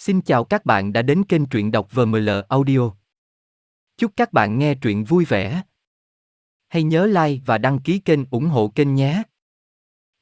Xin chào các bạn đã đến kênh truyện đọc VML Audio. Chúc các bạn nghe truyện vui vẻ. Hãy nhớ like và đăng ký kênh ủng hộ kênh nhé.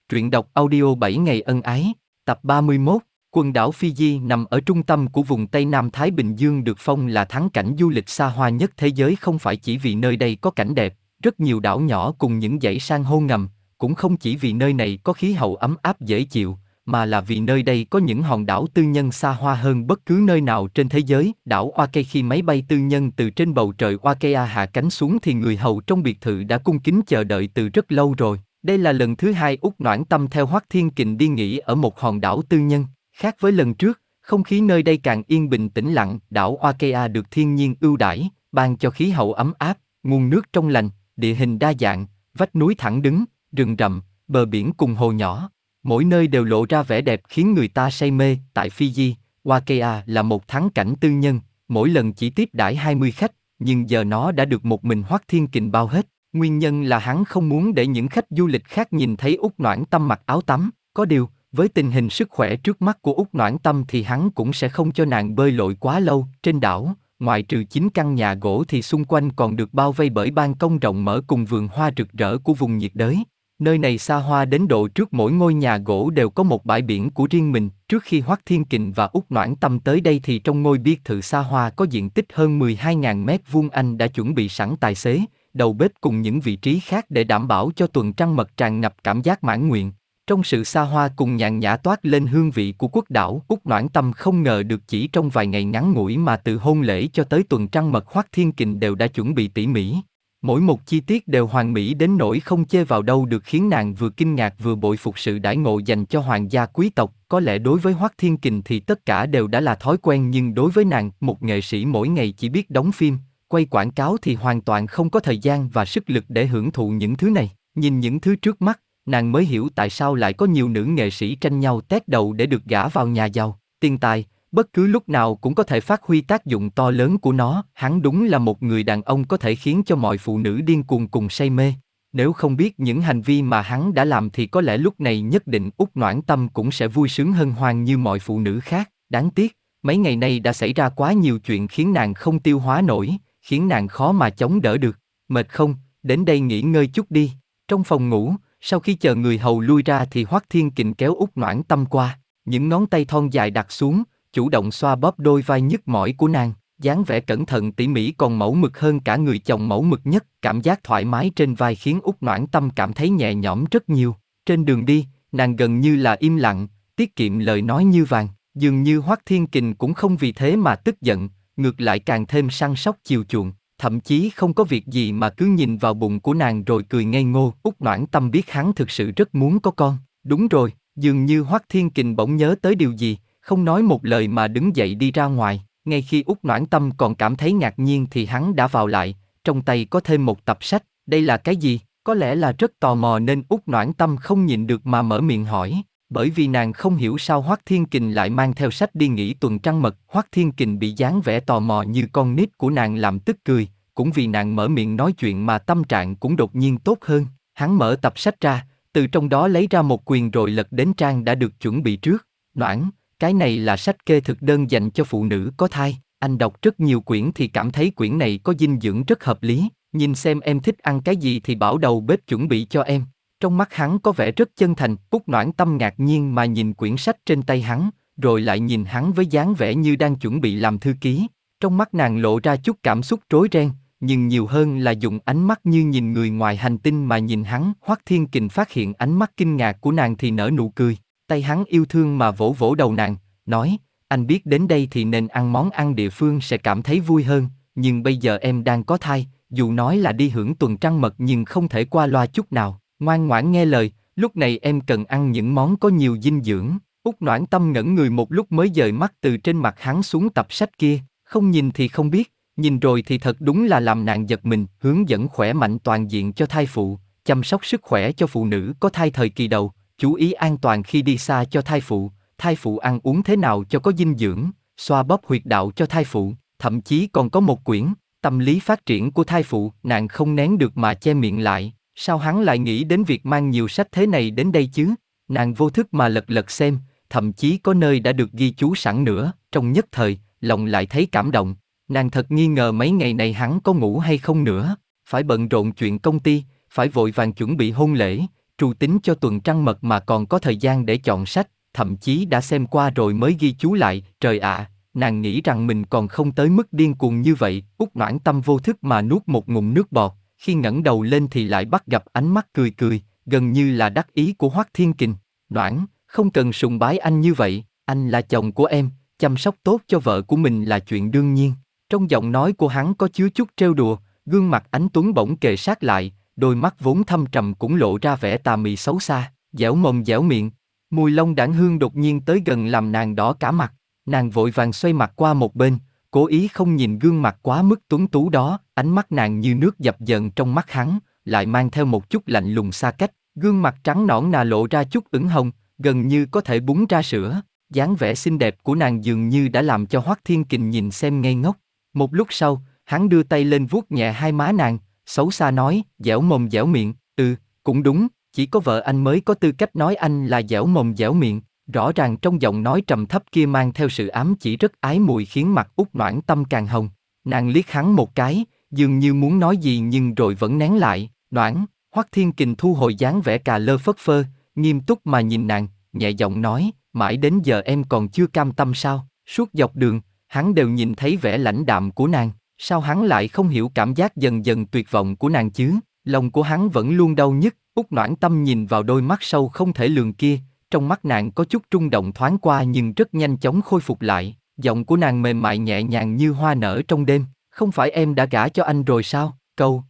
Truyện đọc audio 7 ngày ân ái, tập 31. Quần đảo Fiji nằm ở trung tâm của vùng Tây Nam Thái Bình Dương được phong là thắng cảnh du lịch xa hoa nhất thế giới không phải chỉ vì nơi đây có cảnh đẹp, rất nhiều đảo nhỏ cùng những dãy san hô ngầm, cũng không chỉ vì nơi này có khí hậu ấm áp dễ chịu, mà là vì nơi đây có những hòn đảo tư nhân xa hoa hơn bất cứ nơi nào trên thế giới. Đảo Oake khi máy bay tư nhân từ trên bầu trời Oakea hạ cánh xuống thì người hầu trong biệt thự đã cung kính chờ đợi từ rất lâu rồi. Đây là lần thứ hai Úc Noãn Tâm theo Hoắc Thiên Kình đi nghỉ ở một hòn đảo tư nhân. Khác với lần trước, không khí nơi đây càng yên bình tĩnh lặng. Đảo Oakea được thiên nhiên ưu đãi, ban cho khí hậu ấm áp, nguồn nước trong lành, địa hình đa dạng, vách núi thẳng đứng, rừng rậm, bờ biển cùng hồ nhỏ Mỗi nơi đều lộ ra vẻ đẹp khiến người ta say mê, tại Fiji, Wakea là một thắng cảnh tư nhân, mỗi lần chỉ tiếp đãi 20 khách, nhưng giờ nó đã được một mình Hoắc Thiên Kình bao hết. Nguyên nhân là hắn không muốn để những khách du lịch khác nhìn thấy Úc Noãn Tâm mặc áo tắm, có điều, với tình hình sức khỏe trước mắt của Úc Noãn Tâm thì hắn cũng sẽ không cho nàng bơi lội quá lâu. Trên đảo, ngoài trừ chín căn nhà gỗ thì xung quanh còn được bao vây bởi ban công rộng mở cùng vườn hoa rực rỡ của vùng nhiệt đới. Nơi này xa hoa đến độ trước mỗi ngôi nhà gỗ đều có một bãi biển của riêng mình. Trước khi Hoắc Thiên Kình và Úc Noãn Tâm tới đây thì trong ngôi biệt thự xa hoa có diện tích hơn 12.000 mét vuông anh đã chuẩn bị sẵn tài xế, đầu bếp cùng những vị trí khác để đảm bảo cho tuần trăng mật tràn ngập cảm giác mãn nguyện. Trong sự xa hoa cùng nhàn nhã toát lên hương vị của quốc đảo, Úc Noãn Tâm không ngờ được chỉ trong vài ngày ngắn ngủi mà từ hôn lễ cho tới tuần trăng mật Hoắc Thiên Kình đều đã chuẩn bị tỉ mỉ. Mỗi một chi tiết đều hoàn mỹ đến nỗi không chê vào đâu được khiến nàng vừa kinh ngạc vừa bội phục sự đãi ngộ dành cho hoàng gia quý tộc. Có lẽ đối với Hoắc Thiên Kình thì tất cả đều đã là thói quen nhưng đối với nàng, một nghệ sĩ mỗi ngày chỉ biết đóng phim, quay quảng cáo thì hoàn toàn không có thời gian và sức lực để hưởng thụ những thứ này. Nhìn những thứ trước mắt, nàng mới hiểu tại sao lại có nhiều nữ nghệ sĩ tranh nhau tét đầu để được gả vào nhà giàu. Tiền tài, bất cứ lúc nào cũng có thể phát huy tác dụng to lớn của nó. Hắn đúng là một người đàn ông có thể khiến cho mọi phụ nữ điên cuồng cùng say mê. Nếu không biết những hành vi mà hắn đã làm thì có lẽ lúc này nhất định út noãn tâm cũng sẽ vui sướng hân hoan như mọi phụ nữ khác. Đáng tiếc, mấy ngày nay đã xảy ra quá nhiều chuyện khiến nàng không tiêu hóa nổi, khiến nàng khó mà chống đỡ được. Mệt không, đến đây nghỉ ngơi chút đi. Trong phòng ngủ, sau khi chờ người hầu lui ra thì Hoắc Thiên Kình kéo út noãn tâm qua, những ngón tay thon dài đặt xuống, chủ động xoa bóp đôi vai nhức mỏi của nàng, dáng vẻ cẩn thận tỉ mỉ còn mẫu mực hơn cả người chồng mẫu mực nhất, cảm giác thoải mái trên vai khiến út noãn tâm cảm thấy nhẹ nhõm rất nhiều. Trên đường đi, nàng gần như là im lặng, tiết kiệm lời nói như vàng, dường như Hoắc Thiên Kình cũng không vì thế mà tức giận, ngược lại càng thêm săn sóc chiều chuộng, thậm chí không có việc gì mà cứ nhìn vào bụng của nàng rồi cười ngây ngô. Út Noãn Tâm biết hắn thực sự rất muốn có con. Đúng rồi, dường như Hoắc Thiên Kình bỗng nhớ tới điều gì, không nói một lời mà đứng dậy đi ra ngoài, ngay khi út noãn tâm còn cảm thấy ngạc nhiên thì hắn đã vào lại, trong tay có thêm một tập sách, đây là cái gì? Có lẽ là rất tò mò nên út noãn tâm không nhịn được mà mở miệng hỏi, bởi vì nàng không hiểu sao Hoắc Thiên Kình lại mang theo sách đi nghỉ tuần trăng mật. Hoắc Thiên Kình bị dáng vẻ tò mò như con nít của nàng làm tức cười, cũng vì nàng mở miệng nói chuyện mà tâm trạng cũng đột nhiên tốt hơn. Hắn mở tập sách ra, từ trong đó lấy ra một quyền rồi lật đến trang đã được chuẩn bị trước. Noãn, cái này là sách kê thực đơn dành cho phụ nữ có thai. Anh đọc rất nhiều quyển thì cảm thấy quyển này có dinh dưỡng rất hợp lý. Nhìn xem em thích ăn cái gì thì bảo đầu bếp chuẩn bị cho em. Trong mắt hắn có vẻ rất chân thành, Úc Noãn Tâm ngạc nhiên mà nhìn quyển sách trên tay hắn, rồi lại nhìn hắn với dáng vẻ như đang chuẩn bị làm thư ký. Trong mắt nàng lộ ra chút cảm xúc rối ren, nhưng nhiều hơn là dùng ánh mắt như nhìn người ngoài hành tinh mà nhìn hắn. Hoắc Thiên Kình phát hiện ánh mắt kinh ngạc của nàng thì nở nụ cười. Tay hắn yêu thương mà vỗ vỗ đầu nàng, nói, anh biết đến đây thì nên ăn món ăn địa phương sẽ cảm thấy vui hơn, nhưng bây giờ em đang có thai, dù nói là đi hưởng tuần trăng mật nhưng không thể qua loa chút nào, ngoan ngoãn nghe lời, lúc này em cần ăn những món có nhiều dinh dưỡng. Úc noãn tâm ngẩn người một lúc mới dời mắt từ trên mặt hắn xuống tập sách kia, không nhìn thì không biết, nhìn rồi thì thật đúng là làm nạn giật mình, hướng dẫn khỏe mạnh toàn diện cho thai phụ, chăm sóc sức khỏe cho phụ nữ có thai thời kỳ đầu, chú ý an toàn khi đi xa cho thai phụ, thai phụ ăn uống thế nào cho có dinh dưỡng, xoa bóp huyệt đạo cho thai phụ, thậm chí còn có một quyển, tâm lý phát triển của thai phụ, nàng không nén được mà che miệng lại, sao hắn lại nghĩ đến việc mang nhiều sách thế này đến đây chứ? Nàng vô thức mà lật lật xem, thậm chí có nơi đã được ghi chú sẵn nữa, trong nhất thời, lòng lại thấy cảm động. Nàng thật nghi ngờ mấy ngày này hắn có ngủ hay không nữa, phải bận rộn chuyện công ty, phải vội vàng chuẩn bị hôn lễ, trù tính cho tuần trăng mật mà còn có thời gian để chọn sách, thậm chí đã xem qua rồi mới ghi chú lại, trời ạ, nàng nghĩ rằng mình còn không tới mức điên cuồng như vậy, út noãn tâm vô thức mà nuốt một ngụm nước bọt, khi ngẩng đầu lên thì lại bắt gặp ánh mắt cười cười, gần như là đắc ý của Hoắc Thiên Kình. Noãn, không cần sùng bái anh như vậy, anh là chồng của em, chăm sóc tốt cho vợ của mình là chuyện đương nhiên. Trong giọng nói của hắn có chứa chút trêu đùa, gương mặt ánh tuấn bỗng kề sát lại, đôi mắt vốn thâm trầm cũng lộ ra vẻ tà mị xấu xa, dẻo mồm dẻo miệng. Mùi lông đảng hương đột nhiên tới gần làm nàng đỏ cả mặt, nàng vội vàng xoay mặt qua một bên, cố ý không nhìn gương mặt quá mức tuấn tú đó, ánh mắt nàng như nước dập dần trong mắt hắn, lại mang theo một chút lạnh lùng xa cách, gương mặt trắng nõn nà lộ ra chút ửng hồng, gần như có thể búng ra sữa, dáng vẻ xinh đẹp của nàng dường như đã làm cho Hoắc Thiên Kình nhìn xem ngây ngốc. Một lúc sau, hắn đưa tay lên vuốt nhẹ hai má nàng, xấu xa nói, dẻo mồm dẻo miệng, ừ, cũng đúng, chỉ có vợ anh mới có tư cách nói anh là dẻo mồm dẻo miệng, rõ ràng trong giọng nói trầm thấp kia mang theo sự ám chỉ rất ái mùi khiến mặt út noãn tâm càng hồng. Nàng liếc hắn một cái, dường như muốn nói gì nhưng rồi vẫn nén lại, noãn, Hoắc Thiên Kình thu hồi dáng vẻ cà lơ phất phơ, nghiêm túc mà nhìn nàng, nhẹ giọng nói, mãi đến giờ em còn chưa cam tâm sao? Suốt dọc đường, hắn đều nhìn thấy vẻ lãnh đạm của nàng, sao hắn lại không hiểu cảm giác dần dần tuyệt vọng của nàng chứ? Lòng của hắn vẫn luôn đau nhức, út noãn tâm nhìn vào đôi mắt sâu không thể lường kia, trong mắt nàng có chút trung động thoáng qua nhưng rất nhanh chóng khôi phục lại, giọng của nàng mềm mại nhẹ nhàng như hoa nở trong đêm, không phải em đã gả cho anh rồi sao? Câu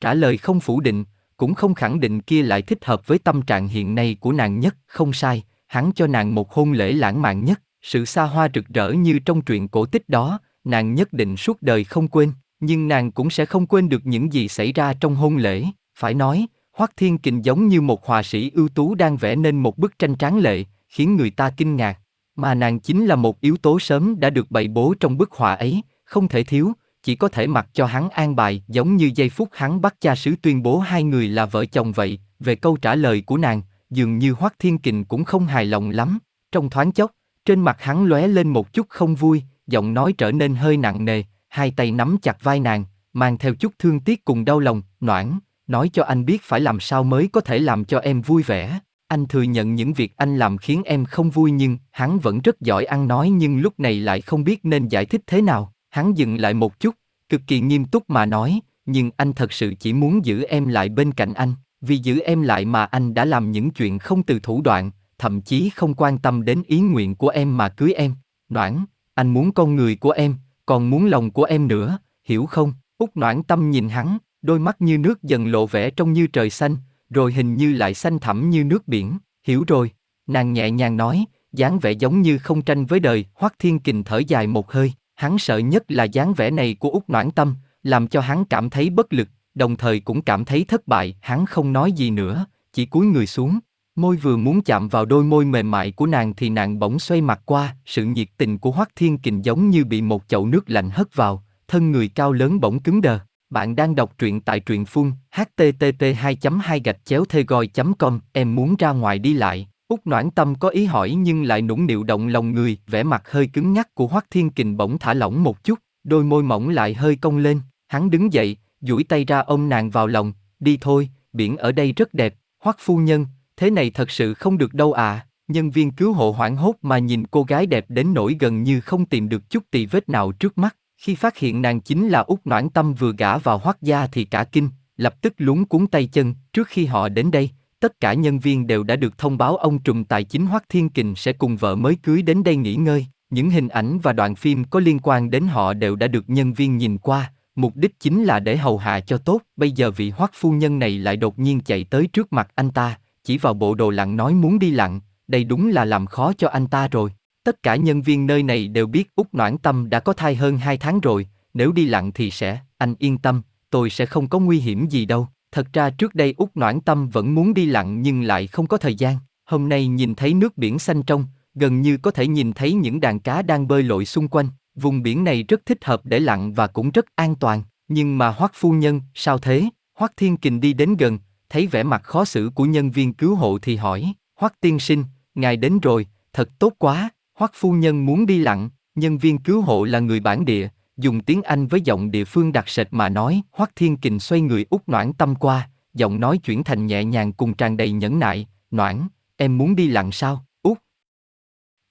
trả lời không phủ định, cũng không khẳng định kia lại thích hợp với tâm trạng hiện nay của nàng nhất, không sai, hắn cho nàng một hôn lễ lãng mạn nhất, sự xa hoa rực rỡ như trong truyện cổ tích đó, nàng nhất định suốt đời không quên, nhưng nàng cũng sẽ không quên được những gì xảy ra trong hôn lễ, phải nói, Hoắc Thiên Kình giống như một họa sĩ ưu tú đang vẽ nên một bức tranh tráng lệ, khiến người ta kinh ngạc, mà nàng chính là một yếu tố sớm đã được bày bố trong bức họa ấy, không thể thiếu, chỉ có thể mặc cho hắn an bài giống như giây phút hắn bắt cha sứ tuyên bố hai người là vợ chồng vậy, về câu trả lời của nàng, dường như Hoắc Thiên Kình cũng không hài lòng lắm, trong thoáng chốc, trên mặt hắn lóe lên một chút không vui, giọng nói trở nên hơi nặng nề, hai tay nắm chặt vai nàng, mang theo chút thương tiếc cùng đau lòng, noãn, nói cho anh biết phải làm sao mới có thể làm cho em vui vẻ. Anh thừa nhận những việc anh làm khiến em không vui nhưng hắn vẫn rất giỏi ăn nói nhưng lúc này lại không biết nên giải thích thế nào. Hắn dừng lại một chút, cực kỳ nghiêm túc mà nói, nhưng anh thật sự chỉ muốn giữ em lại bên cạnh anh, vì giữ em lại mà anh đã làm những chuyện không từ thủ đoạn, thậm chí không quan tâm đến ý nguyện của em mà cưới em. Noãn, anh muốn con người của em, còn muốn lòng của em nữa, hiểu không? Út noãn tâm nhìn hắn, đôi mắt như nước dần lộ vẻ trong như trời xanh, rồi hình như lại xanh thẳm như nước biển, hiểu rồi. Nàng nhẹ nhàng nói, dáng vẻ giống như không tranh với đời, Hoắc Thiên Kình thở dài một hơi, hắn sợ nhất là dáng vẻ này của Úc noãn tâm, làm cho hắn cảm thấy bất lực, đồng thời cũng cảm thấy thất bại, hắn không nói gì nữa, chỉ cúi người xuống, Môi vừa muốn chạm vào đôi môi mềm mại của nàng thì nàng bỗng xoay mặt qua, sự nhiệt tình của Hoắc Thiên Kình giống như bị một chậu nước lạnh hất vào, thân người cao lớn bỗng cứng đờ. Bạn đang đọc truyện tại truyện phun, http 2 2 gạch chéo thê goi com em muốn ra ngoài đi lại. Úc Noãn Tâm có ý hỏi nhưng lại nũng nịu động lòng người, vẻ mặt hơi cứng nhắc của Hoắc Thiên Kình bỗng thả lỏng một chút, đôi môi mỏng lại hơi cong lên, hắn đứng dậy, duỗi tay ra ôm nàng vào lòng, đi thôi, biển ở đây rất đẹp, Hoắc phu nhân, thế này thật sự không được đâu à. Nhân viên cứu hộ hoảng hốt mà nhìn cô gái đẹp đến nỗi gần như không tìm được chút tì vết nào trước mắt. Khi phát hiện nàng chính là út Noãn Tâm vừa gả vào hoác gia thì cả kinh, lập tức lúng cuốn tay chân. Trước khi họ đến đây, tất cả nhân viên đều đã được thông báo ông trùm tài chính Hoác Thiên Kình sẽ cùng vợ mới cưới đến đây nghỉ ngơi. Những hình ảnh và đoạn phim có liên quan đến họ đều đã được nhân viên nhìn qua, mục đích chính là để hầu hạ cho tốt. Bây giờ vị Hoác phu nhân này lại đột nhiên chạy tới trước mặt anh ta, chỉ vào bộ đồ lặn nói muốn đi lặn, đây đúng là làm khó cho anh ta rồi. Tất cả nhân viên nơi này đều biết Úc Noãn Tâm đã có thai hơn 2 tháng rồi, nếu đi lặn thì sẽ, anh yên tâm, tôi sẽ không có nguy hiểm gì đâu. Thật ra trước đây Úc Noãn Tâm vẫn muốn đi lặn nhưng lại không có thời gian. Hôm nay nhìn thấy nước biển xanh trong, gần như có thể nhìn thấy những đàn cá đang bơi lội xung quanh. Vùng biển này rất thích hợp để lặn và cũng rất an toàn. Nhưng mà Hoắc phu nhân, sao thế? Hoắc Thiên Kình đi đến gần, thấy vẻ mặt khó xử của nhân viên cứu hộ thì hỏi, Hoắc tiên sinh, ngài đến rồi, thật tốt quá, Hoắc phu nhân muốn đi lặn, nhân viên cứu hộ là người bản địa, dùng tiếng Anh với giọng địa phương đặc sệt mà nói, Hoắc Thiên Kình xoay người út noãn tâm qua, giọng nói chuyển thành nhẹ nhàng cùng tràn đầy nhẫn nại, noãn, em muốn đi lặn sao, út.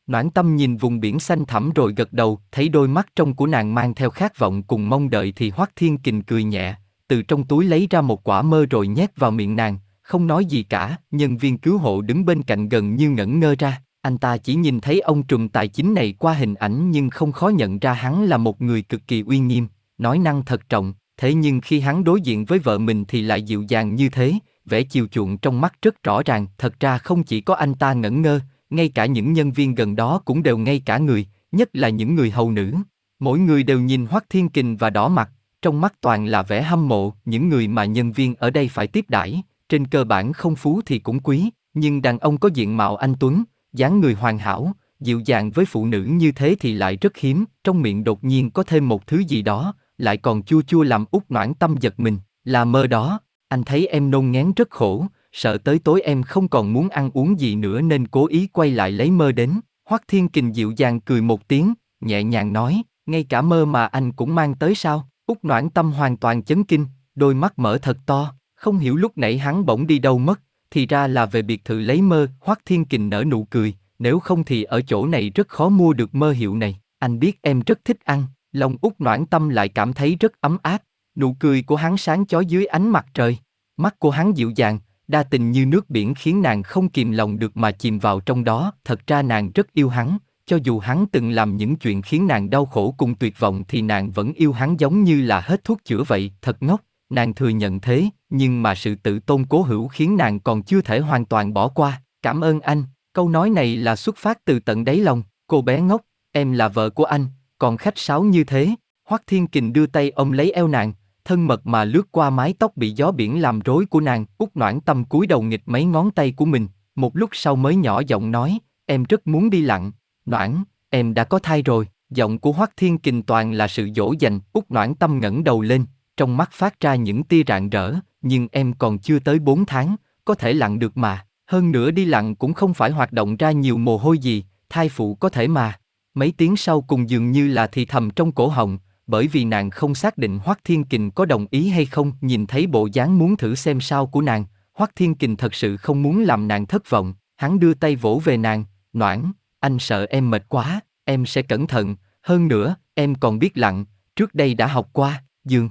Noãn tâm nhìn vùng biển xanh thẳm rồi gật đầu, thấy đôi mắt trong của nàng mang theo khát vọng cùng mong đợi thì Hoắc Thiên Kình cười nhẹ, từ trong túi lấy ra một quả mơ rồi nhét vào miệng nàng, không nói gì cả, nhân viên cứu hộ đứng bên cạnh gần như ngẩn ngơ ra, anh ta chỉ nhìn thấy ông trùm tài chính này qua hình ảnh nhưng không khó nhận ra hắn là một người cực kỳ uy nghiêm, nói năng thật trọng, thế nhưng khi hắn đối diện với vợ mình thì lại dịu dàng như thế, vẻ chiều chuộng trong mắt rất rõ ràng, thật ra không chỉ có anh ta ngẩn ngơ, ngay cả những nhân viên gần đó cũng đều ngay cả người, nhất là những người hầu nữ. Mỗi người đều nhìn Hoắc Thiên Kình và đỏ mặt, trong mắt toàn là vẻ hâm mộ, những người mà nhân viên ở đây phải tiếp đãi, trên cơ bản không phú thì cũng quý, nhưng đàn ông có diện mạo anh tuấn, dáng người hoàn hảo, dịu dàng với phụ nữ như thế thì lại rất hiếm, trong miệng đột nhiên có thêm một thứ gì đó, lại còn chua chua làm út noãn tâm giật mình, là mơ đó, anh thấy em nôn ngén rất khổ, sợ tới tối em không còn muốn ăn uống gì nữa nên cố ý quay lại lấy mơ đến. Hoắc Thiên Kình dịu dàng cười một tiếng, nhẹ nhàng nói, ngay cả mơ mà anh cũng mang tới sao? Út Noãn Tâm hoàn toàn chấn kinh, đôi mắt mở thật to, không hiểu lúc nãy hắn bỗng đi đâu mất, thì ra là về biệt thự lấy mơ. Hoắc Thiên Kình nở nụ cười, nếu không thì ở chỗ này rất khó mua được mơ hiệu này. Anh biết em rất thích ăn, lòng Út Noãn Tâm lại cảm thấy rất ấm áp. Nụ cười của hắn sáng chói dưới ánh mặt trời, mắt của hắn dịu dàng, đa tình như nước biển khiến nàng không kìm lòng được mà chìm vào trong đó. Thật ra nàng rất yêu hắn, cho dù hắn từng làm những chuyện khiến nàng đau khổ cùng tuyệt vọng thì nàng vẫn yêu hắn giống như là hết thuốc chữa vậy, thật ngốc, nàng thừa nhận thế, nhưng mà sự tự tôn cố hữu khiến nàng còn chưa thể hoàn toàn bỏ qua, cảm ơn anh, câu nói này là xuất phát từ tận đáy lòng, cô bé ngốc, em là vợ của anh, còn khách sáo như thế, Hoắc Thiên Kình đưa tay ôm lấy eo nàng, thân mật mà lướt qua mái tóc bị gió biển làm rối của nàng, út noãn tâm cúi đầu nghịch mấy ngón tay của mình, một lúc sau mới nhỏ giọng nói, em rất muốn đi lặng. Noãn, em đã có thai rồi, giọng của Hoắc Thiên Kình toàn là sự dỗ dành, Úc Noãn tâm ngẩng đầu lên, trong mắt phát ra những tia rạng rỡ, nhưng em còn chưa tới 4 tháng, có thể lặn được mà, hơn nữa đi lặn cũng không phải hoạt động ra nhiều mồ hôi gì, thai phụ có thể mà. Mấy tiếng sau cùng dường như là thì thầm trong cổ họng, bởi vì nàng không xác định Hoắc Thiên Kình có đồng ý hay không, nhìn thấy bộ dáng muốn thử xem sao của nàng, Hoắc Thiên Kình thật sự không muốn làm nàng thất vọng, hắn đưa tay vỗ về nàng, noãn, anh sợ em mệt quá, em sẽ cẩn thận, hơn nữa, em còn biết lặn, trước đây đã học qua, dương.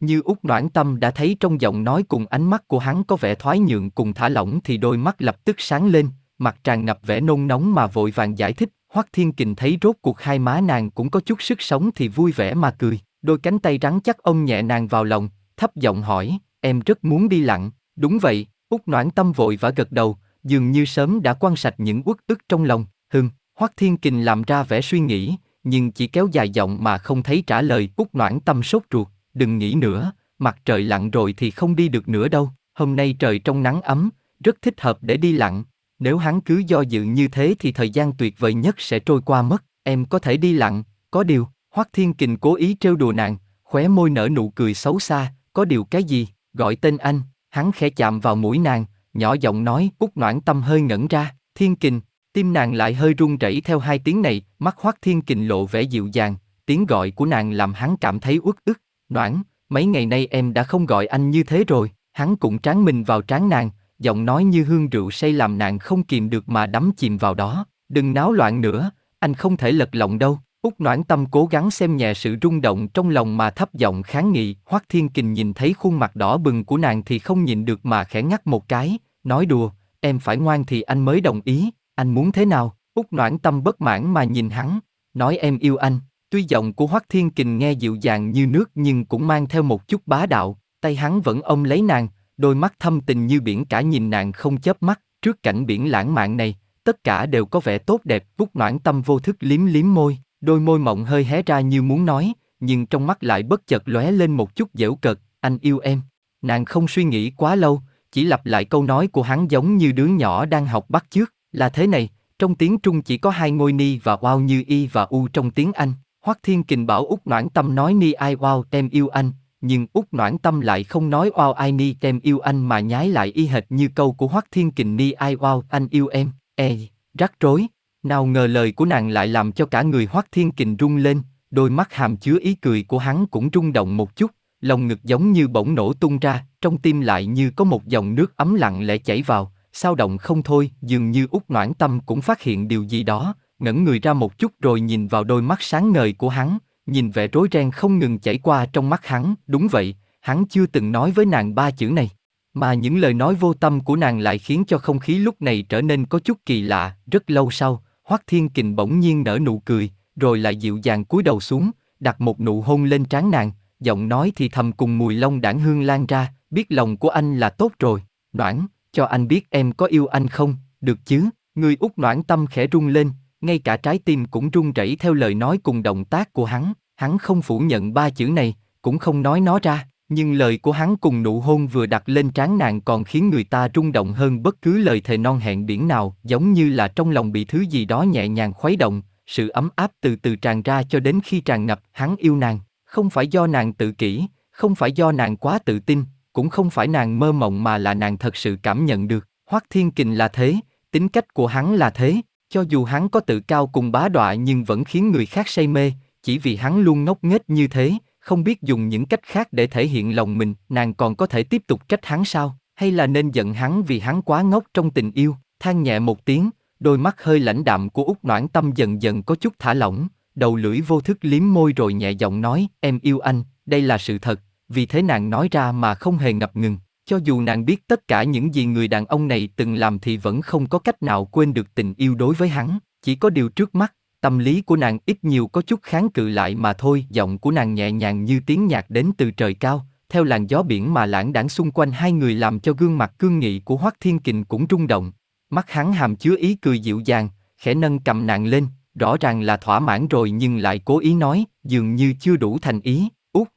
Như út noãn tâm đã thấy trong giọng nói cùng ánh mắt của hắn có vẻ thoái nhượng cùng thả lỏng thì đôi mắt lập tức sáng lên, mặt tràn ngập vẻ nôn nóng mà vội vàng giải thích, Hoắc Thiên Kình thấy rốt cuộc hai má nàng cũng có chút sức sống thì vui vẻ mà cười, đôi cánh tay rắn chắc ông nhẹ nàng vào lòng, thấp giọng hỏi, em rất muốn đi lặn, đúng vậy, út noãn tâm vội và gật đầu, dường như sớm đã quan sạch những uất ức trong lòng, hưng, Hoắc Thiên Kình làm ra vẻ suy nghĩ, nhưng chỉ kéo dài giọng mà không thấy trả lời út noãn tâm sốt ruột, đừng nghĩ nữa, mặt trời lặn rồi thì không đi được nữa đâu, hôm nay trời trong nắng ấm, rất thích hợp để đi lặn, nếu hắn cứ do dự như thế thì thời gian tuyệt vời nhất sẽ trôi qua mất, em có thể đi lặn, có điều, Hoắc Thiên Kình cố ý trêu đùa nàng, khóe môi nở nụ cười xấu xa, có điều cái gì, gọi tên anh, hắn khẽ chạm vào mũi nàng, nhỏ giọng nói, cúc noãn tâm hơi ngẩn ra, thiên kình, tim nàng lại hơi run rẩy theo hai tiếng này, mắt hoắc thiên kình lộ vẻ dịu dàng, tiếng gọi của nàng làm hắn cảm thấy uất ức, noãn, mấy ngày nay em đã không gọi anh như thế rồi, hắn cũng tráng mình vào trán nàng, giọng nói như hương rượu say làm nàng không kìm được mà đắm chìm vào đó, đừng náo loạn nữa, anh không thể lật lọng đâu. Úc Noãn Tâm cố gắng xem nhẹ sự rung động trong lòng mà thấp giọng kháng nghị, Hoắc Thiên Kình nhìn thấy khuôn mặt đỏ bừng của nàng thì không nhìn được mà khẽ ngắt một cái, nói đùa, em phải ngoan thì anh mới đồng ý, anh muốn thế nào? Úc Noãn Tâm bất mãn mà nhìn hắn, nói em yêu anh. Tuy giọng của Hoắc Thiên Kình nghe dịu dàng như nước nhưng cũng mang theo một chút bá đạo, tay hắn vẫn ôm lấy nàng, đôi mắt thâm tình như biển cả nhìn nàng không chớp mắt, trước cảnh biển lãng mạn này, tất cả đều có vẻ tốt đẹp, Úc Noãn Tâm vô thức liếm liếm môi, đôi môi mộng hơi hé ra như muốn nói, nhưng trong mắt lại bất chợt lóe lên một chút dễu cợt, anh yêu em. Nàng không suy nghĩ quá lâu, chỉ lặp lại câu nói của hắn giống như đứa nhỏ đang học bắt chước, là thế này, trong tiếng Trung chỉ có hai ngôi ni và wow như y và u trong tiếng Anh. Hoắc Thiên Kình bảo Úc Noãn Tâm nói ni ai wow tem yêu anh, nhưng Úc Noãn Tâm lại không nói wow ai ni tem yêu anh mà nhái lại y hệt như câu của Hoắc Thiên Kình ni ai wow anh yêu em, e, rắc rối. Nào ngờ lời của nàng lại làm cho cả người Hoắc Thiên Kình rung lên, đôi mắt hàm chứa ý cười của hắn cũng rung động một chút, lòng ngực giống như bỗng nổ tung ra, trong tim lại như có một dòng nước ấm lặng lẽ chảy vào, sao động không thôi, dường như út noãn tâm cũng phát hiện điều gì đó, ngẩng người ra một chút rồi nhìn vào đôi mắt sáng ngời của hắn, nhìn vẻ rối ren không ngừng chảy qua trong mắt hắn, đúng vậy, hắn chưa từng nói với nàng ba chữ này. Mà những lời nói vô tâm của nàng lại khiến cho không khí lúc này trở nên có chút kỳ lạ, rất lâu sau, Hoắc Thiên Kình bỗng nhiên nở nụ cười, rồi lại dịu dàng cúi đầu xuống, đặt một nụ hôn lên trán nàng, giọng nói thì thầm cùng mùi lông đảng hương lan ra, biết lòng của anh là tốt rồi, Noãn, cho anh biết em có yêu anh không, được chứ, người út Noãn tâm khẽ rung lên, ngay cả trái tim cũng rung rẩy theo lời nói cùng động tác của hắn, hắn không phủ nhận ba chữ này, cũng không nói nó ra, nhưng lời của hắn cùng nụ hôn vừa đặt lên trán nàng còn khiến người ta rung động hơn bất cứ lời thề non hẹn biển nào, giống như là trong lòng bị thứ gì đó nhẹ nhàng khuấy động, sự ấm áp từ từ tràn ra cho đến khi tràn ngập, hắn yêu nàng, không phải do nàng tự kỷ, không phải do nàng quá tự tin, cũng không phải nàng mơ mộng mà là nàng thật sự cảm nhận được, Hoắc Thiên Kình là thế, tính cách của hắn là thế, cho dù hắn có tự cao cùng bá đọa nhưng vẫn khiến người khác say mê, chỉ vì hắn luôn ngốc nghếch như thế, không biết dùng những cách khác để thể hiện lòng mình, nàng còn có thể tiếp tục trách hắn sao, hay là nên giận hắn vì hắn quá ngốc trong tình yêu, than nhẹ một tiếng, đôi mắt hơi lãnh đạm của út noãn tâm dần dần có chút thả lỏng, đầu lưỡi vô thức liếm môi rồi nhẹ giọng nói, em yêu anh, đây là sự thật, vì thế nàng nói ra mà không hề ngập ngừng. Cho dù nàng biết tất cả những gì người đàn ông này từng làm thì vẫn không có cách nào quên được tình yêu đối với hắn, chỉ có điều trước mắt, tâm lý của nàng ít nhiều có chút kháng cự lại mà thôi. Giọng của nàng nhẹ nhàng như tiếng nhạc đến từ trời cao, theo làn gió biển mà lãng đãng xung quanh hai người làm cho gương mặt cương nghị của Hoắc Thiên Kình cũng rung động. Mắt hắn hàm chứa ý cười dịu dàng, khẽ nâng cầm nàng lên, rõ ràng là thỏa mãn rồi nhưng lại cố ý nói, dường như chưa đủ thành ý, út.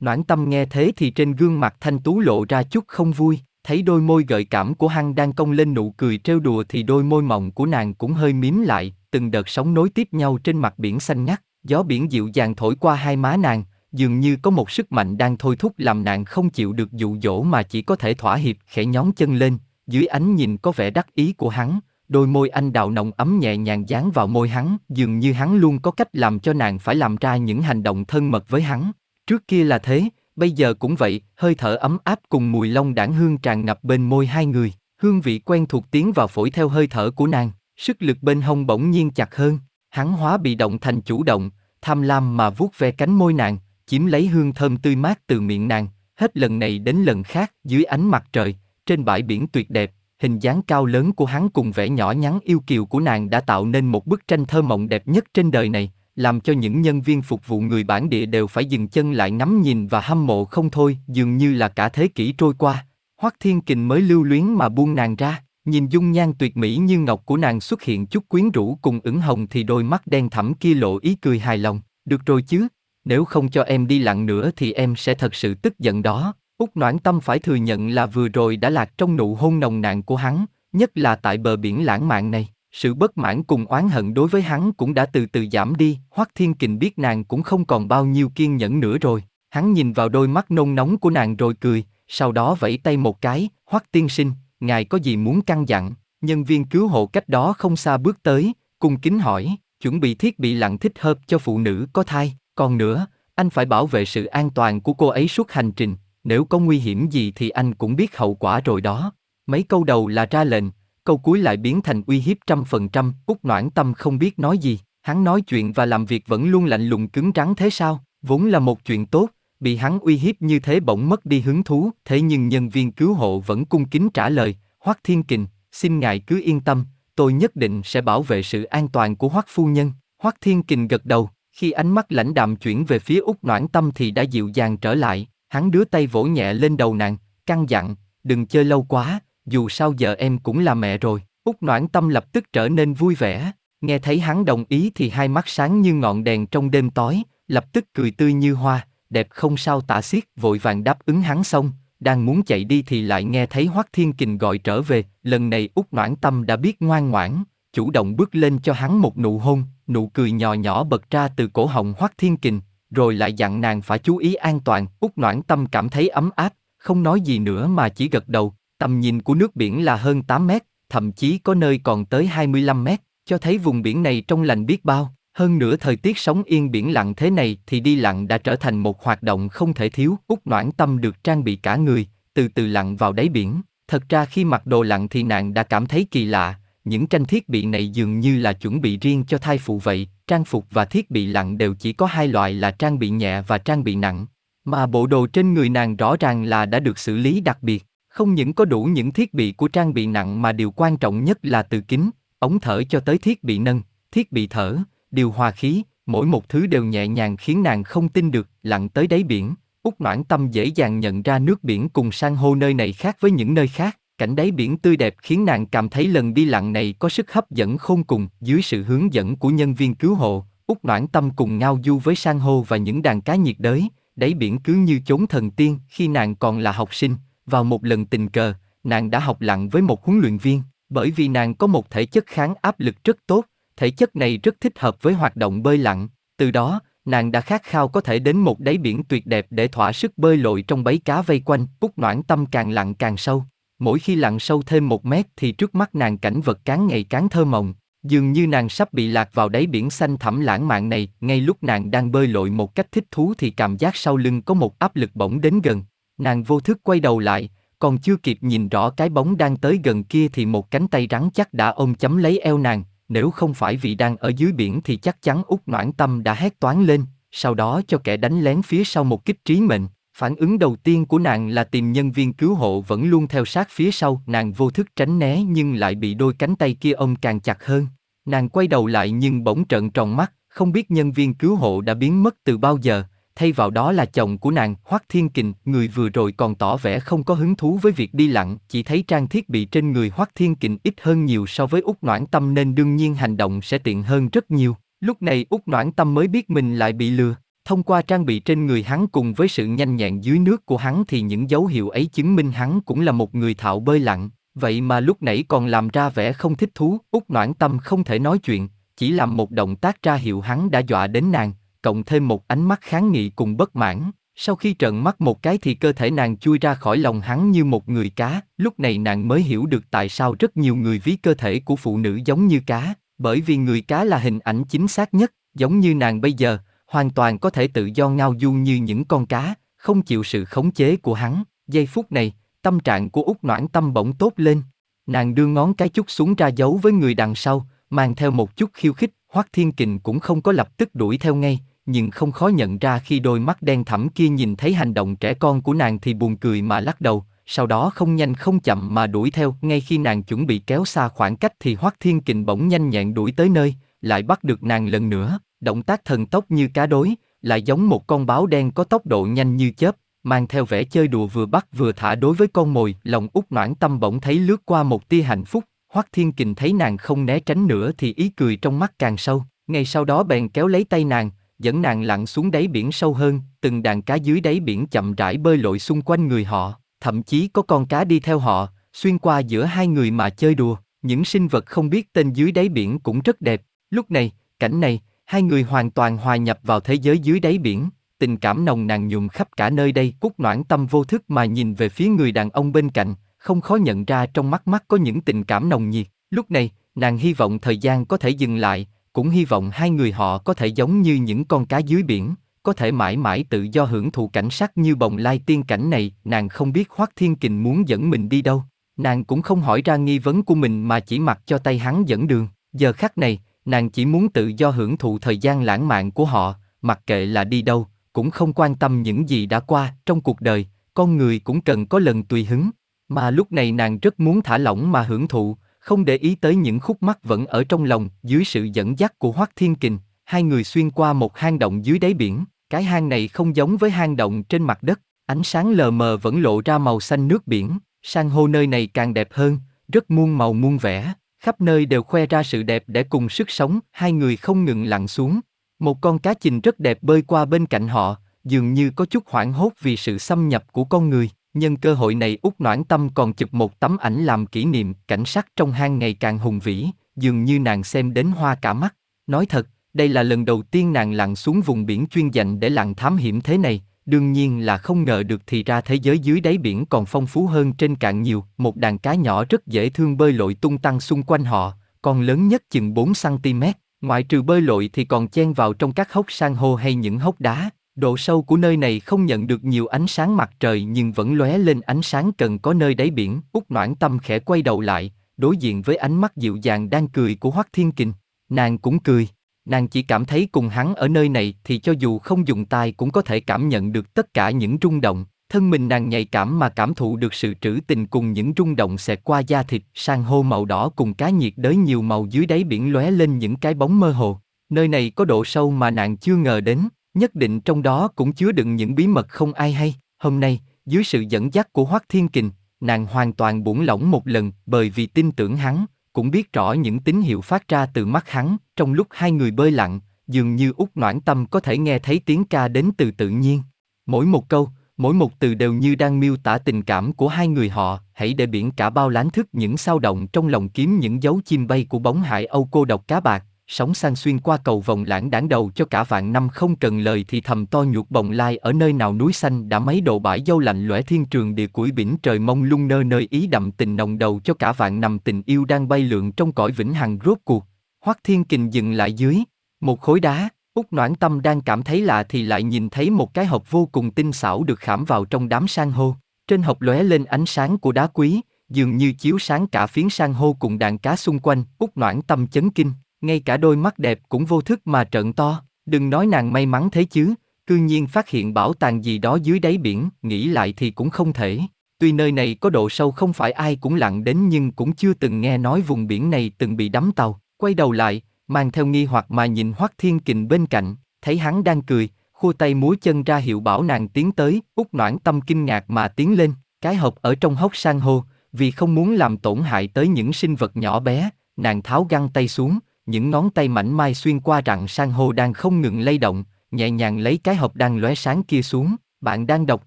Noãn tâm nghe thế thì trên gương mặt thanh tú lộ ra chút không vui, thấy đôi môi gợi cảm của hắn đang cong lên nụ cười trêu đùa thì đôi môi mỏng của nàng cũng hơi mím lại, từng đợt sóng nối tiếp nhau trên mặt biển xanh ngắt, gió biển dịu dàng thổi qua hai má nàng, dường như có một sức mạnh đang thôi thúc làm nàng không chịu được dụ dỗ mà chỉ có thể thỏa hiệp khẽ nhón chân lên, dưới ánh nhìn có vẻ đắc ý của hắn, đôi môi anh đào nồng ấm nhẹ nhàng dán vào môi hắn, dường như hắn luôn có cách làm cho nàng phải làm ra những hành động thân mật với hắn. Trước kia là thế, bây giờ cũng vậy, hơi thở ấm áp cùng mùi long đảng hương tràn ngập bên môi hai người, hương vị quen thuộc tiến vào phổi theo hơi thở của nàng, sức lực bên hông bỗng nhiên chặt hơn, hắn hóa bị động thành chủ động, tham lam mà vuốt ve cánh môi nàng, chiếm lấy hương thơm tươi mát từ miệng nàng, hết lần này đến lần khác dưới ánh mặt trời, trên bãi biển tuyệt đẹp, hình dáng cao lớn của hắn cùng vẻ nhỏ nhắn yêu kiều của nàng đã tạo nên một bức tranh thơ mộng đẹp nhất trên đời này, làm cho những nhân viên phục vụ người bản địa đều phải dừng chân lại ngắm nhìn và hâm mộ không thôi, dường như là cả thế kỷ trôi qua. Hoắc Thiên Kình mới lưu luyến mà buông nàng ra, nhìn dung nhan tuyệt mỹ như ngọc của nàng xuất hiện chút quyến rũ cùng ửng hồng thì đôi mắt đen thẳm kia lộ ý cười hài lòng, được rồi chứ, nếu không cho em đi lặng nữa thì em sẽ thật sự tức giận đó. Úc Noãn Tâm phải thừa nhận là vừa rồi đã lạc trong nụ hôn nồng nàn của hắn, nhất là tại bờ biển lãng mạn này. Sự bất mãn cùng oán hận đối với hắn cũng đã từ từ giảm đi, Hoắc Thiên Kình biết nàng cũng không còn bao nhiêu kiên nhẫn nữa rồi. Hắn nhìn vào đôi mắt nôn nóng của nàng rồi cười, sau đó vẫy tay một cái, Hoắc tiên sinh, ngài có gì muốn căn dặn? Nhân viên cứu hộ cách đó không xa bước tới, cung kính hỏi, chuẩn bị thiết bị lặn thích hợp cho phụ nữ có thai, còn nữa, anh phải bảo vệ sự an toàn của cô ấy suốt hành trình, nếu có nguy hiểm gì thì anh cũng biết hậu quả rồi đó. Mấy câu đầu là ra lệnh, câu cuối lại biến thành uy hiếp trăm phần trăm, Út Noãn Tâm không biết nói gì, hắn nói chuyện và làm việc vẫn luôn lạnh lùng cứng rắn thế sao, vốn là một chuyện tốt, bị hắn uy hiếp như thế bỗng mất đi hứng thú, thế nhưng nhân viên cứu hộ vẫn cung kính trả lời, Hoắc Thiên Kình, xin ngài cứ yên tâm, tôi nhất định sẽ bảo vệ sự an toàn của Hoắc phu nhân. Hoắc Thiên Kình gật đầu, khi ánh mắt lãnh đạm chuyển về phía Út Noãn Tâm thì đã dịu dàng trở lại, hắn đưa tay vỗ nhẹ lên đầu nàng, căng dặn, đừng chơi lâu quá, dù sao giờ em cũng là mẹ rồi. Út Noãn Tâm lập tức trở nên vui vẻ, nghe thấy hắn đồng ý thì hai mắt sáng như ngọn đèn trong đêm tối, lập tức cười tươi như hoa, đẹp không sao tả xiết, vội vàng đáp ứng hắn xong, đang muốn chạy đi thì lại nghe thấy Hoắc Thiên Kình gọi trở về, lần này Út Noãn Tâm đã biết ngoan ngoãn, chủ động bước lên cho hắn một nụ hôn, nụ cười nhỏ nhỏ bật ra từ cổ họng Hoắc Thiên Kình, rồi lại dặn nàng phải chú ý an toàn. Út Noãn Tâm cảm thấy ấm áp, không nói gì nữa mà chỉ gật đầu. Tầm nhìn của nước biển là hơn 8 mét, thậm chí có nơi còn tới 25 mét, cho thấy vùng biển này trong lành biết bao. Hơn nữa thời tiết sóng yên biển lặng thế này thì đi lặn đã trở thành một hoạt động không thể thiếu. Úc Noãn Tâm được trang bị cả người, từ từ lặn vào đáy biển. Thật ra khi mặc đồ lặn thì nàng đã cảm thấy kỳ lạ, những tranh thiết bị này dường như là chuẩn bị riêng cho thai phụ vậy, trang phục và thiết bị lặn đều chỉ có hai loại là trang bị nhẹ và trang bị nặng. Mà bộ đồ trên người nàng rõ ràng là đã được xử lý đặc biệt, không những có đủ những thiết bị của trang bị nặng mà điều quan trọng nhất là từ kính, ống thở cho tới thiết bị nâng, thiết bị thở, điều hòa khí, mỗi một thứ đều nhẹ nhàng khiến nàng không tin được, lặn tới đáy biển, Úc Noãn Tâm dễ dàng nhận ra nước biển cùng san hô nơi này khác với những nơi khác. Cảnh đáy biển tươi đẹp khiến nàng cảm thấy lần đi lặn này có sức hấp dẫn khôn cùng. Dưới sự hướng dẫn của nhân viên cứu hộ, Úc Noãn Tâm cùng ngao du với san hô và những đàn cá nhiệt đới. Đáy biển cứ như chốn thần tiên khi nàng còn là học sinh. Vào một lần tình cờ, nàng đã học lặn với một huấn luyện viên. Bởi vì nàng có một thể chất kháng áp lực rất tốt, thể chất này rất thích hợp với hoạt động bơi lặn. Từ đó, nàng đã khát khao có thể đến một đáy biển tuyệt đẹp để thỏa sức bơi lội trong bấy cá vây quanh, Úc Noãn Tâm càng lặn càng sâu. Mỗi khi lặn sâu thêm một mét thì trước mắt nàng cảnh vật cán ngày cán thơ mộng, dường như nàng sắp bị lạc vào đáy biển xanh thẳm lãng mạn này, ngay lúc nàng đang bơi lội một cách thích thú thì cảm giác sau lưng có một áp lực bỗng đến gần. Nàng vô thức quay đầu lại, còn chưa kịp nhìn rõ cái bóng đang tới gần kia thì một cánh tay rắn chắc đã ôm chấm lấy eo nàng, nếu không phải vì đang ở dưới biển thì chắc chắn út noãn tâm đã hét toán lên, sau đó cho kẻ đánh lén phía sau một kích trí mệnh. Phản ứng đầu tiên của nàng là tìm nhân viên cứu hộ vẫn luôn theo sát phía sau, nàng vô thức tránh né nhưng lại bị đôi cánh tay kia ôm càng chặt hơn. Nàng quay đầu lại nhưng bỗng trợn tròn mắt, không biết nhân viên cứu hộ đã biến mất từ bao giờ, thay vào đó là chồng của nàng, Hoắc Thiên Kình, người vừa rồi còn tỏ vẻ không có hứng thú với việc đi lặn, chỉ thấy trang thiết bị trên người Hoắc Thiên Kình ít hơn nhiều so với út Noãn Tâm nên đương nhiên hành động sẽ tiện hơn rất nhiều. Lúc này út Noãn Tâm mới biết mình lại bị lừa. Thông qua trang bị trên người hắn cùng với sự nhanh nhẹn dưới nước của hắn thì những dấu hiệu ấy chứng minh hắn cũng là một người thạo bơi lặn, vậy mà lúc nãy còn làm ra vẻ không thích thú, út noãn tâm không thể nói chuyện, chỉ làm một động tác ra hiệu hắn đã dọa đến nàng, cộng thêm một ánh mắt kháng nghị cùng bất mãn. Sau khi trợn mắt một cái thì cơ thể nàng chui ra khỏi lòng hắn như một người cá, lúc này nàng mới hiểu được tại sao rất nhiều người ví cơ thể của phụ nữ giống như cá, bởi vì người cá là hình ảnh chính xác nhất, giống như nàng bây giờ, hoàn toàn có thể tự do ngao du như những con cá, không chịu sự khống chế của hắn. Giây phút này, tâm trạng của út noãn tâm bỗng tốt lên. Nàng đưa ngón cái chút xuống ra giấu với người đằng sau, mang theo một chút khiêu khích, Hoắc Thiên Kình cũng không có lập tức đuổi theo ngay, nhưng không khó nhận ra khi đôi mắt đen thẳm kia nhìn thấy hành động trẻ con của nàng thì buồn cười mà lắc đầu, sau đó không nhanh không chậm mà đuổi theo, ngay khi nàng chuẩn bị kéo xa khoảng cách thì Hoắc Thiên Kình bỗng nhanh nhẹn đuổi tới nơi, lại bắt được nàng lần nữa, động tác thần tốc như cá đối, lại giống một con báo đen có tốc độ nhanh như chớp, mang theo vẻ chơi đùa vừa bắt vừa thả đối với con mồi, lòng út noãn tâm bỗng thấy lướt qua một tia hạnh phúc, Hoắc Thiên Kình thấy nàng không né tránh nữa thì ý cười trong mắt càng sâu, ngay sau đó bèn kéo lấy tay nàng, dẫn nàng lặn xuống đáy biển sâu hơn, từng đàn cá dưới đáy biển chậm rãi bơi lội xung quanh người họ, thậm chí có con cá đi theo họ, xuyên qua giữa hai người mà chơi đùa, những sinh vật không biết tên dưới đáy biển cũng rất đẹp. Lúc này, cảnh này, hai người hoàn toàn hòa nhập vào thế giới dưới đáy biển, tình cảm nồng nàn nhuộm khắp cả nơi đây. Cúc noãn tâm vô thức mà nhìn về phía người đàn ông bên cạnh, không khó nhận ra trong mắt mắt có những tình cảm nồng nhiệt. Lúc này, nàng hy vọng thời gian có thể dừng lại, cũng hy vọng hai người họ có thể giống như những con cá dưới biển, có thể mãi mãi tự do hưởng thụ cảnh sắc như bồng lai tiên cảnh này, nàng không biết Hoắc Thiên Kình muốn dẫn mình đi đâu. Nàng cũng không hỏi ra nghi vấn của mình mà chỉ mặc cho tay hắn dẫn đường. Giờ khắc này, nàng chỉ muốn tự do hưởng thụ thời gian lãng mạn của họ, mặc kệ là đi đâu, cũng không quan tâm những gì đã qua trong cuộc đời, con người cũng cần có lần tùy hứng. Mà lúc này nàng rất muốn thả lỏng mà hưởng thụ, không để ý tới những khúc mắc vẫn ở trong lòng, dưới sự dẫn dắt của Hoắc Thiên Kình, hai người xuyên qua một hang động dưới đáy biển, cái hang này không giống với hang động trên mặt đất, ánh sáng lờ mờ vẫn lộ ra màu xanh nước biển, san hô nơi này càng đẹp hơn, rất muôn màu muôn vẻ, khắp nơi đều khoe ra sự đẹp để cùng sức sống, hai người không ngừng lặn xuống. Một con cá chình rất đẹp bơi qua bên cạnh họ, dường như có chút hoảng hốt vì sự xâm nhập của con người. Nhân cơ hội này út noãn tâm còn chụp một tấm ảnh làm kỷ niệm, cảnh sắc trong hang ngày càng hùng vĩ, dường như nàng xem đến hoa cả mắt. Nói thật, đây là lần đầu tiên nàng lặn xuống vùng biển chuyên dành để lặn thám hiểm thế này, đương nhiên là không ngờ được thì ra thế giới dưới đáy biển còn phong phú hơn trên cạn nhiều, một đàn cá nhỏ rất dễ thương bơi lội tung tăng xung quanh họ, con lớn nhất chừng 4cm, ngoại trừ bơi lội thì còn chen vào trong các hốc san hô hay những hốc đá. Độ sâu của nơi này không nhận được nhiều ánh sáng mặt trời nhưng vẫn lóe lên ánh sáng cần có nơi đáy biển. Út noãn tâm khẽ quay đầu lại, đối diện với ánh mắt dịu dàng đang cười của Hoắc Thiên Kình. Nàng cũng cười. Nàng chỉ cảm thấy cùng hắn ở nơi này thì cho dù không dùng tai cũng có thể cảm nhận được tất cả những rung động, thân mình nàng nhạy cảm mà cảm thụ được sự trữ tình cùng những rung động xẹt qua da thịt, sang hô màu đỏ cùng cá nhiệt đới nhiều màu dưới đáy biển lóe lên những cái bóng mơ hồ. Nơi này có độ sâu mà nàng chưa ngờ đến, nhất định trong đó cũng chứa đựng những bí mật không ai hay. Hôm nay, dưới sự dẫn dắt của Hoắc Thiên Kình, nàng hoàn toàn buông lỏng một lần bởi vì tin tưởng hắn, cũng biết rõ những tín hiệu phát ra từ mắt hắn, trong lúc hai người bơi lặn, dường như út noãn tâm có thể nghe thấy tiếng ca đến từ tự nhiên. Mỗi một câu, mỗi một từ đều như đang miêu tả tình cảm của hai người họ, hãy để biển cả bao lán thức những sao động trong lòng kiếm những dấu chim bay của bóng hải âu cô độc cá bạc, sóng sang xuyên qua cầu vòng lãng đảng đầu cho cả vạn năm không cần lời thì thầm to nhuột bồng lai ở nơi nào núi xanh đã mấy độ bãi dâu lạnh lõe thiên trường địa củi biển trời mông lung nơ nơi ý đậm tình nồng đầu cho cả vạn năm tình yêu đang bay lượn trong cõi vĩnh hằng rốt cuộc. Hoắc Thiên Kình dừng lại dưới, một khối đá, Úc Noãn Tâm đang cảm thấy lạ thì lại nhìn thấy một cái hộp vô cùng tinh xảo được khảm vào trong đám san hô. Trên hộp lóe lên ánh sáng của đá quý, dường như chiếu sáng cả phiến san hô cùng đàn cá xung quanh. Úc Noãn Tâm chấn kinh, ngay cả đôi mắt đẹp cũng vô thức mà trợn to. Đừng nói nàng may mắn thế chứ, cư nhiên phát hiện bảo tàng gì đó dưới đáy biển, nghĩ lại thì cũng không thể. Tuy nơi này có độ sâu không phải ai cũng lặn đến nhưng cũng chưa từng nghe nói vùng biển này từng bị đắm tàu. Quay đầu lại, mang theo nghi hoặc mà nhìn Hoắc Thiên Kình bên cạnh, thấy hắn đang cười, khua tay múa chân ra hiệu bảo nàng tiến tới, út noãn tâm kinh ngạc mà tiến lên, cái hộp ở trong hốc san hô, vì không muốn làm tổn hại tới những sinh vật nhỏ bé, nàng tháo găng tay xuống, những ngón tay mảnh mai xuyên qua rặng san hô đang không ngừng lay động, nhẹ nhàng lấy cái hộp đang lóe sáng kia xuống. Bạn đang đọc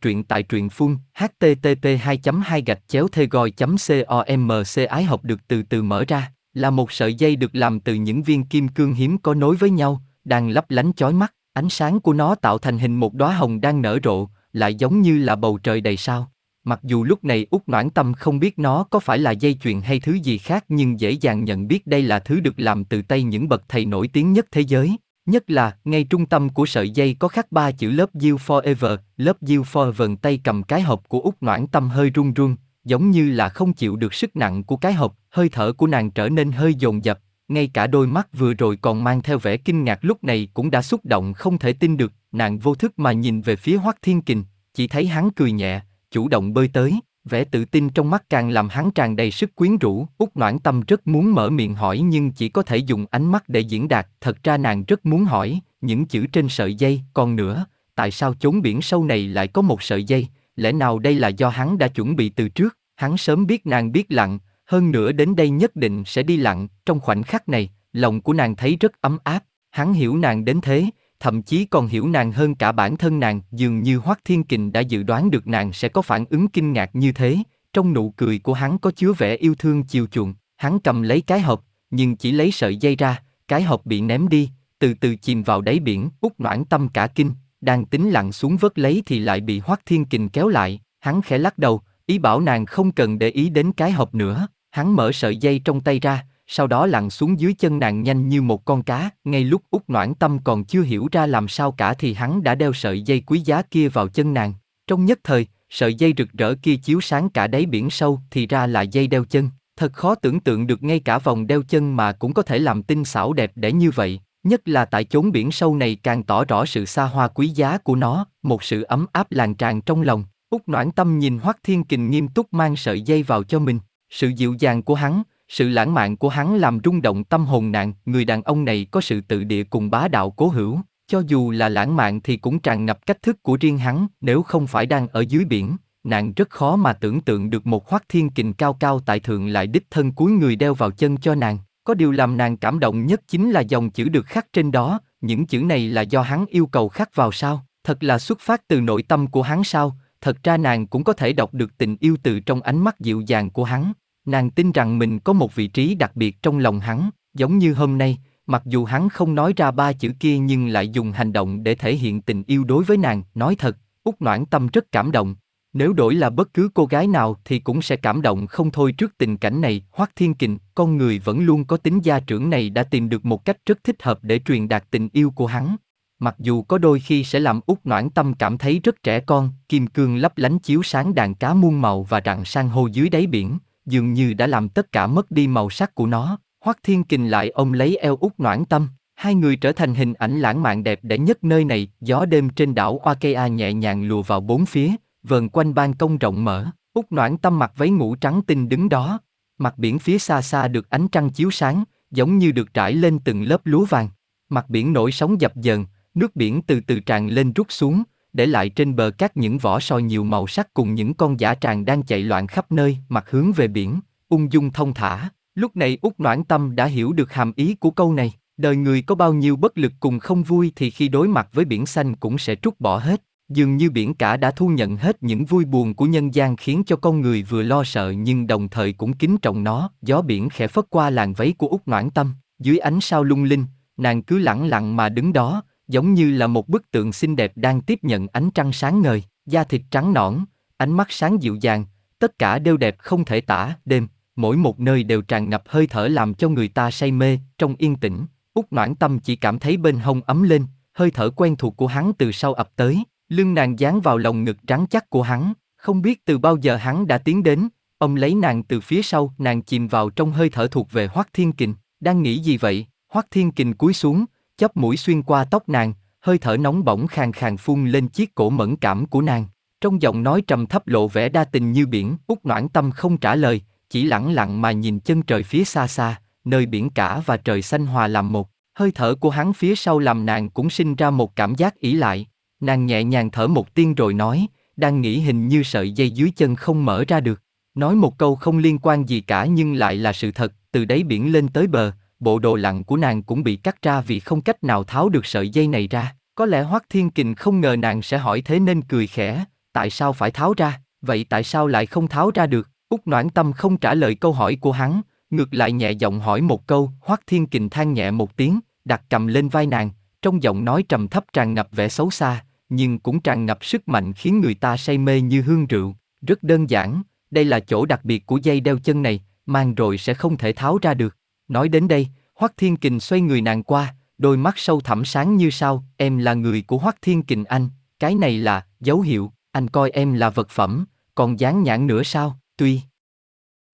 truyện tại truyện phun http 2 2 gạch chéo thê gòi comc ái học được từ từ mở ra là một sợi dây được làm từ những viên kim cương hiếm có nối với nhau, đang lấp lánh chói mắt, ánh sáng của nó tạo thành hình một đóa hồng đang nở rộ, lại giống như là bầu trời đầy sao. Mặc dù lúc này Út Noãn Tâm không biết nó có phải là dây chuyền hay thứ gì khác nhưng dễ dàng nhận biết đây là thứ được làm từ tay những bậc thầy nổi tiếng nhất thế giới. Nhất là, ngay trung tâm của sợi dây có khắc ba chữ lớp You Forever, lớp You Forever tay cầm cái hộp của Út Noãn Tâm hơi run run, giống như là không chịu được sức nặng của cái hộp, hơi thở của nàng trở nên hơi dồn dập, ngay cả đôi mắt vừa rồi còn mang theo vẻ kinh ngạc lúc này cũng đã xúc động không thể tin được, nàng vô thức mà nhìn về phía Hoắc Thiên Kình, chỉ thấy hắn cười nhẹ, chủ động bơi tới, vẻ tự tin trong mắt càng làm hắn tràn đầy sức quyến rũ, Úc noãn tâm rất muốn mở miệng hỏi nhưng chỉ có thể dùng ánh mắt để diễn đạt, thật ra nàng rất muốn hỏi, những chữ trên sợi dây, còn nữa, tại sao chốn biển sâu này lại có một sợi dây, lẽ nào đây là do hắn đã chuẩn bị từ trước, hắn sớm biết nàng biết lặng, hơn nữa đến đây nhất định sẽ đi lặng, trong khoảnh khắc này, lòng của nàng thấy rất ấm áp, hắn hiểu nàng đến thế, thậm chí còn hiểu nàng hơn cả bản thân nàng, dường như Hoắc Thiên Kình đã dự đoán được nàng sẽ có phản ứng kinh ngạc như thế, trong nụ cười của hắn có chứa vẻ yêu thương chiều chuộng, hắn cầm lấy cái hộp, nhưng chỉ lấy sợi dây ra, cái hộp bị ném đi, từ từ chìm vào đáy biển, út noãn tâm cả kinh, đang tính lặn xuống vớt lấy thì lại bị Hoắc Thiên Kình kéo lại, hắn khẽ lắc đầu, ý bảo nàng không cần để ý đến cái hộp nữa, hắn mở sợi dây trong tay ra, sau đó lặn xuống dưới chân nàng nhanh như một con cá, ngay lúc út noãn tâm còn chưa hiểu ra làm sao cả thì hắn đã đeo sợi dây quý giá kia vào chân nàng. Trong nhất thời, sợi dây rực rỡ kia chiếu sáng cả đáy biển sâu thì ra là dây đeo chân. Thật khó tưởng tượng được ngay cả vòng đeo chân mà cũng có thể làm tinh xảo đẹp để như vậy, nhất là tại chốn biển sâu này càng tỏ rõ sự xa hoa quý giá của nó, một sự ấm áp làn tràn trong lòng. Úc Noãn Tâm nhìn Hoắc Thiên Kình nghiêm túc mang sợi dây vào cho mình, sự dịu dàng của hắn, sự lãng mạn của hắn làm rung động tâm hồn nàng, người đàn ông này có sự tự địa cùng bá đạo cố hữu, cho dù là lãng mạn thì cũng tràn ngập cách thức của riêng hắn, nếu không phải đang ở dưới biển, nàng rất khó mà tưởng tượng được một hoác thiên kình cao cao tại thượng lại đích thân cuối người đeo vào chân cho nàng. Có điều làm nàng cảm động nhất chính là dòng chữ được khắc trên đó, những chữ này là do hắn yêu cầu khắc vào sao, thật là xuất phát từ nội tâm của hắn sao, thật ra nàng cũng có thể đọc được tình yêu từ trong ánh mắt dịu dàng của hắn. Nàng tin rằng mình có một vị trí đặc biệt trong lòng hắn, giống như hôm nay, mặc dù hắn không nói ra ba chữ kia nhưng lại dùng hành động để thể hiện tình yêu đối với nàng, nói thật, út noãn tâm rất cảm động. Nếu đổi là bất cứ cô gái nào thì cũng sẽ cảm động không thôi trước tình cảnh này. Hoắc Thiên Kình, con người vẫn luôn có tính gia trưởng này đã tìm được một cách rất thích hợp để truyền đạt tình yêu của hắn. Mặc dù có đôi khi sẽ làm út noãn tâm cảm thấy rất trẻ con, kim cương lấp lánh chiếu sáng đàn cá muôn màu và rặng san hô dưới đáy biển, dường như đã làm tất cả mất đi màu sắc của nó. Hoắc Thiên Kình lại ôm lấy eo út noãn tâm, hai người trở thành hình ảnh lãng mạn đẹp đẽ nhất nơi này. Gió đêm trên đảo Oakea nhẹ nhàng lùa vào bốn phía, vờn quanh ban công rộng mở. Út noãn tâm mặc váy ngủ trắng tinh đứng đó, mặt biển phía xa xa được ánh trăng chiếu sáng, giống như được trải lên từng lớp lúa vàng. Mặt biển nổi sóng dập dờn, nước biển từ từ tràn lên rút xuống, để lại trên bờ cát những vỏ soi nhiều màu sắc cùng những con giả tràng đang chạy loạn khắp nơi, mặt hướng về biển, ung dung thông thả. Lúc này Úc Noãn Tâm đã hiểu được hàm ý của câu này, đời người có bao nhiêu bất lực cùng không vui thì khi đối mặt với biển xanh cũng sẽ trút bỏ hết. Dường như biển cả đã thu nhận hết những vui buồn của nhân gian khiến cho con người vừa lo sợ nhưng đồng thời cũng kính trọng nó. Gió biển khẽ phất qua làn váy của Úc Noãn Tâm, dưới ánh sao lung linh, nàng cứ lặng lặng mà đứng đó, giống như là một bức tượng xinh đẹp đang tiếp nhận ánh trăng sáng ngời, da thịt trắng nõn, ánh mắt sáng dịu dàng, tất cả đều đẹp không thể tả. Đêm, mỗi một nơi đều tràn ngập hơi thở làm cho người ta say mê, trong yên tĩnh. Út noãn tâm chỉ cảm thấy bên hông ấm lên, hơi thở quen thuộc của hắn từ sau ập tới, lưng nàng dán vào lòng ngực trắng chắc của hắn, không biết từ bao giờ hắn đã tiến đến, ông lấy nàng từ phía sau, nàng chìm vào trong hơi thở thuộc về Hoắc Thiên Kình, đang nghĩ gì vậy? Hoắc Thiên Kình cúi xuống, chóp mũi xuyên qua tóc nàng, hơi thở nóng bỏng khàn khàn phun lên chiếc cổ mẫn cảm của nàng. Trong giọng nói trầm thấp lộ vẻ đa tình như biển, út noãn tâm không trả lời, chỉ lặng lặng mà nhìn chân trời phía xa xa, nơi biển cả và trời xanh hòa làm một. Hơi thở của hắn phía sau làm nàng cũng sinh ra một cảm giác ỉ lại. Nàng nhẹ nhàng thở một tiếng rồi nói, đang nghĩ hình như sợi dây dưới chân không mở ra được. Nói một câu không liên quan gì cả nhưng lại là sự thật, từ đáy biển lên tới bờ, bộ đồ lặn của nàng cũng bị cắt ra vì không cách nào tháo được sợi dây này ra. Có lẽ Hoắc Thiên Kình không ngờ nàng sẽ hỏi thế nên cười khẽ, tại sao phải tháo ra, vậy tại sao lại không tháo ra được? Úc Noãn Tâm không trả lời câu hỏi của hắn, ngược lại nhẹ giọng hỏi một câu, Hoắc Thiên Kình than nhẹ một tiếng, đặt cầm lên vai nàng, trong giọng nói trầm thấp tràn ngập vẻ xấu xa, nhưng cũng tràn ngập sức mạnh khiến người ta say mê như hương rượu. Rất đơn giản, đây là chỗ đặc biệt của dây đeo chân này, mang rồi sẽ không thể tháo ra được. Nói đến đây, Hoắc Thiên Kình xoay người nàng qua, đôi mắt sâu thẳm sáng như sao, em là người của Hoắc Thiên Kình anh, cái này là dấu hiệu, anh coi em là vật phẩm, còn dán nhãn nữa sao? Tuy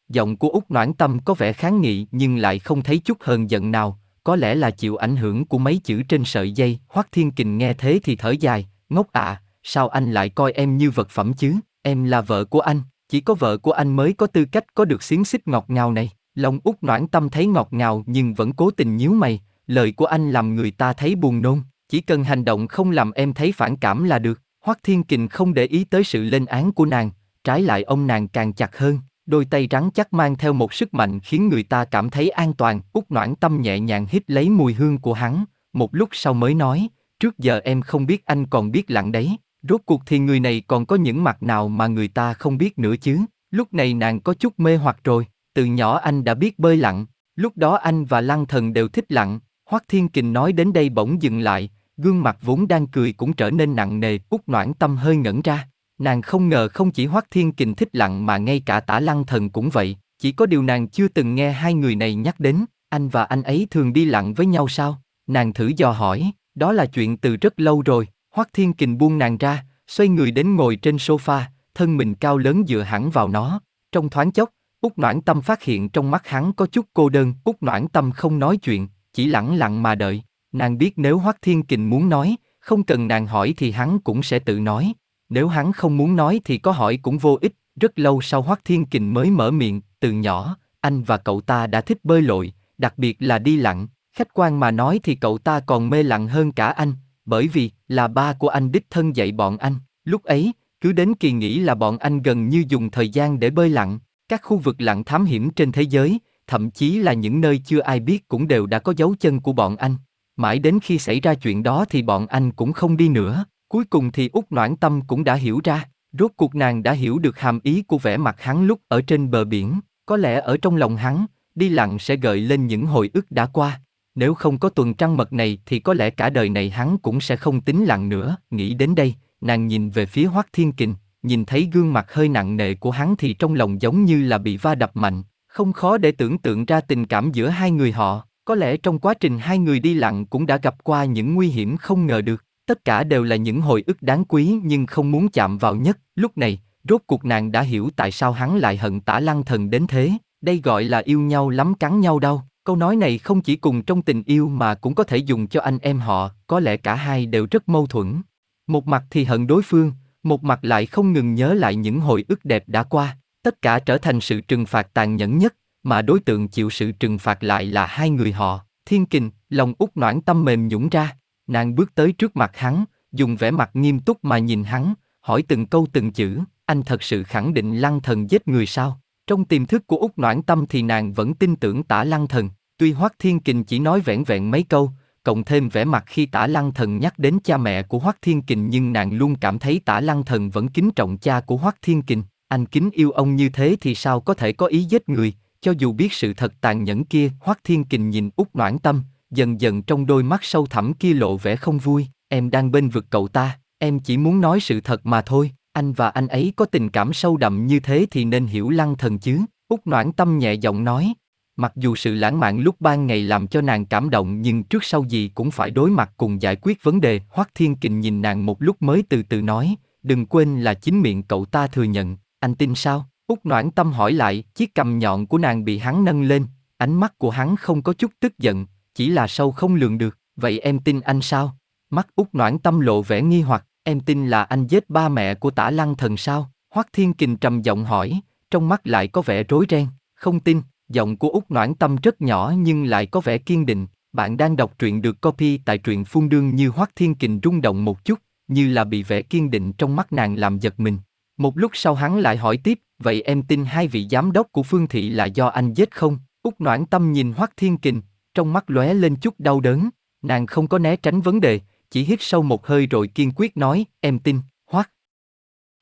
giọng của Úc Noãn Tâm có vẻ kháng nghị nhưng lại không thấy chút hờn giận nào, có lẽ là chịu ảnh hưởng của mấy chữ trên sợi dây. Hoắc Thiên Kình nghe thế thì thở dài, ngốc ạ, à, sao anh lại coi em như vật phẩm chứ? Em là vợ của anh, chỉ có vợ của anh mới có tư cách có được xiến xích ngọt ngào này. Lòng út noãn tâm thấy ngọt ngào nhưng vẫn cố tình nhíu mày, lời của anh làm người ta thấy buồn nôn, chỉ cần hành động không làm em thấy phản cảm là được. Hoắc Thiên Kình không để ý tới sự lên án của nàng, trái lại ông nàng càng chặt hơn, đôi tay rắn chắc mang theo một sức mạnh khiến người ta cảm thấy an toàn. Út noãn tâm nhẹ nhàng hít lấy mùi hương của hắn, một lúc sau mới nói, trước giờ em không biết anh còn biết lặng đấy, rốt cuộc thì người này còn có những mặt nào mà người ta không biết nữa chứ. Lúc này nàng có chút mê hoặc rồi, từ nhỏ anh đã biết bơi lặn, lúc đó anh và Lăng Thần đều thích lặn. Hoắc Thiên Kình nói đến đây bỗng dừng lại, gương mặt vốn đang cười cũng trở nên nặng nề, út noãn tâm hơi ngẩn ra. Nàng không ngờ không chỉ Hoắc Thiên Kình thích lặn mà ngay cả tả Lăng Thần cũng vậy, chỉ có điều nàng chưa từng nghe hai người này nhắc đến, anh và anh ấy thường đi lặn với nhau sao? Nàng thử dò hỏi, đó là chuyện từ rất lâu rồi, Hoắc Thiên Kình buông nàng ra, xoay người đến ngồi trên sofa, thân mình cao lớn dựa hẳn vào nó, trong thoáng chốc, Úc Noãn Tâm phát hiện trong mắt hắn có chút cô đơn, Úc Noãn Tâm không nói chuyện, chỉ lặng lặng mà đợi. Nàng biết nếu Hoắc Thiên Kình muốn nói, không cần nàng hỏi thì hắn cũng sẽ tự nói. Nếu hắn không muốn nói thì có hỏi cũng vô ích. Rất lâu sau Hoắc Thiên Kình mới mở miệng, từ nhỏ, anh và cậu ta đã thích bơi lội, đặc biệt là đi lặn. Khách quan mà nói thì cậu ta còn mê lặn hơn cả anh, bởi vì là ba của anh đích thân dạy bọn anh. Lúc ấy, cứ đến kỳ nghỉ là bọn anh gần như dùng thời gian để bơi lặn. Các khu vực lặn thám hiểm trên thế giới, thậm chí là những nơi chưa ai biết cũng đều đã có dấu chân của bọn anh. Mãi đến khi xảy ra chuyện đó thì bọn anh cũng không đi nữa. Cuối cùng thì út Noãn Tâm cũng đã hiểu ra, rốt cuộc nàng đã hiểu được hàm ý của vẻ mặt hắn lúc ở trên bờ biển. Có lẽ ở trong lòng hắn, đi lặng sẽ gợi lên những hồi ức đã qua. Nếu không có tuần trăng mật này thì có lẽ cả đời này hắn cũng sẽ không tính lặng nữa. Nghĩ đến đây, nàng nhìn về phía Hoắc Thiên Kình, nhìn thấy gương mặt hơi nặng nề của hắn thì trong lòng giống như là bị va đập mạnh, không khó để tưởng tượng ra tình cảm giữa hai người họ, có lẽ trong quá trình hai người đi lặng cũng đã gặp qua những nguy hiểm không ngờ được, tất cả đều là những hồi ức đáng quý nhưng không muốn chạm vào nhất, lúc này, rốt cuộc nàng đã hiểu tại sao hắn lại hận tả lăng thần đến thế, đây gọi là yêu nhau lắm cắn nhau đau. Câu nói này không chỉ cùng trong tình yêu mà cũng có thể dùng cho anh em họ, có lẽ cả hai đều rất mâu thuẫn. Một mặt thì hận đối phương, một mặt lại không ngừng nhớ lại những hồi ức đẹp đã qua, tất cả trở thành sự trừng phạt tàn nhẫn nhất, mà đối tượng chịu sự trừng phạt lại là hai người họ. Thiên kình, lòng út noãn tâm mềm nhũng ra, nàng bước tới trước mặt hắn, dùng vẻ mặt nghiêm túc mà nhìn hắn, hỏi từng câu từng chữ, anh thật sự khẳng định lăng thần giết người sao? Trong tiềm thức của út noãn tâm thì nàng vẫn tin tưởng tả lăng thần, tuy Hoắc Thiên Kình chỉ nói vẻn vẹn mấy câu, cộng thêm vẻ mặt khi tả lăng thần nhắc đến cha mẹ của Hoắc Thiên Kình nhưng nàng luôn cảm thấy tả lăng thần vẫn kính trọng cha của Hoắc Thiên Kình, anh kính yêu ông như thế thì sao có thể có ý giết người, cho dù biết sự thật tàn nhẫn kia, Hoắc Thiên Kình nhìn út noãn tâm, dần dần trong đôi mắt sâu thẳm kia lộ vẻ không vui, em đang bên vực cậu ta, em chỉ muốn nói sự thật mà thôi, anh và anh ấy có tình cảm sâu đậm như thế thì nên hiểu lăng thần chứ, út noãn tâm nhẹ giọng nói, Mặc dù sự lãng mạn lúc ban ngày làm cho nàng cảm động nhưng trước sau gì cũng phải đối mặt cùng giải quyết vấn đề. Hoắc Thiên Kình nhìn nàng một lúc mới từ từ nói, đừng quên là chính miệng cậu ta thừa nhận, anh tin sao? út Noãn Tâm hỏi lại, chiếc cầm nhọn của nàng bị hắn nâng lên, ánh mắt của hắn không có chút tức giận, chỉ là sâu không lường được, vậy em tin anh sao? Mắt út Noãn Tâm lộ vẻ nghi hoặc, em tin là anh giết ba mẹ của tả lăng thần sao? Hoắc Thiên Kình trầm giọng hỏi, trong mắt lại có vẻ rối ren, không tin, Giọng của Úc Noãn Tâm rất nhỏ nhưng lại có vẻ kiên định. Bạn đang đọc truyện được copy tại truyện phun đương như Hoắc Thiên Kình rung động một chút, như là bị vẻ kiên định trong mắt nàng làm giật mình. Một lúc sau hắn lại hỏi tiếp, vậy em tin hai vị giám đốc của Phương Thị là do anh giết không? Úc Noãn Tâm nhìn Hoắc Thiên Kình, trong mắt lóe lên chút đau đớn. Nàng không có né tránh vấn đề, chỉ hít sâu một hơi rồi kiên quyết nói, em tin, Hoắc.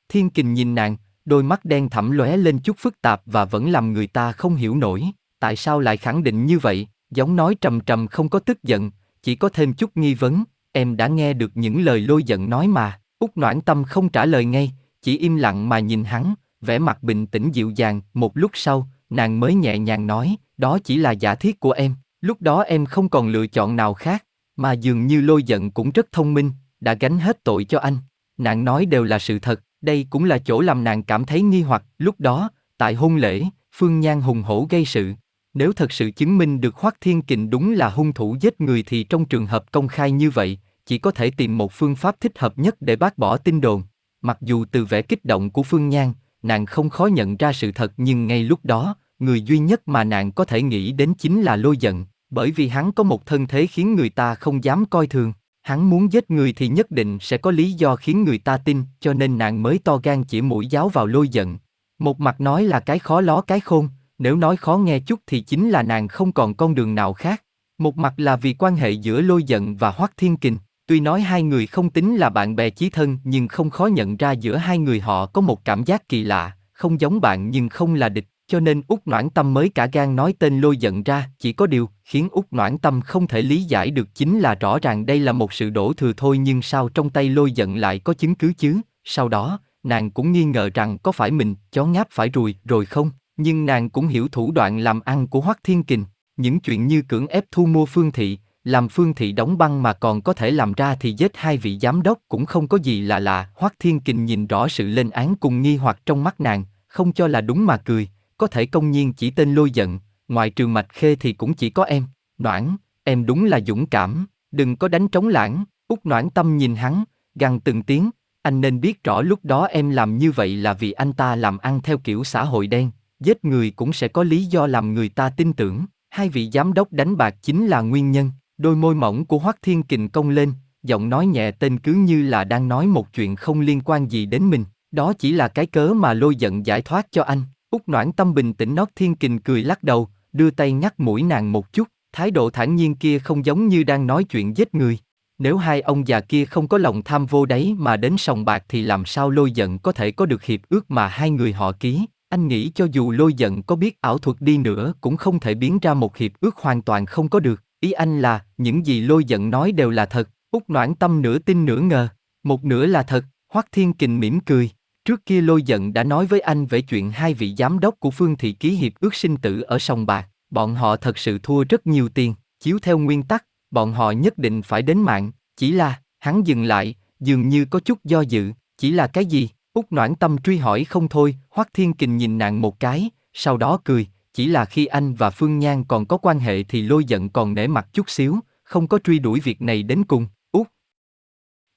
Thiên Kình nhìn nàng, đôi mắt đen thẳm lóe lên chút phức tạp và vẫn làm người ta không hiểu nổi, tại sao lại khẳng định như vậy, giống nói trầm trầm không có tức giận, chỉ có thêm chút nghi vấn, em đã nghe được những lời lôi giận nói mà, út noãn tâm không trả lời ngay, chỉ im lặng mà nhìn hắn, vẻ mặt bình tĩnh dịu dàng, một lúc sau, nàng mới nhẹ nhàng nói, đó chỉ là giả thiết của em, lúc đó em không còn lựa chọn nào khác, mà dường như lôi giận cũng rất thông minh, đã gánh hết tội cho anh, nàng nói đều là sự thật, đây cũng là chỗ làm nàng cảm thấy nghi hoặc, lúc đó, tại hôn lễ, Phương Nhan hùng hổ gây sự. Nếu thật sự chứng minh được Hoắc Thiên Kình đúng là hung thủ giết người thì trong trường hợp công khai như vậy, chỉ có thể tìm một phương pháp thích hợp nhất để bác bỏ tin đồn. Mặc dù từ vẻ kích động của Phương Nhan, nàng không khó nhận ra sự thật nhưng ngay lúc đó, người duy nhất mà nàng có thể nghĩ đến chính là lôi giận, bởi vì hắn có một thân thế khiến người ta không dám coi thường. Hắn muốn giết người thì nhất định sẽ có lý do khiến người ta tin, cho nên nàng mới to gan chỉ mũi giáo vào lôi giận. Một mặt nói là cái khó ló cái khôn, nếu nói khó nghe chút thì chính là nàng không còn con đường nào khác. Một mặt là vì quan hệ giữa lôi giận và hoắc thiên kình, tuy nói hai người không tính là bạn bè chí thân nhưng không khó nhận ra giữa hai người họ có một cảm giác kỳ lạ, không giống bạn nhưng không là địch. Cho nên út Noãn Tâm mới cả gan nói tên lôi giận ra, chỉ có điều, khiến út Noãn Tâm không thể lý giải được chính là rõ ràng đây là một sự đổ thừa thôi nhưng sao trong tay lôi giận lại có chứng cứ chứ, sau đó, nàng cũng nghi ngờ rằng có phải mình chó ngáp phải ruồi rồi không, nhưng nàng cũng hiểu thủ đoạn làm ăn của Hoắc Thiên Kình, những chuyện như cưỡng ép thu mua phương thị, làm phương thị đóng băng mà còn có thể làm ra thì giết hai vị giám đốc cũng không có gì là lạ. Hoắc Thiên Kình nhìn rõ sự lên án cùng nghi hoặc trong mắt nàng, không cho là đúng mà cười, có thể công nhiên chỉ tên lôi giận, ngoài trường mạch khê thì cũng chỉ có em, noãn, em đúng là dũng cảm, đừng có đánh trống lãng, út noãn tâm nhìn hắn, gằn từng tiếng, anh nên biết rõ lúc đó em làm như vậy là vì anh ta làm ăn theo kiểu xã hội đen, giết người cũng sẽ có lý do làm người ta tin tưởng, hai vị giám đốc đánh bạc chính là nguyên nhân, đôi môi mỏng của Hoắc Thiên Kình cong lên, giọng nói nhẹ tên cứ như là đang nói một chuyện không liên quan gì đến mình, đó chỉ là cái cớ mà lôi giận giải thoát cho anh. Úc Noãn Tâm bình tĩnh nót thiên kình cười lắc đầu, đưa tay nhắc mũi nàng một chút, thái độ thản nhiên kia không giống như đang nói chuyện giết người. Nếu hai ông già kia không có lòng tham vô đáy mà đến sòng bạc thì làm sao lôi giận có thể có được hiệp ước mà hai người họ ký. Anh nghĩ cho dù lôi giận có biết ảo thuật đi nữa cũng không thể biến ra một hiệp ước hoàn toàn không có được. Ý anh là, những gì lôi giận nói đều là thật, Úc Noãn Tâm nửa tin nửa ngờ, một nửa là thật, Hoắc Thiên Kình mỉm cười, Trước kia lôi giận đã nói với anh về chuyện hai vị giám đốc của Phương Thị ký hiệp ước sinh tử ở sông Bạc, bọn họ thật sự thua rất nhiều tiền, chiếu theo nguyên tắc, bọn họ nhất định phải đến mạng, chỉ là, hắn dừng lại, dường như có chút do dự, chỉ là cái gì? Úc noãn tâm truy hỏi không thôi, Hoắc Thiên Kình nhìn nàng một cái, sau đó cười, chỉ là khi anh và Phương Nhan còn có quan hệ thì lôi giận còn nể mặt chút xíu, không có truy đuổi việc này đến cùng, Úc.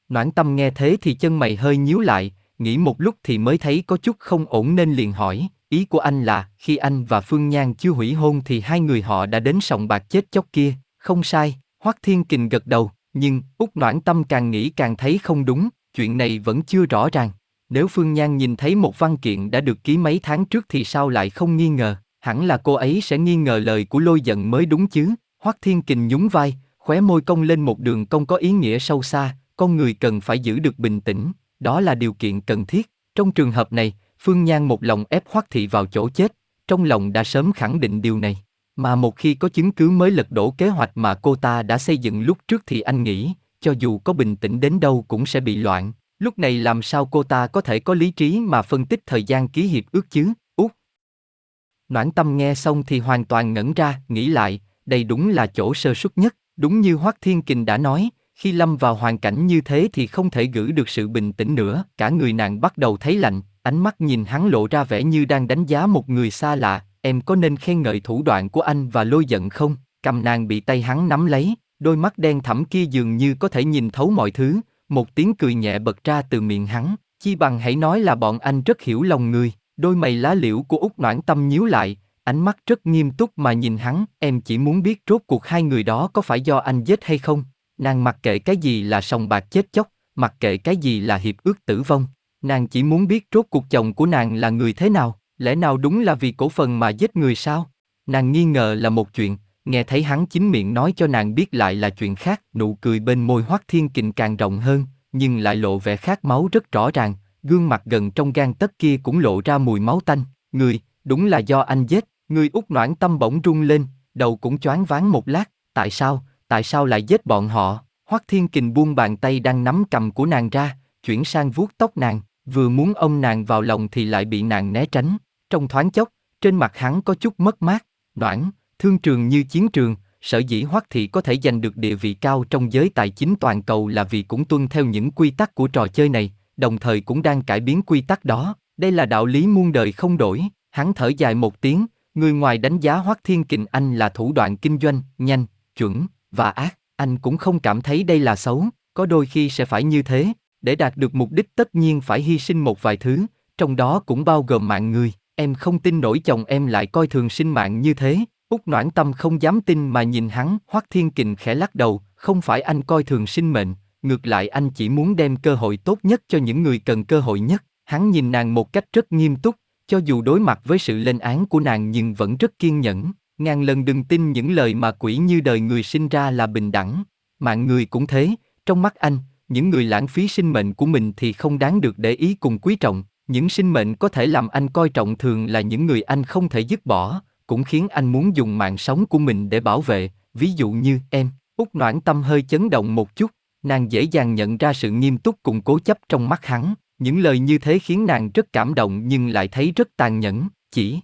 Noãn tâm nghe thế thì chân mày hơi nhíu lại, nghĩ một lúc thì mới thấy có chút không ổn nên liền hỏi, ý của anh là, khi anh và Phương Nhan chưa hủy hôn thì hai người họ đã đến sòng bạc chết chóc kia, không sai, Hoắc Thiên Kình gật đầu, nhưng, út noãn tâm càng nghĩ càng thấy không đúng, chuyện này vẫn chưa rõ ràng. Nếu Phương Nhan nhìn thấy một văn kiện đã được ký mấy tháng trước thì sao lại không nghi ngờ, hẳn là cô ấy sẽ nghi ngờ lời của lôi giận mới đúng chứ. Hoắc Thiên Kình nhún vai, khóe môi cong lên một đường cong có ý nghĩa sâu xa, con người cần phải giữ được bình tĩnh, đó là điều kiện cần thiết. Trong trường hợp này, Phương Nhan một lòng ép Hoắc Thị vào chỗ chết, trong lòng đã sớm khẳng định điều này. Mà một khi có chứng cứ mới lật đổ kế hoạch mà cô ta đã xây dựng lúc trước thì anh nghĩ, cho dù có bình tĩnh đến đâu cũng sẽ bị loạn. Lúc này làm sao cô ta có thể có lý trí mà phân tích thời gian ký hiệp ước chứ? Út. Noãn tâm nghe xong thì hoàn toàn ngẩn ra, nghĩ lại, đây đúng là chỗ sơ suất nhất, đúng như Hoắc Thiên Kình đã nói, khi lâm vào hoàn cảnh như thế thì không thể giữ được sự bình tĩnh nữa, cả người nàng bắt đầu thấy lạnh, ánh mắt nhìn hắn lộ ra vẻ như đang đánh giá một người xa lạ, em có nên khen ngợi thủ đoạn của anh và lôi giận không? Cầm nàng bị tay hắn nắm lấy, đôi mắt đen thẳm kia dường như có thể nhìn thấu mọi thứ, một tiếng cười nhẹ bật ra từ miệng hắn, chi bằng hãy nói là bọn anh rất hiểu lòng người, đôi mày lá liễu của út noãn tâm nhíu lại, ánh mắt rất nghiêm túc mà nhìn hắn, em chỉ muốn biết rốt cuộc hai người đó có phải do anh giết hay không, nàng mặc kệ cái gì là sòng bạc chết chóc, mặc kệ cái gì là hiệp ước tử vong, nàng chỉ muốn biết rốt cuộc chồng của nàng là người thế nào, lẽ nào đúng là vì cổ phần mà giết người sao? Nàng nghi ngờ là một chuyện, nghe thấy hắn chính miệng nói cho nàng biết lại là chuyện khác, nụ cười bên môi Hoắc Thiên Kình càng rộng hơn, nhưng lại lộ vẻ khát máu rất rõ ràng, gương mặt gần trong gan tất kia cũng lộ ra mùi máu tanh, người, đúng là do anh giết, người út noãn tâm bỗng rung lên, đầu cũng choáng váng một lát, tại sao, tại sao lại giết bọn họ? Hoắc Thiên Kình buông bàn tay đang nắm cầm của nàng ra, chuyển sang vuốt tóc nàng, vừa muốn ôm nàng vào lòng thì lại bị nàng né tránh. Trong thoáng chốc, trên mặt hắn có chút mất mát, noãn, thương trường như chiến trường, sở dĩ Hoắc Thị có thể giành được địa vị cao trong giới tài chính toàn cầu là vì cũng tuân theo những quy tắc của trò chơi này, đồng thời cũng đang cải biến quy tắc đó. Đây là đạo lý muôn đời không đổi. Hắn thở dài một tiếng, người ngoài đánh giá Hoắc Thiên Kình Anh là thủ đoạn kinh doanh, nhanh, chuẩn và ác, anh cũng không cảm thấy đây là xấu, có đôi khi sẽ phải như thế, để đạt được mục đích tất nhiên phải hy sinh một vài thứ, trong đó cũng bao gồm mạng người. Em không tin nổi chồng em lại coi thường sinh mạng như thế, Úc Noãn Tâm không dám tin mà nhìn hắn, Hoắc Thiên Kình khẽ lắc đầu, không phải anh coi thường sinh mệnh, ngược lại anh chỉ muốn đem cơ hội tốt nhất cho những người cần cơ hội nhất. Hắn nhìn nàng một cách rất nghiêm túc, cho dù đối mặt với sự lên án của nàng nhưng vẫn rất kiên nhẫn. Ngàn lần đừng tin những lời mà quỷ như đời người sinh ra là bình đẳng. Mạng người cũng thế, trong mắt anh, những người lãng phí sinh mệnh của mình thì không đáng được để ý cùng quý trọng. Những sinh mệnh có thể làm anh coi trọng thường là những người anh không thể dứt bỏ, cũng khiến anh muốn dùng mạng sống của mình để bảo vệ, ví dụ như em. Út noãn tâm hơi chấn động một chút, nàng dễ dàng nhận ra sự nghiêm túc cùng cố chấp trong mắt hắn. Những lời như thế khiến nàng rất cảm động nhưng lại thấy rất tàn nhẫn, chỉ.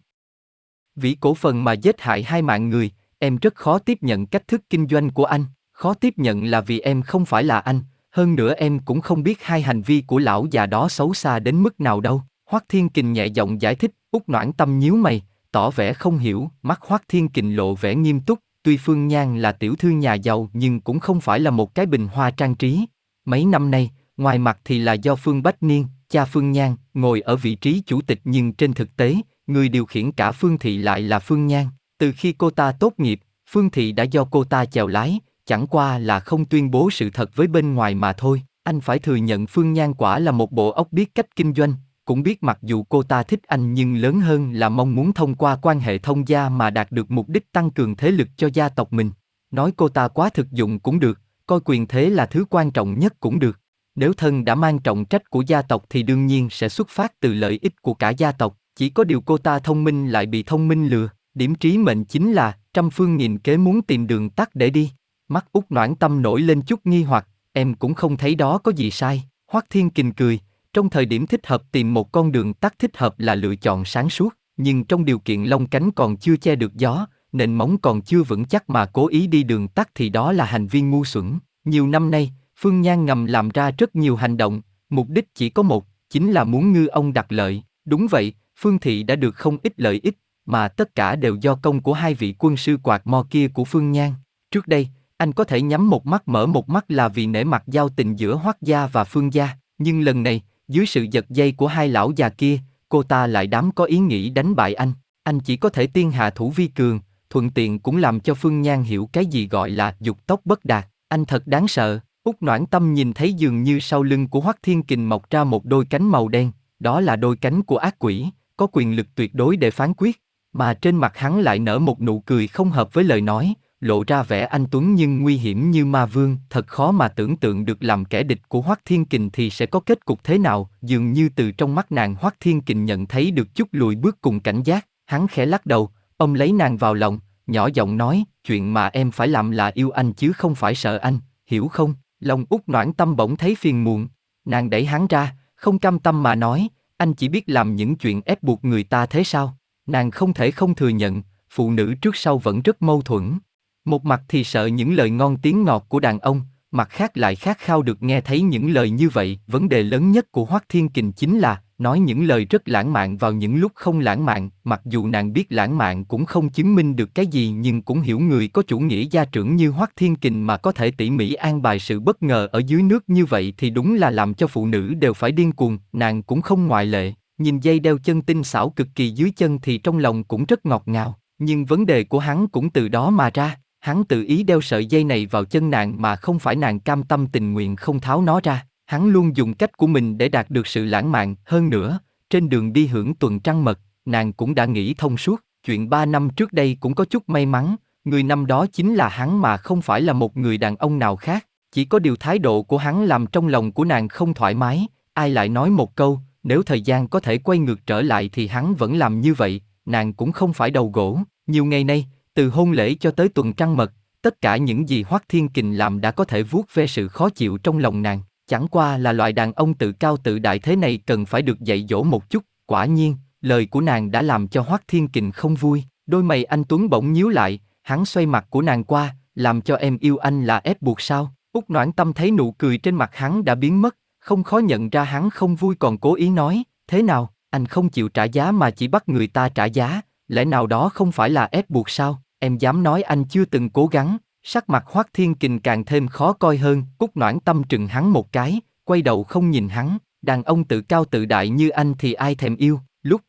Vì cổ phần mà giết hại hai mạng người, em rất khó tiếp nhận cách thức kinh doanh của anh. Khó tiếp nhận là vì em không phải là anh, hơn nữa em cũng không biết hai hành vi của lão già đó xấu xa đến mức nào đâu. Hoắc Thiên Kình nhẹ giọng giải thích, út noãn tâm nhíu mày, tỏ vẻ không hiểu, mắt Hoắc Thiên Kình lộ vẻ nghiêm túc, tuy Phương Nhan là tiểu thư nhà giàu nhưng cũng không phải là một cái bình hoa trang trí. Mấy năm nay, ngoài mặt thì là do Phương Bách Niên, cha Phương Nhan, ngồi ở vị trí chủ tịch nhưng trên thực tế, người điều khiển cả Phương Thị lại là Phương Nhan. Từ khi cô ta tốt nghiệp, Phương Thị đã do cô ta chèo lái, chẳng qua là không tuyên bố sự thật với bên ngoài mà thôi. Anh phải thừa nhận Phương Nhan quả là một bộ óc biết cách kinh doanh, cũng biết mặc dù cô ta thích anh nhưng lớn hơn là mong muốn thông qua quan hệ thông gia mà đạt được mục đích tăng cường thế lực cho gia tộc mình. Nói cô ta quá thực dụng cũng được, coi quyền thế là thứ quan trọng nhất cũng được. Nếu thân đã mang trọng trách của gia tộc thì đương nhiên sẽ xuất phát từ lợi ích của cả gia tộc, chỉ có điều cô ta thông minh lại bị thông minh lừa, điểm trí mệnh chính là trăm phương nghìn kế muốn tìm đường tắt để đi. Mắt út noãn tâm nổi lên chút nghi hoặc, em cũng không thấy đó có gì sai. Hoắc Thiên Kình cười, Trong thời điểm thích hợp tìm một con đường tắt thích hợp là lựa chọn sáng suốt, nhưng trong điều kiện lông cánh còn chưa che được gió, nền móng còn chưa vững chắc mà cố ý đi đường tắt thì đó là hành vi ngu xuẩn. Nhiều năm nay, Phương Nhan ngầm làm ra rất nhiều hành động, mục đích chỉ có một, chính là muốn ngư ông đặt lợi. Đúng vậy, Phương Thị đã được không ít lợi ích, mà tất cả đều do công của hai vị quân sư quạt mò kia của Phương Nhan. Trước đây, anh có thể nhắm một mắt mở một mắt là vì nể mặt giao tình giữa Hoắc gia và Phương gia, nhưng lần này, dưới sự giật dây của hai lão già kia, cô ta lại đám có ý nghĩ đánh bại anh. Anh chỉ có thể tiên hạ thủ vi cường, thuận tiện cũng làm cho Phương Nhan hiểu cái gì gọi là dục tốc bất đạt. Anh thật đáng sợ. Úc Noãn Tâm nhìn thấy dường như sau lưng của Hoắc Thiên Kình mọc ra một đôi cánh màu đen, đó là đôi cánh của ác quỷ, có quyền lực tuyệt đối để phán quyết, mà trên mặt hắn lại nở một nụ cười không hợp với lời nói, lộ ra vẻ anh tuấn nhưng nguy hiểm như ma vương, thật khó mà tưởng tượng được làm kẻ địch của Hoắc Thiên Kình thì sẽ có kết cục thế nào, dường như từ trong mắt nàng Hoắc Thiên Kình nhận thấy được chút lùi bước cùng cảnh giác, hắn khẽ lắc đầu, ông lấy nàng vào lòng, nhỏ giọng nói, chuyện mà em phải làm là yêu anh chứ không phải sợ anh, hiểu không? Lòng út noãn tâm bỗng thấy phiền muộn, nàng đẩy hắn ra, không cam tâm mà nói, anh chỉ biết làm những chuyện ép buộc người ta thế sao? Nàng không thể không thừa nhận, phụ nữ trước sau vẫn rất mâu thuẫn. Một mặt thì sợ những lời ngon tiếng ngọt của đàn ông, mặt khác lại khát khao được nghe thấy những lời như vậy. Vấn đề lớn nhất của Hoắc Thiên Kình chính là nói những lời rất lãng mạn vào những lúc không lãng mạn. Mặc dù nàng biết lãng mạn cũng không chứng minh được cái gì nhưng cũng hiểu người có chủ nghĩa gia trưởng như Hoắc Thiên Kình mà có thể tỉ mỉ an bài sự bất ngờ ở dưới nước như vậy thì đúng là làm cho phụ nữ đều phải điên cuồng. Nàng cũng không ngoại lệ. Nhìn dây đeo chân tinh xảo cực kỳ dưới chân thì trong lòng cũng rất ngọt ngào. Nhưng vấn đề của hắn cũng từ đó mà ra Hắn tự ý đeo sợi dây này vào chân nàng mà không phải nàng cam tâm tình nguyện không tháo nó ra. Hắn luôn dùng cách của mình để đạt được sự lãng mạn. Hơn nữa, trên đường đi hưởng tuần trăng mật, nàng cũng đã nghĩ thông suốt. Chuyện ba năm trước đây cũng có chút may mắn, người năm đó chính là hắn mà không phải là một người đàn ông nào khác. Chỉ có điều thái độ của hắn làm trong lòng của nàng không thoải mái, ai lại nói một câu, nếu thời gian có thể quay ngược trở lại thì hắn vẫn làm như vậy, nàng cũng không phải đầu gỗ. Nhiều ngày nay, từ hôn lễ cho tới tuần trăng mật, tất cả những gì Hoắc Thiên Kình làm đã có thể vuốt ve sự khó chịu trong lòng nàng. Chẳng qua là loại đàn ông tự cao tự đại thế này cần phải được dạy dỗ một chút. Quả nhiên, lời của nàng đã làm cho Hoắc Thiên Kình không vui. Đôi mày anh Tuấn bỗng nhíu lại, hắn xoay mặt của nàng qua, làm cho em yêu anh là ép buộc sao? Úc Noãn Tâm thấy nụ cười trên mặt hắn đã biến mất, không khó nhận ra hắn không vui còn cố ý nói, thế nào, anh không chịu trả giá mà chỉ bắt người ta trả giá, lẽ nào đó không phải là ép buộc sao? em dám nói anh chưa từng cố gắng, sắc mặt Hoắc Thiên Kình càng thêm khó coi hơn, Cúc Noãn Tâm trừng hắn một cái, quay đầu không nhìn hắn, đàn ông tự cao tự đại như anh thì ai thèm yêu, lúc.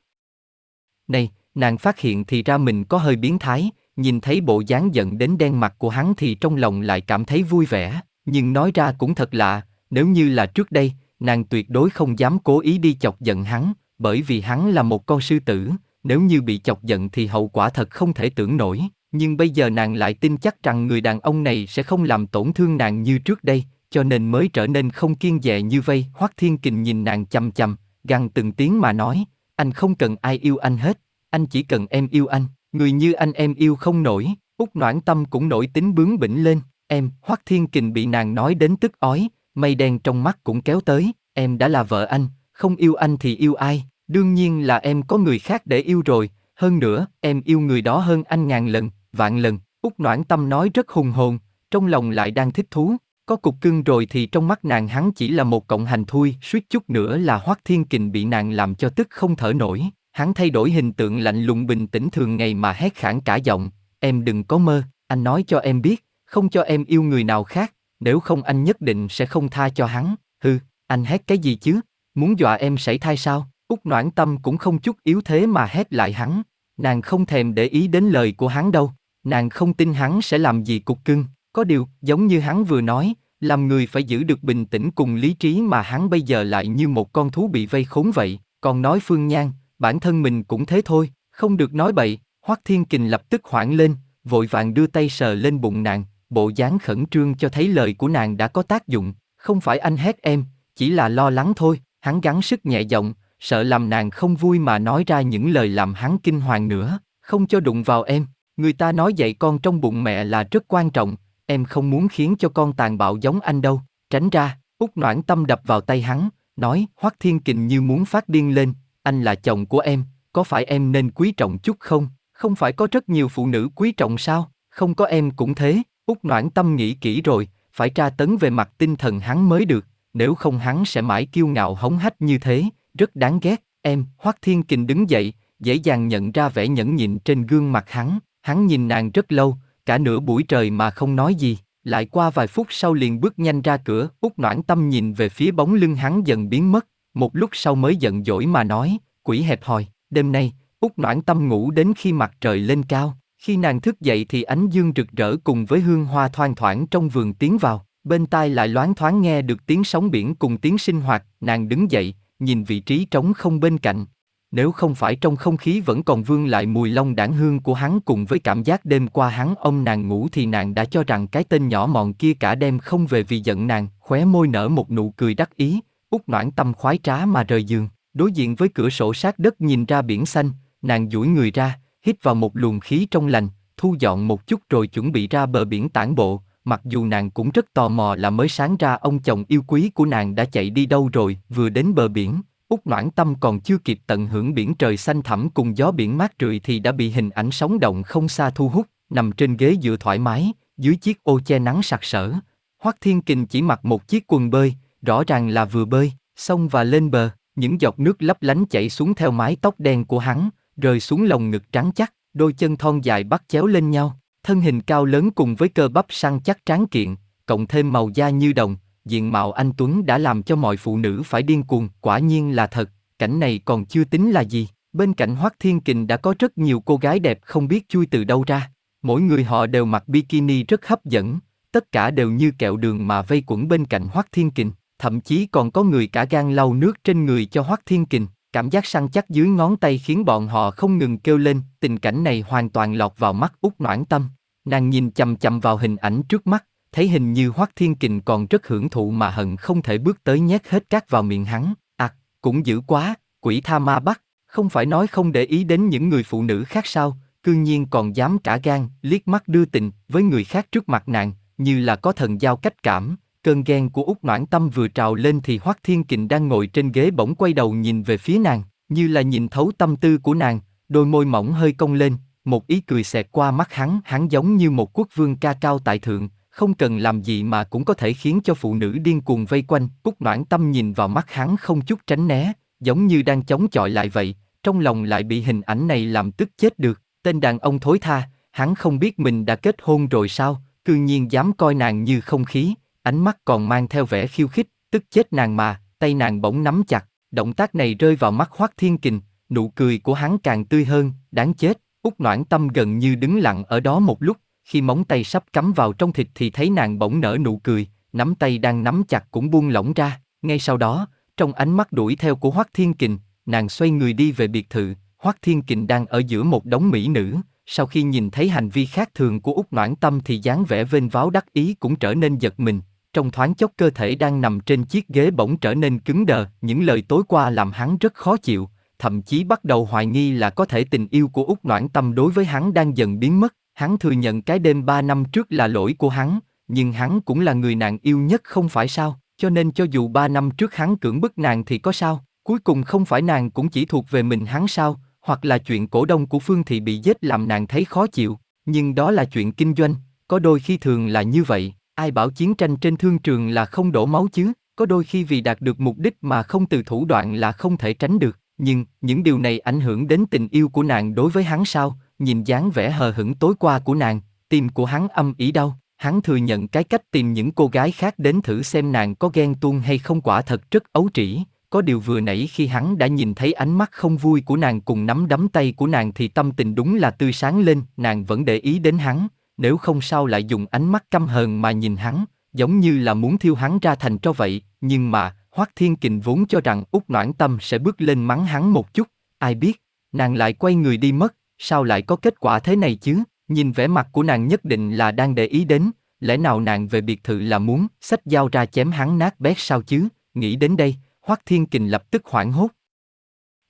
Này, nàng phát hiện thì ra mình có hơi biến thái, nhìn thấy bộ dáng giận đến đen mặt của hắn thì trong lòng lại cảm thấy vui vẻ, nhưng nói ra cũng thật lạ, nếu như là trước đây, nàng tuyệt đối không dám cố ý đi chọc giận hắn, bởi vì hắn là một con sư tử, nếu như bị chọc giận thì hậu quả thật không thể tưởng nổi nhưng bây giờ nàng lại tin chắc rằng người đàn ông này sẽ không làm tổn thương nàng như trước đây, cho nên mới trở nên không kiên dè như vây. Hoắc Thiên Kình nhìn nàng chằm chằm, gằn từng tiếng mà nói, anh không cần ai yêu anh hết, anh chỉ cần em yêu anh, người như anh em yêu không nổi. Úc Noãn Tâm cũng nổi tính bướng bỉnh lên, em, Hoắc Thiên Kình bị nàng nói đến tức ói, mây đen trong mắt cũng kéo tới, em đã là vợ anh, không yêu anh thì yêu ai, đương nhiên là em có người khác để yêu rồi, hơn nữa, em yêu người đó hơn anh ngàn lần, vạn lần, Úc Noãn Tâm nói rất hùng hồn, trong lòng lại đang thích thú, có cục cưng rồi thì trong mắt nàng hắn chỉ là một cộng hành thui, suýt chút nữa là Hoắc Thiên Kình bị nàng làm cho tức không thở nổi, hắn thay đổi hình tượng lạnh lùng bình tĩnh thường ngày mà hét khản cả giọng, em đừng có mơ, anh nói cho em biết, không cho em yêu người nào khác, nếu không anh nhất định sẽ không tha cho hắn, hừ, anh hét cái gì chứ, muốn dọa em sảy thai sao, Úc Noãn Tâm cũng không chút yếu thế mà hét lại hắn, nàng không thèm để ý đến lời của hắn đâu, Nàng không tin hắn sẽ làm gì cục cưng, có điều, giống như hắn vừa nói, làm người phải giữ được bình tĩnh cùng lý trí mà hắn bây giờ lại như một con thú bị vây khốn vậy, còn nói Phương Nhan, bản thân mình cũng thế thôi, không được nói bậy, Hoắc Thiên Kình lập tức hoảng lên, vội vàng đưa tay sờ lên bụng nàng, bộ dáng khẩn trương cho thấy lời của nàng đã có tác dụng, không phải anh hét em, chỉ là lo lắng thôi, hắn gắng sức nhẹ giọng, sợ làm nàng không vui mà nói ra những lời làm hắn kinh hoàng nữa, không cho đụng vào em. Người ta nói dạy con trong bụng mẹ là rất quan trọng, em không muốn khiến cho con tàn bạo giống anh đâu, tránh ra, út noãn tâm đập vào tay hắn, nói, Hoắc Thiên Kình như muốn phát điên lên, anh là chồng của em, có phải em nên quý trọng chút không? Không phải có rất nhiều phụ nữ quý trọng sao? Không có em cũng thế, út Noãn Tâm nghĩ kỹ rồi, phải tra tấn về mặt tinh thần hắn mới được, nếu không hắn sẽ mãi kiêu ngạo hống hách như thế, rất đáng ghét. Em, Hoắc Thiên Kình đứng dậy, dễ dàng nhận ra vẻ nhẫn nhịn trên gương mặt hắn, hắn nhìn nàng rất lâu, cả nửa buổi trời mà không nói gì, lại qua vài phút sau liền bước nhanh ra cửa, út Noãn Tâm nhìn về phía bóng lưng hắn dần biến mất, một lúc sau mới giận dỗi mà nói, quỷ hẹp hòi, đêm nay, út Noãn Tâm ngủ đến khi mặt trời lên cao, khi nàng thức dậy thì ánh dương rực rỡ cùng với hương hoa thoang thoảng trong vườn tiến vào, bên tai lại loáng thoáng nghe được tiếng sóng biển cùng tiếng sinh hoạt, nàng đứng dậy, nhìn vị trí trống không bên cạnh. Nếu không phải trong không khí vẫn còn vương lại mùi long đảng hương của hắn cùng với cảm giác đêm qua hắn ông nàng ngủ thì nàng đã cho rằng cái tên nhỏ mọn kia cả đêm không về vì giận nàng, khóe môi nở một nụ cười đắc ý, út noãn tâm khoái trá mà rời giường, đối diện với cửa sổ sát đất nhìn ra biển xanh, nàng duỗi người ra, hít vào một luồng khí trong lành, thu dọn một chút rồi chuẩn bị ra bờ biển tản bộ, mặc dù nàng cũng rất tò mò là mới sáng ra ông chồng yêu quý của nàng đã chạy đi đâu rồi, vừa đến bờ biển, Úc Noãn Tâm còn chưa kịp tận hưởng biển trời xanh thẳm cùng gió biển mát rượi thì đã bị hình ảnh sóng động không xa thu hút, nằm trên ghế dựa thoải mái, dưới chiếc ô che nắng sặc sỡ. Hoắc Thiên Kình chỉ mặc một chiếc quần bơi, rõ ràng là vừa bơi, xong và lên bờ, những giọt nước lấp lánh chảy xuống theo mái tóc đen của hắn, rơi xuống lồng ngực trắng chắc, đôi chân thon dài bắt chéo lên nhau, thân hình cao lớn cùng với cơ bắp săn chắc tráng kiện, cộng thêm màu da như đồng, diện mạo anh Tuấn đã làm cho mọi phụ nữ phải điên cuồng, quả nhiên là thật, cảnh này còn chưa tính là gì. Bên cạnh Hoắc Thiên Kình đã có rất nhiều cô gái đẹp không biết chui từ đâu ra. Mỗi người họ đều mặc bikini rất hấp dẫn, tất cả đều như kẹo đường mà vây quẩn bên cạnh Hoắc Thiên Kình, thậm chí còn có người cả gan lau nước trên người cho Hoắc Thiên Kình. Cảm giác săn chắc dưới ngón tay khiến bọn họ không ngừng kêu lên, tình cảnh này hoàn toàn lọt vào mắt út noãn tâm. Nàng nhìn chằm chằm vào hình ảnh trước mắt, thấy hình như Hoắc Thiên Kình còn rất hưởng thụ mà hận không thể bước tới nhét hết cát vào miệng hắn. À, cũng dữ quá, quỷ tha ma bắt, không phải nói không để ý đến những người phụ nữ khác sao, Cương nhiên còn dám cả gan, liếc mắt đưa tình với người khác trước mặt nàng, như là có thần giao cách cảm. Cơn ghen của út Noãn Tâm vừa trào lên thì Hoắc Thiên Kình đang ngồi trên ghế bỗng quay đầu nhìn về phía nàng, như là nhìn thấu tâm tư của nàng, đôi môi mỏng hơi cong lên, một ý cười xẹt qua mắt hắn, hắn giống như một quốc vương ca cao tại thượng, không cần làm gì mà cũng có thể khiến cho phụ nữ điên cuồng vây quanh. Cúc noãn tâm nhìn vào mắt hắn không chút tránh né, giống như đang chống chọi lại vậy, trong lòng lại bị hình ảnh này làm tức chết được. Tên đàn ông thối tha, hắn không biết mình đã kết hôn rồi sao, cư nhiên dám coi nàng như không khí, ánh mắt còn mang theo vẻ khiêu khích, tức chết nàng mà, tay nàng bỗng nắm chặt, động tác này rơi vào mắt Hoắc Thiên Kình, nụ cười của hắn càng tươi hơn, đáng chết, Úc Noãn Tâm gần như đứng lặng ở đó một lúc, khi móng tay sắp cắm vào trong thịt thì thấy nàng bỗng nở nụ cười, nắm tay đang nắm chặt cũng buông lỏng ra, ngay sau đó, trong ánh mắt đuổi theo của Hoắc Thiên Kình, nàng xoay người đi về biệt thự, Hoắc Thiên Kình đang ở giữa một đống mỹ nữ, sau khi nhìn thấy hành vi khác thường của Úc Noãn Tâm thì dáng vẻ vênh váo đắc ý cũng trở nên giật mình, trong thoáng chốc cơ thể đang nằm trên chiếc ghế bỗng trở nên cứng đờ, những lời tối qua làm hắn rất khó chịu, thậm chí bắt đầu hoài nghi là có thể tình yêu của Úc Noãn Tâm đối với hắn đang dần biến mất. Hắn thừa nhận cái đêm ba năm trước là lỗi của hắn, nhưng hắn cũng là người nàng yêu nhất không phải sao, cho nên cho dù ba năm trước hắn cưỡng bức nàng thì có sao, cuối cùng không phải nàng cũng chỉ thuộc về mình hắn sao, hoặc là chuyện cổ đông của Phương Thị bị giết làm nàng thấy khó chịu, nhưng đó là chuyện kinh doanh, có đôi khi thường là như vậy, ai bảo chiến tranh trên thương trường là không đổ máu chứ, có đôi khi vì đạt được mục đích mà không từ thủ đoạn là không thể tránh được, nhưng những điều này ảnh hưởng đến tình yêu của nàng đối với hắn sao, nhìn dáng vẻ hờ hững tối qua của nàng, tim của hắn âm ỉ đau, hắn thừa nhận cái cách tìm những cô gái khác đến thử xem nàng có ghen tuông hay không quả thật rất ấu trĩ, có điều vừa nãy khi hắn đã nhìn thấy ánh mắt không vui của nàng cùng nắm đấm tay của nàng thì tâm tình đúng là tươi sáng lên, nàng vẫn để ý đến hắn, nếu không sao lại dùng ánh mắt căm hờn mà nhìn hắn, giống như là muốn thiêu hắn ra thành cho vậy, nhưng mà, Hoắc Thiên Kình vốn cho rằng Úc Noãn Tâm sẽ bước lên mắng hắn một chút, ai biết, nàng lại quay người đi mất, sao lại có kết quả thế này chứ? Nhìn vẻ mặt của nàng nhất định là đang để ý đến, lẽ nào nàng về biệt thự là muốn xách dao ra chém hắn nát bét sao chứ? Nghĩ đến đây, Hoắc Thiên Kình lập tức hoảng hốt.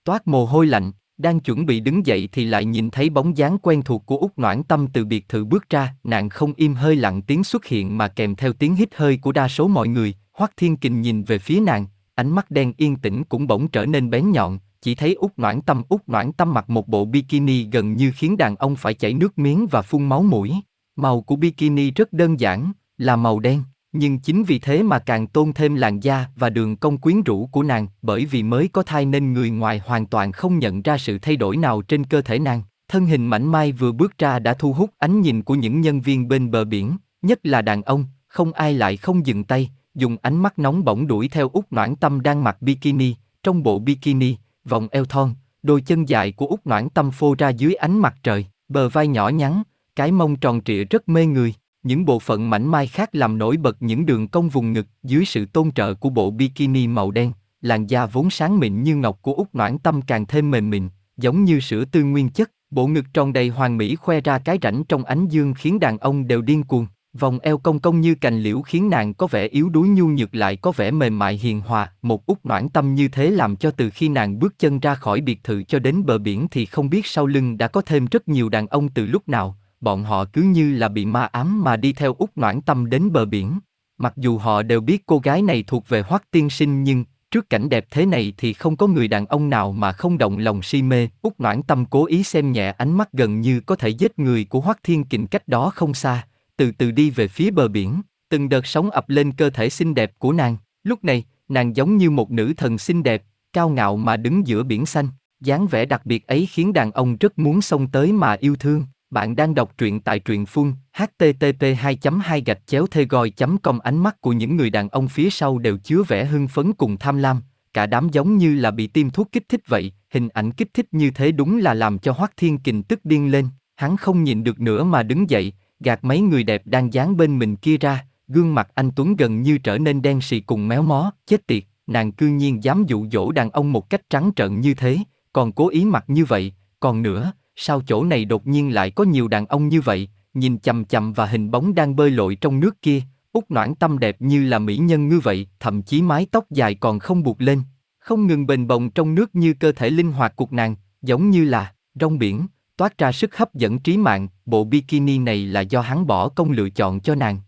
Toát mồ hôi lạnh, đang chuẩn bị đứng dậy thì lại nhìn thấy bóng dáng quen thuộc của Úc Noãn Tâm từ biệt thự bước ra, nàng không im hơi lặng tiếng xuất hiện mà kèm theo tiếng hít hơi của đa số mọi người, Hoắc Thiên Kình nhìn về phía nàng, ánh mắt đen yên tĩnh cũng bỗng trở nên bén nhọn, chỉ thấy út noãn tâm út noãn tâm mặc một bộ bikini gần như khiến đàn ông phải chảy nước miếng và phun máu mũi. Màu của bikini rất đơn giản, là màu đen, nhưng chính vì thế mà càng tôn thêm làn da và đường cong quyến rũ của nàng, bởi vì mới có thai nên người ngoài hoàn toàn không nhận ra sự thay đổi nào trên cơ thể nàng. Thân hình mảnh mai vừa bước ra đã thu hút ánh nhìn của những nhân viên bên bờ biển, nhất là đàn ông, không ai lại không dừng tay, dùng ánh mắt nóng bỏng đuổi theo út noãn tâm đang mặc bikini, trong bộ bikini, vòng eo thon, đôi chân dài của út noãn tâm phô ra dưới ánh mặt trời, bờ vai nhỏ nhắn, cái mông tròn trịa rất mê người. Những bộ phận mảnh mai khác làm nổi bật những đường cong vùng ngực dưới sự tôn trợ của bộ bikini màu đen, làn da vốn sáng mịn như ngọc của út noãn tâm càng thêm mềm mịn, giống như sữa tươi nguyên chất, bộ ngực tròn đầy hoàn mỹ khoe ra cái rãnh trong ánh dương khiến đàn ông đều điên cuồng. Vòng eo cong cong như cành liễu khiến nàng có vẻ yếu đuối nhu nhược lại có vẻ mềm mại hiền hòa, một út noãn tâm như thế làm cho từ khi nàng bước chân ra khỏi biệt thự cho đến bờ biển thì không biết sau lưng đã có thêm rất nhiều đàn ông từ lúc nào, bọn họ cứ như là bị ma ám mà đi theo út noãn tâm đến bờ biển. Mặc dù họ đều biết cô gái này thuộc về hoắc tiên sinh nhưng, trước cảnh đẹp thế này thì không có người đàn ông nào mà không động lòng si mê, út noãn tâm cố ý xem nhẹ ánh mắt gần như có thể giết người của hoắc thiên kình cách đó không xa, từ từ đi về phía bờ biển, từng đợt sóng ập lên cơ thể xinh đẹp của nàng. Lúc này, nàng giống như một nữ thần xinh đẹp, cao ngạo mà đứng giữa biển xanh. dáng vẻ đặc biệt ấy khiến đàn ông rất muốn xông tới mà yêu thương. Bạn đang đọc truyện tại truyện phun http 2 2 gạch chéo thê gòi com ánh mắt của những người đàn ông phía sau đều chứa vẻ hưng phấn cùng tham lam, cả đám giống như là bị tiêm thuốc kích thích vậy, hình ảnh kích thích như thế đúng là làm cho Hoắc Thiên Kình tức điên lên, hắn không nhịn được nữa mà đứng dậy, gạt mấy người đẹp đang dán bên mình kia ra, gương mặt anh Tuấn gần như trở nên đen sì cùng méo mó, chết tiệt, nàng cư nhiên dám dụ dỗ đàn ông một cách trắng trợn như thế, còn cố ý mặc như vậy, còn nữa, sao chỗ này đột nhiên lại có nhiều đàn ông như vậy, nhìn chầm chầm và hình bóng đang bơi lội trong nước kia, út noãn tâm đẹp như là mỹ nhân như vậy, thậm chí mái tóc dài còn không buộc lên, không ngừng bền bồng trong nước như cơ thể linh hoạt của nàng, giống như là rong biển, toát ra sức hấp dẫn trí mạng, bộ bikini này là do hắn bỏ công lựa chọn cho nàng.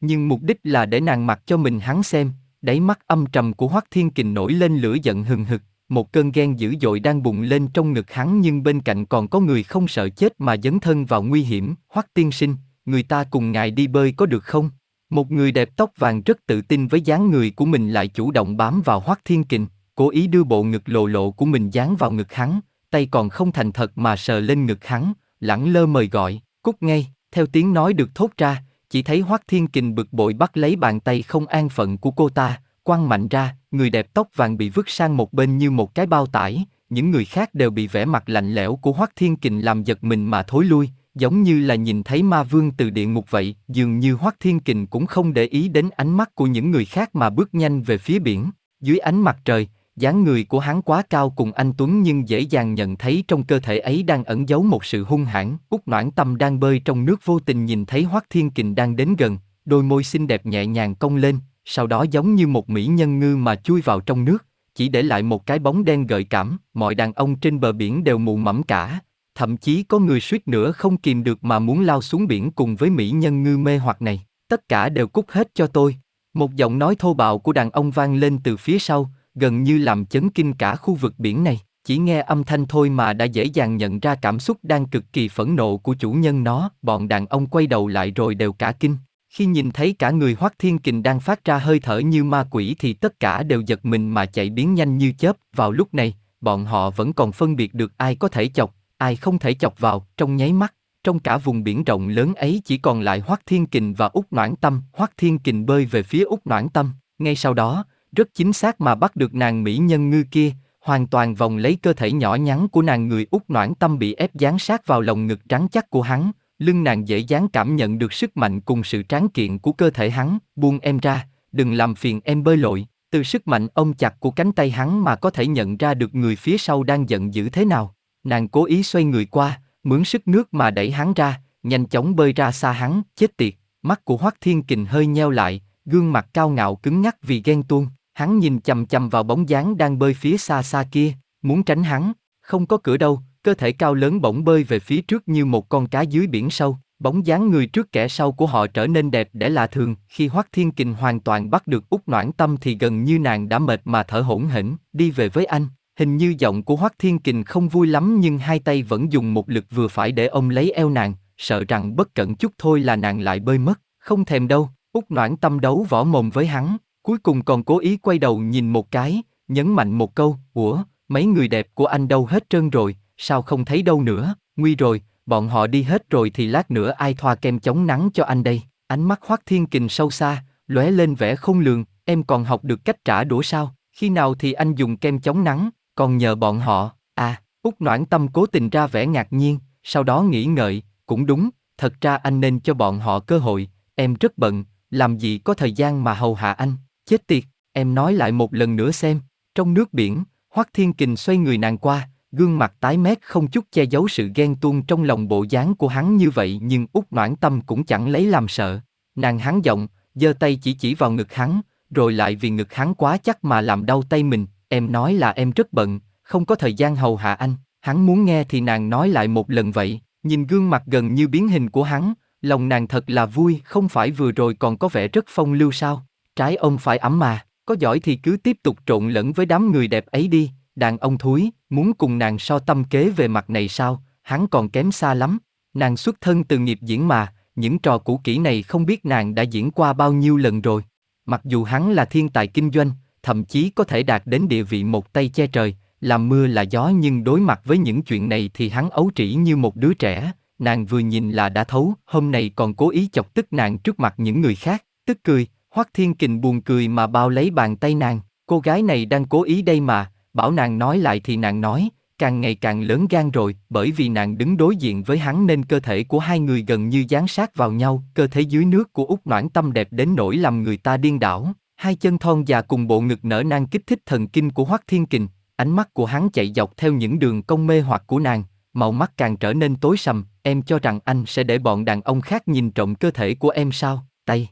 Nhưng mục đích là để nàng mặc cho mình hắn xem, đáy mắt âm trầm của Hoắc Thiên Kình nổi lên lửa giận hừng hực, một cơn ghen dữ dội đang bùng lên trong ngực hắn nhưng bên cạnh còn có người không sợ chết mà dấn thân vào nguy hiểm, Hoắc tiên sinh, người ta cùng ngài đi bơi có được không? Một người đẹp tóc vàng rất tự tin với dáng người của mình lại chủ động bám vào Hoắc Thiên Kình, cố ý đưa bộ ngực lộ lộ của mình dán vào ngực hắn, tay còn không thành thật mà sờ lên ngực hắn, lẳng lơ mời gọi, cút ngay, theo tiếng nói được thốt ra, chỉ thấy Hoắc Thiên Kình bực bội bắt lấy bàn tay không an phận của cô ta, quăng mạnh ra, người đẹp tóc vàng bị vứt sang một bên như một cái bao tải, những người khác đều bị vẻ mặt lạnh lẽo của Hoắc Thiên Kình làm giật mình mà thối lui, giống như là nhìn thấy ma vương từ địa ngục vậy, dường như Hoắc Thiên Kình cũng không để ý đến ánh mắt của những người khác mà bước nhanh về phía biển. Dưới ánh mặt trời, dáng người của hắn quá cao cùng anh Tuấn nhưng dễ dàng nhận thấy trong cơ thể ấy đang ẩn giấu một sự hung hãn. Úc Noãn Tâm đang bơi trong nước vô tình nhìn thấy Hoắc Thiên Kình đang đến gần, đôi môi xinh đẹp nhẹ nhàng cong lên, sau đó giống như một mỹ nhân ngư mà chui vào trong nước, chỉ để lại một cái bóng đen gợi cảm. Mọi đàn ông trên bờ biển đều mù mẫm cả, thậm chí có người suýt nữa không kìm được mà muốn lao xuống biển cùng với mỹ nhân ngư mê hoặc này. Tất cả đều cút hết cho tôi. Một giọng nói thô bạo của đàn ông vang lên từ phía sau, gần như làm chấn kinh cả khu vực biển này. Chỉ nghe âm thanh thôi mà đã dễ dàng nhận ra cảm xúc đang cực kỳ phẫn nộ của chủ nhân nó. Bọn đàn ông quay đầu lại rồi đều cả kinh. Khi nhìn thấy cả người Hoắc Thiên Kình đang phát ra hơi thở như ma quỷ thì tất cả đều giật mình mà chạy biến nhanh như chớp. Vào lúc này, bọn họ vẫn còn phân biệt được ai có thể chọc, ai không thể chọc vào. Trong nháy mắt, trong cả vùng biển rộng lớn ấy chỉ còn lại Hoắc Thiên Kình và Úc Noãn Tâm. Hoắc Thiên Kình bơi về phía Úc Noãn Tâm. Ngay sau đó, rất chính xác mà bắt được nàng mỹ nhân ngư kia, hoàn toàn vòng lấy cơ thể nhỏ nhắn của nàng người út noãn tâm bị ép dán sát vào lồng ngực trắng chắc của hắn, lưng nàng dễ dàng cảm nhận được sức mạnh cùng sự tráng kiện của cơ thể hắn, buông em ra, đừng làm phiền em bơi lội, từ sức mạnh ông chặt của cánh tay hắn mà có thể nhận ra được người phía sau đang giận dữ thế nào. Nàng cố ý xoay người qua, mướn sức nước mà đẩy hắn ra, nhanh chóng bơi ra xa hắn, chết tiệt, mắt của Hoắc Thiên Kình hơi nheo lại, gương mặt cao ngạo cứng ngắc vì ghen tuông. Hắn nhìn chầm chầm vào bóng dáng đang bơi phía xa xa kia, muốn tránh hắn, không có cửa đâu, cơ thể cao lớn bỗng bơi về phía trước như một con cá dưới biển sâu, Bóng dáng người trước kẻ sau của họ trở nên đẹp để lạ thường, khi Hoắc Thiên Kình hoàn toàn bắt được Úc Noãn Tâm thì gần như nàng đã mệt mà thở hổn hển, đi về với anh. Hình như giọng của Hoắc Thiên Kình không vui lắm nhưng hai tay vẫn dùng một lực vừa phải để ôm lấy eo nàng, sợ rằng bất cẩn chút thôi là nàng lại bơi mất, không thèm đâu, Úc Noãn Tâm đấu võ mồm với hắn, cuối cùng còn cố ý quay đầu nhìn một cái, nhấn mạnh một câu, ủa, mấy người đẹp của anh đâu hết trơn rồi, sao không thấy đâu nữa, nguy rồi, bọn họ đi hết rồi thì lát nữa ai thoa kem chống nắng cho anh đây, ánh mắt Hoắc Thiên Kình sâu xa, lóe lên vẻ không lường, em còn học được cách trả đũa sao, khi nào thì anh dùng kem chống nắng, còn nhờ bọn họ, à, Úc Noãn Tâm cố tình ra vẻ ngạc nhiên, sau đó nghĩ ngợi, cũng đúng, thật ra anh nên cho bọn họ cơ hội, em rất bận, làm gì có thời gian mà hầu hạ anh, chết tiệt, em nói lại một lần nữa xem, trong nước biển, Hoắc Thiên Kình xoay người nàng qua, gương mặt tái mét không chút che giấu sự ghen tuông trong lòng bộ dáng của hắn như vậy nhưng út noãn tâm cũng chẳng lấy làm sợ. Nàng hắn giọng, giơ tay chỉ chỉ vào ngực hắn, rồi lại vì ngực hắn quá chắc mà làm đau tay mình, em nói là em rất bận, không có thời gian hầu hạ anh, hắn muốn nghe thì nàng nói lại một lần vậy, nhìn gương mặt gần như biến hình của hắn, lòng nàng thật là vui, không phải vừa rồi còn có vẻ rất phong lưu sao, trái ông phải ấm mà, có giỏi thì cứ tiếp tục trộn lẫn với đám người đẹp ấy đi, đàn ông thúi, muốn cùng nàng so tâm kế về mặt này sao, hắn còn kém xa lắm, nàng xuất thân từ nghiệp diễn mà, những trò cũ kỹ này không biết nàng đã diễn qua bao nhiêu lần rồi. Mặc dù hắn là thiên tài kinh doanh, thậm chí có thể đạt đến địa vị một tay che trời, làm mưa là gió nhưng đối mặt với những chuyện này thì hắn ấu trĩ như một đứa trẻ, nàng vừa nhìn là đã thấu, hôm nay còn cố ý chọc tức nàng trước mặt những người khác, tức cười, Hoắc Thiên Kình buồn cười mà bao lấy bàn tay nàng, cô gái này đang cố ý đây mà, bảo nàng nói lại thì nàng nói, càng ngày càng lớn gan rồi, bởi vì nàng đứng đối diện với hắn nên cơ thể của hai người gần như dán sát vào nhau, cơ thể dưới nước của Úc Noãn Tâm đẹp đến nỗi làm người ta điên đảo, hai chân thon già cùng bộ ngực nở nang kích thích thần kinh của Hoắc Thiên Kình, ánh mắt của hắn chạy dọc theo những đường cong mê hoặc của nàng, màu mắt càng trở nên tối sầm, em cho rằng anh sẽ để bọn đàn ông khác nhìn trộm cơ thể của em sao, tay.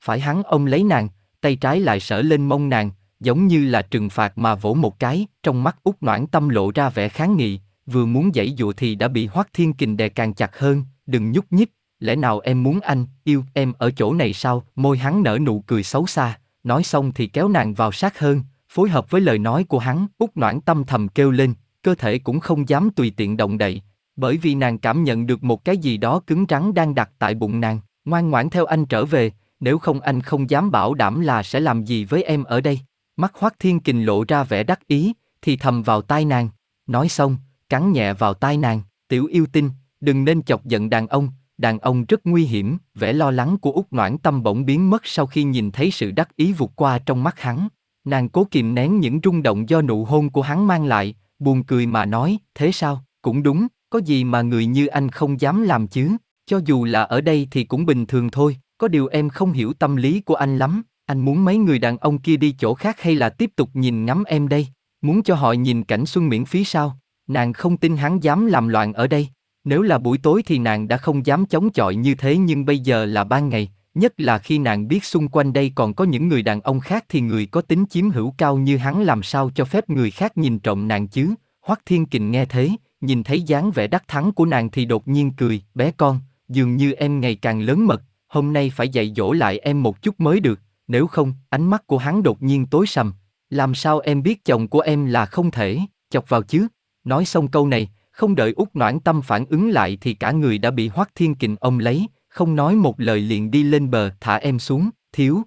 Phải hắn ông lấy nàng, tay trái lại sở lên mông nàng, giống như là trừng phạt mà vỗ một cái, trong mắt út noãn tâm lộ ra vẻ kháng nghị, vừa muốn dãy dụ thì đã bị Hoắc Thiên Kình đè càng chặt hơn, đừng nhúc nhích, lẽ nào em muốn anh, yêu em ở chỗ này sao, môi hắn nở nụ cười xấu xa, nói xong thì kéo nàng vào sát hơn, phối hợp với lời nói của hắn, út noãn tâm thầm kêu lên, cơ thể cũng không dám tùy tiện động đậy, bởi vì nàng cảm nhận được một cái gì đó cứng rắn đang đặt tại bụng nàng, ngoan ngoãn theo anh trở về, nếu không anh không dám bảo đảm là sẽ làm gì với em ở đây. Mắt Hoắc Thiên Kình lộ ra vẻ đắc ý, thì thầm vào tai nàng. Nói xong, cắn nhẹ vào tai nàng, tiểu yêu tinh, đừng nên chọc giận đàn ông, đàn ông rất nguy hiểm, vẻ lo lắng của út Noãn Tâm bỗng biến mất sau khi nhìn thấy sự đắc ý vụt qua trong mắt hắn. Nàng cố kìm nén những rung động do nụ hôn của hắn mang lại, buồn cười mà nói, thế sao, cũng đúng, có gì mà người như anh không dám làm chứ, cho dù là ở đây thì cũng bình thường thôi, có điều em không hiểu tâm lý của anh lắm, anh muốn mấy người đàn ông kia đi chỗ khác hay là tiếp tục nhìn ngắm em đây? Muốn cho họ nhìn cảnh xuân miễn phí sao? Nàng không tin hắn dám làm loạn ở đây. Nếu là buổi tối thì nàng đã không dám chống chọi như thế nhưng bây giờ là ban ngày, nhất là khi nàng biết xung quanh đây còn có những người đàn ông khác thì người có tính chiếm hữu cao như hắn làm sao cho phép người khác nhìn trộm nàng chứ? Hoắc Thiên Kình nghe thế, nhìn thấy dáng vẻ đắc thắng của nàng thì đột nhiên cười, bé con, dường như em ngày càng lớn mật, hôm nay phải dạy dỗ lại em một chút mới được, nếu không, ánh mắt của hắn đột nhiên tối sầm. Làm sao em biết chồng của em là không thể, chọc vào chứ? Nói xong câu này, không đợi út noãn tâm phản ứng lại thì cả người đã bị hoắc thiên kình ông lấy, không nói một lời liền đi lên bờ thả em xuống, thiếu.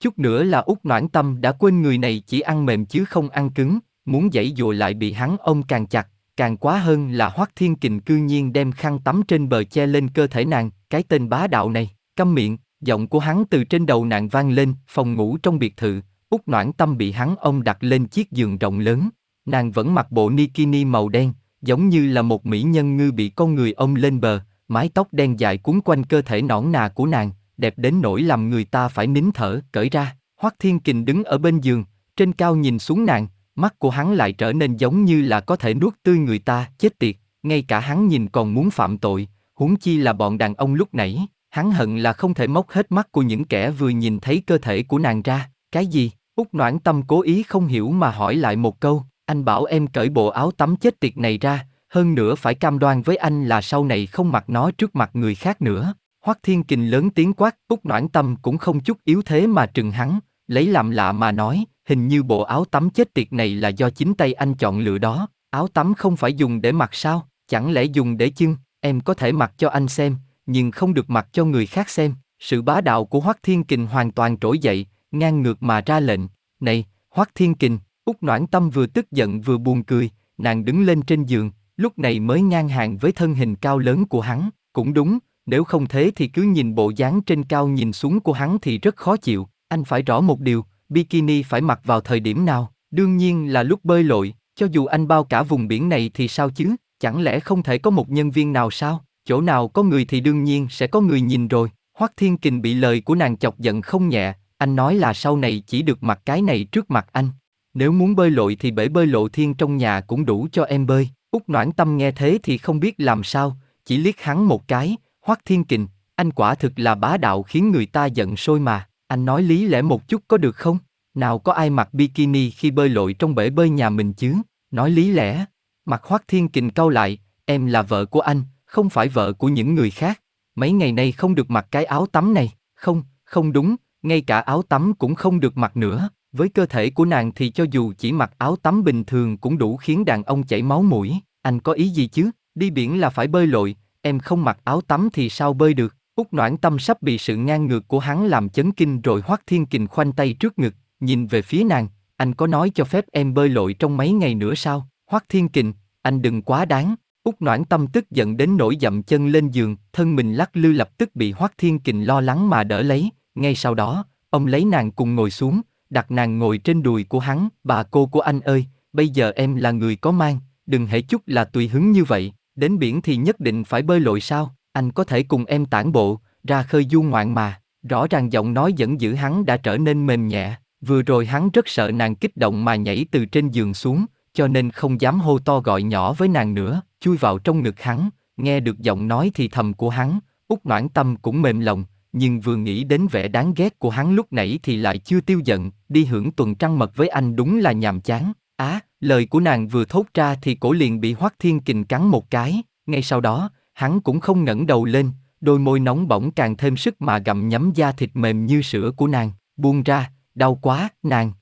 Chút nữa là út noãn tâm đã quên người này chỉ ăn mềm chứ không ăn cứng, muốn dãy dùa lại bị hắn ôm càng chặt, càng quá hơn là hoắc thiên kình cư nhiên đem khăn tắm trên bờ che lên cơ thể nàng, cái tên bá đạo này, câm miệng, Giọng của hắn từ trên đầu nàng vang lên, phòng ngủ trong biệt thự, út noãn tâm bị hắn ông đặt lên chiếc giường rộng lớn. Nàng vẫn mặc bộ nikini màu đen, giống như là một mỹ nhân ngư bị con người ông lên bờ, mái tóc đen dài cuốn quanh cơ thể nõn nà của nàng, đẹp đến nỗi làm người ta phải nín thở, cởi ra. Hoắc Thiên Kình đứng ở bên giường, trên cao nhìn xuống nàng, mắt của hắn lại trở nên giống như là có thể nuốt tươi người ta, chết tiệt, ngay cả hắn nhìn còn muốn phạm tội, huống chi là bọn đàn ông lúc nãy. Hắn hận là không thể móc hết mắt của những kẻ vừa nhìn thấy cơ thể của nàng ra, cái gì? út Noãn Tâm cố ý không hiểu mà hỏi lại một câu, anh bảo em cởi bộ áo tắm chết tiệt này ra, hơn nữa phải cam đoan với anh là sau này không mặc nó trước mặt người khác nữa. Hoắc Thiên Kình lớn tiếng quát, Úc Noãn Tâm cũng không chút yếu thế mà trừng hắn, lấy làm lạ mà nói, hình như bộ áo tắm chết tiệt này là do chính tay anh chọn lựa đó, áo tắm không phải dùng để mặc sao, chẳng lẽ dùng để chưng, em có thể mặc cho anh xem, nhưng không được mặc cho người khác xem. Sự bá đạo của Hoắc Thiên Kình hoàn toàn trỗi dậy, ngang ngược mà ra lệnh, này, Hoắc Thiên Kình, Úc Noãn Tâm vừa tức giận vừa buồn cười, nàng đứng lên trên giường, lúc này mới ngang hàng với thân hình cao lớn của hắn, cũng đúng, nếu không thế thì cứ nhìn bộ dáng trên cao nhìn xuống của hắn thì rất khó chịu, anh phải rõ một điều, bikini phải mặc vào thời điểm nào, đương nhiên là lúc bơi lội, cho dù anh bao cả vùng biển này thì sao chứ, chẳng lẽ không thể có một nhân viên nào sao, chỗ nào có người thì đương nhiên sẽ có người nhìn rồi, Hoắc Thiên Kình bị lời của nàng chọc giận không nhẹ, anh nói là sau này chỉ được mặc cái này trước mặt anh. Nếu muốn bơi lội thì bể bơi lộ thiên trong nhà cũng đủ cho em bơi. Úc Noãn Tâm nghe thế thì không biết làm sao, chỉ liếc hắn một cái, Hoắc Thiên Kình, anh quả thực là bá đạo khiến người ta giận sôi mà, anh nói lý lẽ một chút có được không? Nào có ai mặc bikini khi bơi lội trong bể bơi nhà mình chứ? Nói lý lẽ. Mặt hoác Thiên Kình cau lại, em là vợ của anh, không phải vợ của những người khác. Mấy ngày nay không được mặc cái áo tắm này, không, không đúng, ngay cả áo tắm cũng không được mặc nữa. Với cơ thể của nàng thì cho dù chỉ mặc áo tắm bình thường cũng đủ khiến đàn ông chảy máu mũi. Anh có ý gì chứ? Đi biển là phải bơi lội, em không mặc áo tắm thì sao bơi được? Úc Noãn Tâm sắp bị sự ngang ngược của hắn làm chấn kinh rồi Hoắc Thiên Kình khoanh tay trước ngực, nhìn về phía nàng, anh có nói cho phép em bơi lội trong mấy ngày nữa sao? Hoắc Thiên Kình, anh đừng quá đáng. Úc Noãn Tâm tức giận đến nỗi dậm chân lên giường, thân mình lắc lư lập tức bị Hoắc Thiên Kình lo lắng mà đỡ lấy, ngay sau đó, ông lấy nàng cùng ngồi xuống, đặt nàng ngồi trên đùi của hắn, bà cô của anh ơi, bây giờ em là người có mang, đừng hễ chút là tùy hứng như vậy, đến biển thì nhất định phải bơi lội sao, anh có thể cùng em tản bộ, ra khơi du ngoạn mà, rõ ràng giọng nói dẫn dữ hắn đã trở nên mềm nhẹ, vừa rồi hắn rất sợ nàng kích động mà nhảy từ trên giường xuống, cho nên không dám hô to gọi nhỏ với nàng nữa, chui vào trong ngực hắn, nghe được giọng nói thì thầm của hắn, út noãn tâm cũng mềm lòng, nhưng vừa nghĩ đến vẻ đáng ghét của hắn lúc nãy thì lại chưa tiêu giận, đi hưởng tuần trăng mật với anh đúng là nhàm chán. Á, lời của nàng vừa thốt ra thì cổ liền bị Hoắc Thiên Kình cắn một cái, ngay sau đó, hắn cũng không ngẩng đầu lên, đôi môi nóng bỏng càng thêm sức mà gặm nhấm da thịt mềm như sữa của nàng, buông ra, đau quá, nàng.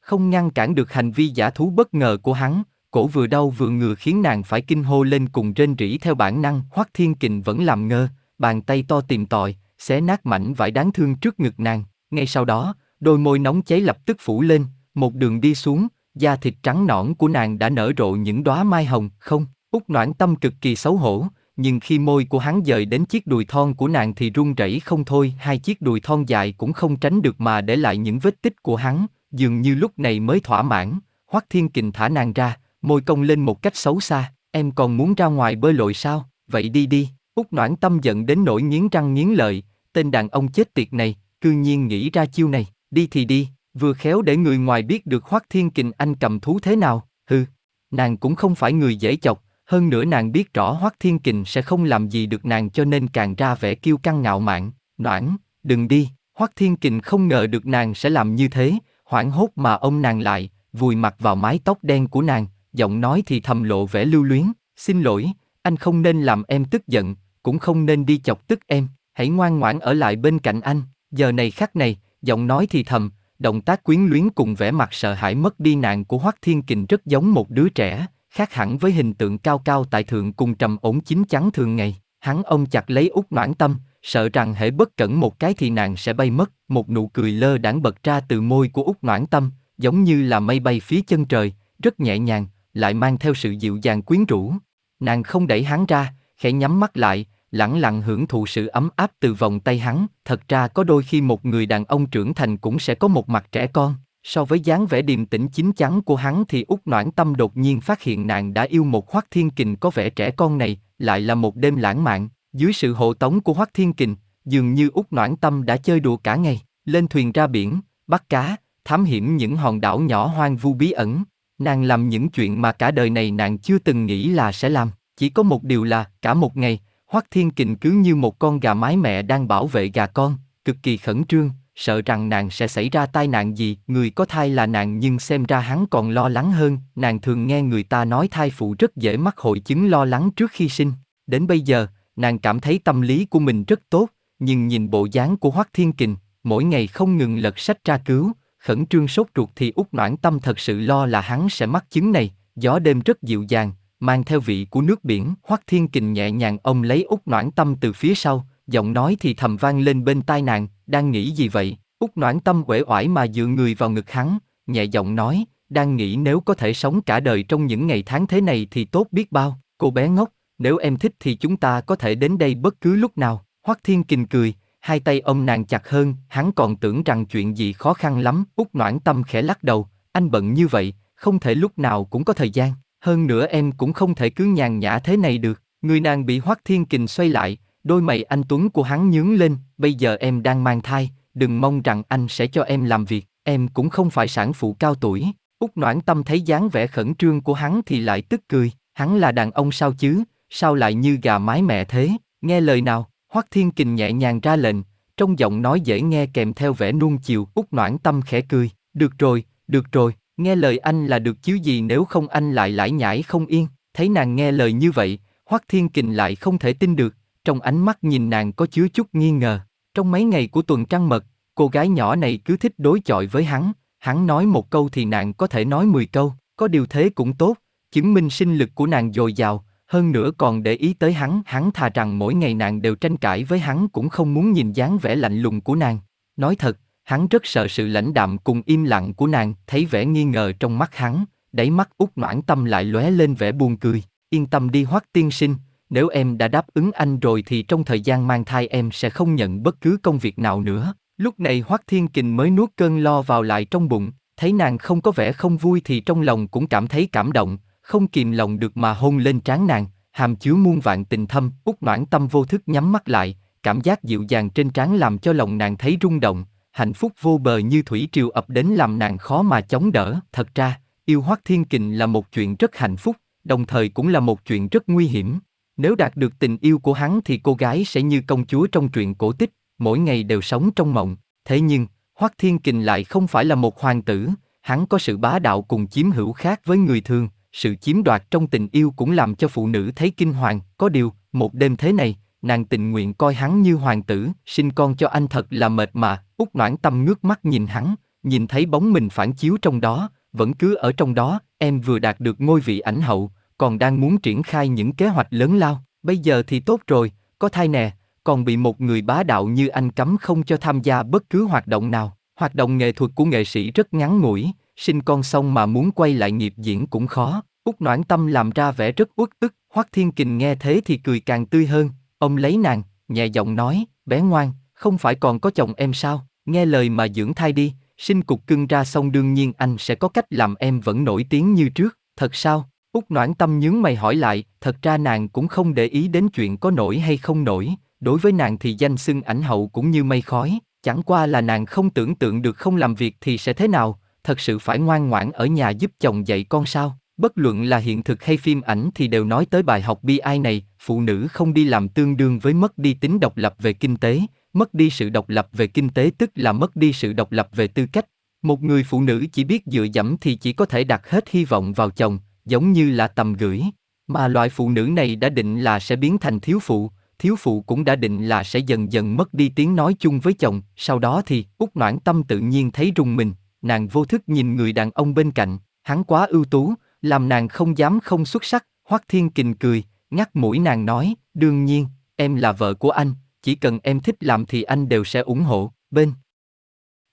Không ngăn cản được hành vi giả thú bất ngờ của hắn, cổ vừa đau vừa ngừa khiến nàng phải kinh hô lên cùng rên rỉ theo bản năng, Hoắc Thiên Kình vẫn làm ngơ, bàn tay to tìm tòi, xé nát mảnh vải đáng thương trước ngực nàng. Ngay sau đó, đôi môi nóng cháy lập tức phủ lên, một đường đi xuống, da thịt trắng nõn của nàng đã nở rộ những đóa mai hồng. Không, Úc noãn tâm cực kỳ xấu hổ, nhưng khi môi của hắn dời đến chiếc đùi thon của nàng thì run rẩy không thôi. Hai chiếc đùi thon dài cũng không tránh được mà để lại những vết tích của hắn, dường như lúc này mới thỏa mãn. Hoắc Thiên Kình thả nàng ra, môi cong lên một cách xấu xa. Em còn muốn ra ngoài bơi lội sao? Vậy đi đi. Úc noãn tâm giận đến nỗi nghiến răng nghiến lợi, tên đàn ông chết tiệt này, cư nhiên nghĩ ra chiêu này, đi thì đi, vừa khéo để người ngoài biết được Hoắc Thiên Kình anh cầm thú thế nào, hừ, nàng cũng không phải người dễ chọc, hơn nữa nàng biết rõ Hoắc Thiên Kình sẽ không làm gì được nàng cho nên càng ra vẻ kiêu căng ngạo mạn, noãn, đừng đi, Hoắc Thiên Kình không ngờ được nàng sẽ làm như thế, hoảng hốt mà ông nàng lại, vùi mặt vào mái tóc đen của nàng, giọng nói thì thầm lộ vẻ lưu luyến, xin lỗi, anh không nên làm em tức giận, cũng không nên đi chọc tức em, hãy ngoan ngoãn ở lại bên cạnh anh. Giờ này khắc này, giọng nói thì thầm, động tác quyến luyến cùng vẻ mặt sợ hãi mất đi nạn của Hoắc Thiên Kình rất giống một đứa trẻ, khác hẳn với hình tượng cao cao tại thượng cùng trầm ổn chín chắn thường ngày. Hắn ông chặt lấy út noãn tâm, sợ rằng hễ bất cẩn một cái thì nàng sẽ bay mất. Một nụ cười lơ đãng bật ra từ môi của út noãn tâm, giống như là mây bay phía chân trời, rất nhẹ nhàng, lại mang theo sự dịu dàng quyến rũ. Nàng không đẩy hắn ra, khẽ nhắm mắt lại, lẳng lặng hưởng thụ sự ấm áp từ vòng tay hắn. Thật ra có đôi khi một người đàn ông trưởng thành cũng sẽ có một mặt trẻ con. So với dáng vẻ điềm tĩnh chín chắn của hắn thì út noãn tâm đột nhiên phát hiện nàng đã yêu một hoắc thiên kình có vẻ trẻ con này, lại là một đêm lãng mạn. Dưới sự hộ tống của hoắc thiên kình, dường như út noãn tâm đã chơi đùa cả ngày, lên thuyền ra biển, bắt cá, thám hiểm những hòn đảo nhỏ hoang vu bí ẩn. Nàng làm những chuyện mà cả đời này nàng chưa từng nghĩ là sẽ làm. Chỉ có một điều là, cả một ngày, Hoắc Thiên Kình cứ như một con gà mái mẹ đang bảo vệ gà con, cực kỳ khẩn trương, sợ rằng nàng sẽ xảy ra tai nạn gì, người có thai là nàng nhưng xem ra hắn còn lo lắng hơn, nàng thường nghe người ta nói thai phụ rất dễ mắc hội chứng lo lắng trước khi sinh. Đến bây giờ, nàng cảm thấy tâm lý của mình rất tốt, nhưng nhìn bộ dáng của Hoắc Thiên Kình, mỗi ngày không ngừng lật sách tra cứu, khẩn trương sốt ruột thì út noãn tâm thật sự lo là hắn sẽ mắc chứng này, gió đêm rất dịu dàng, mang theo vị của nước biển. Hoắc Thiên Kình nhẹ nhàng ông lấy út noãn tâm từ phía sau, giọng nói thì thầm vang lên bên tai nàng, đang nghĩ gì vậy? Úc noãn tâm uể oải mà dựa người vào ngực hắn, nhẹ giọng nói, đang nghĩ nếu có thể sống cả đời trong những ngày tháng thế này thì tốt biết bao. Cô bé ngốc, nếu em thích thì chúng ta có thể đến đây bất cứ lúc nào. Hoắc Thiên Kình cười, hai tay ôm nàng chặt hơn, hắn còn tưởng rằng chuyện gì khó khăn lắm. Úc noãn tâm khẽ lắc đầu, anh bận như vậy, không thể lúc nào cũng có thời gian. Hơn nữa em cũng không thể cứ nhàn nhã thế này được. Người nàng bị Hoắc Thiên Kình xoay lại, đôi mày anh Tuấn của hắn nhướng lên, bây giờ em đang mang thai, đừng mong rằng anh sẽ cho em làm việc, em cũng không phải sản phụ cao tuổi. Út noãn tâm thấy dáng vẻ khẩn trương của hắn thì lại tức cười, hắn là đàn ông sao chứ, sao lại như gà mái mẹ thế, nghe lời nào, Hoắc Thiên Kình nhẹ nhàng ra lệnh, trong giọng nói dễ nghe kèm theo vẻ nuông chiều, út noãn tâm khẽ cười, được rồi, được rồi, nghe lời anh là được chứ gì nếu không anh lại lải nhải không yên, thấy nàng nghe lời như vậy, Hoắc Thiên Kình lại không thể tin được, trong ánh mắt nhìn nàng có chứa chút nghi ngờ. Trong mấy ngày của tuần trăng mật, cô gái nhỏ này cứ thích đối chọi với hắn, hắn nói một câu thì nàng có thể nói mười câu, có điều thế cũng tốt, chứng minh sinh lực của nàng dồi dào, hơn nữa còn để ý tới hắn, hắn thà rằng mỗi ngày nàng đều tranh cãi với hắn cũng không muốn nhìn dáng vẻ lạnh lùng của nàng. Nói thật, hắn rất sợ sự lãnh đạm cùng im lặng của nàng, thấy vẻ nghi ngờ trong mắt hắn, đáy mắt út noãn tâm lại lóe lên vẻ buồn cười. Yên tâm đi hoắc tiên sinh, nếu em đã đáp ứng anh rồi thì trong thời gian mang thai em sẽ không nhận bất cứ công việc nào nữa. Lúc này hoắc thiên kình mới nuốt cơn lo vào lại trong bụng, thấy nàng không có vẻ không vui thì trong lòng cũng cảm thấy cảm động, không kìm lòng được mà hôn lên trán nàng, hàm chứa muôn vạn tình thâm, út noãn tâm vô thức nhắm mắt lại, cảm giác dịu dàng trên trán làm cho lòng nàng thấy rung động, hạnh phúc vô bờ như thủy triều ập đến làm nàng khó mà chống đỡ. Thật ra, yêu Hoắc Thiên Kình là một chuyện rất hạnh phúc, đồng thời cũng là một chuyện rất nguy hiểm. Nếu đạt được tình yêu của hắn thì cô gái sẽ như công chúa trong truyện cổ tích, mỗi ngày đều sống trong mộng. Thế nhưng, Hoắc Thiên Kình lại không phải là một hoàng tử, hắn có sự bá đạo cùng chiếm hữu khác với người thường, sự chiếm đoạt trong tình yêu cũng làm cho phụ nữ thấy kinh hoàng, có điều, một đêm thế này, nàng tình nguyện coi hắn như hoàng tử, sinh con cho anh thật là mệt mà, út noãn tâm ngước mắt nhìn hắn, nhìn thấy bóng mình phản chiếu trong đó, vẫn cứ ở trong đó, em vừa đạt được ngôi vị ảnh hậu, còn đang muốn triển khai những kế hoạch lớn lao, bây giờ thì tốt rồi, có thai nè, còn bị một người bá đạo như anh cấm không cho tham gia bất cứ hoạt động nào. Hoạt động nghệ thuật của nghệ sĩ rất ngắn ngủi, sinh con xong mà muốn quay lại nghiệp diễn cũng khó. Úc Noãn Tâm làm ra vẻ rất uất ức, Hoắc Thiên Kình nghe thế thì cười càng tươi hơn, ông lấy nàng, nhẹ giọng nói, bé ngoan, không phải còn có chồng em sao, nghe lời mà dưỡng thai đi, sinh cục cưng ra xong đương nhiên anh sẽ có cách làm em vẫn nổi tiếng như trước, thật sao? Úc Noãn Tâm nhướng mày hỏi lại, thật ra nàng cũng không để ý đến chuyện có nổi hay không nổi, đối với nàng thì danh xưng ảnh hậu cũng như mây khói, chẳng qua là nàng không tưởng tượng được không làm việc thì sẽ thế nào, thật sự phải ngoan ngoãn ở nhà giúp chồng dạy con sao? Bất luận là hiện thực hay phim ảnh thì đều nói tới bài học bi ai này, phụ nữ không đi làm tương đương với mất đi tính độc lập về kinh tế, mất đi sự độc lập về kinh tế tức là mất đi sự độc lập về tư cách. Một người phụ nữ chỉ biết dựa dẫm thì chỉ có thể đặt hết hy vọng vào chồng, giống như là tầm gửi. Mà loại phụ nữ này đã định là sẽ biến thành thiếu phụ, thiếu phụ cũng đã định là sẽ dần dần mất đi tiếng nói chung với chồng, sau đó thì út noãn tâm tự nhiên thấy rùng mình, nàng vô thức nhìn người đàn ông bên cạnh, hắn quá ưu tú, làm nàng không dám không xuất sắc, Hoắc Thiên Kình cười, ngắt mũi nàng nói, đương nhiên, em là vợ của anh, chỉ cần em thích làm thì anh đều sẽ ủng hộ, bên.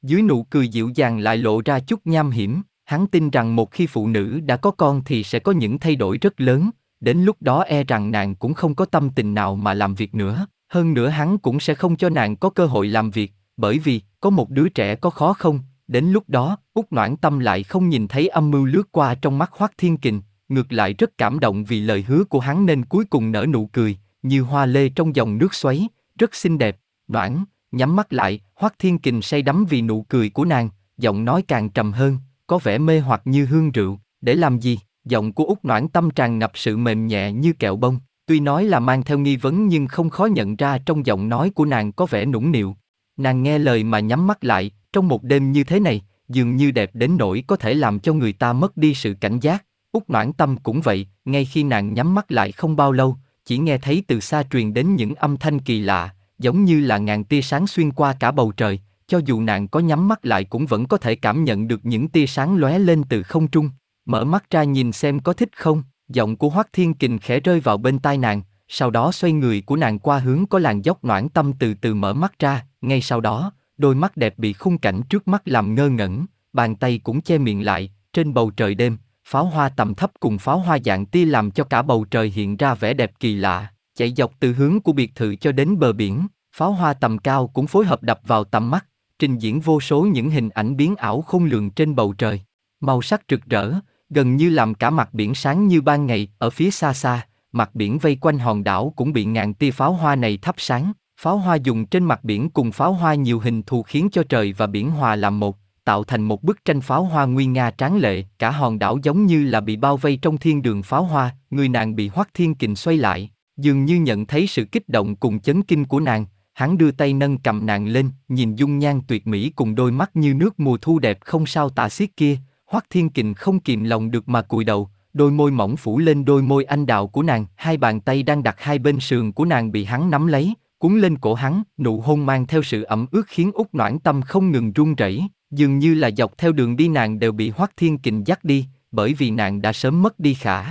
Dưới nụ cười dịu dàng lại lộ ra chút nham hiểm, hắn tin rằng một khi phụ nữ đã có con thì sẽ có những thay đổi rất lớn, đến lúc đó e rằng nàng cũng không có tâm tình nào mà làm việc nữa, hơn nữa hắn cũng sẽ không cho nàng có cơ hội làm việc, bởi vì, có một đứa trẻ có khó không, Đến lúc đó, Úc Noãn Tâm lại không nhìn thấy âm mưu lướt qua trong mắt Hoắc Thiên Kình, ngược lại rất cảm động vì lời hứa của hắn nên cuối cùng nở nụ cười, như hoa lê trong dòng nước xoáy, rất xinh đẹp, Noãn, nhắm mắt lại, Hoắc Thiên Kình say đắm vì nụ cười của nàng, giọng nói càng trầm hơn, có vẻ mê hoặc như hương rượu, để làm gì? Giọng của Úc Noãn Tâm tràn ngập sự mềm nhẹ như kẹo bông, tuy nói là mang theo nghi vấn nhưng không khó nhận ra trong giọng nói của nàng có vẻ nũng nịu. Nàng nghe lời mà nhắm mắt lại, trong một đêm như thế này, dường như đẹp đến nỗi có thể làm cho người ta mất đi sự cảnh giác. Úc Noãn Tâm cũng vậy, ngay khi nàng nhắm mắt lại không bao lâu, chỉ nghe thấy từ xa truyền đến những âm thanh kỳ lạ, giống như là ngàn tia sáng xuyên qua cả bầu trời, cho dù nàng có nhắm mắt lại cũng vẫn có thể cảm nhận được những tia sáng lóe lên từ không trung. Mở mắt ra nhìn xem có thích không, giọng của Hoắc Thiên Kình khẽ rơi vào bên tai nàng, sau đó xoay người của nàng qua hướng có làn dốc noãn tâm từ từ mở mắt ra, ngay sau đó, đôi mắt đẹp bị khung cảnh trước mắt làm ngơ ngẩn, bàn tay cũng che miệng lại, trên bầu trời đêm, pháo hoa tầm thấp cùng pháo hoa dạng tia làm cho cả bầu trời hiện ra vẻ đẹp kỳ lạ, chạy dọc từ hướng của biệt thự cho đến bờ biển, pháo hoa tầm cao cũng phối hợp đập vào tầm mắt, trình diễn vô số những hình ảnh biến ảo không lường trên bầu trời. Màu sắc rực rỡ, gần như làm cả mặt biển sáng như ban ngày, ở phía xa xa, mặt biển vây quanh hòn đảo cũng bị ngàn tia pháo hoa này thắp sáng. Pháo hoa dùng trên mặt biển cùng pháo hoa nhiều hình thù khiến cho trời và biển hòa làm một, tạo thành một bức tranh pháo hoa nguy nga tráng lệ, cả hòn đảo giống như là bị bao vây trong thiên đường pháo hoa, người nàng bị Hoắc Thiên Kình xoay lại, dường như nhận thấy sự kích động cùng chấn kinh của nàng, hắn đưa tay nâng cầm nàng lên, nhìn dung nhan tuyệt mỹ cùng đôi mắt như nước mùa thu đẹp không sao tả xiết kia, Hoắc Thiên Kình không kìm lòng được mà cúi đầu, đôi môi mỏng phủ lên đôi môi anh đào của nàng, hai bàn tay đang đặt hai bên sườn của nàng bị hắn nắm lấy, cuốn lên cổ hắn, nụ hôn mang theo sự ẩm ướt khiến út noãn tâm không ngừng run rẩy, dường như là dọc theo đường đi nàng đều bị Hoắc Thiên Kình dắt đi, bởi vì nàng đã sớm mất đi khả.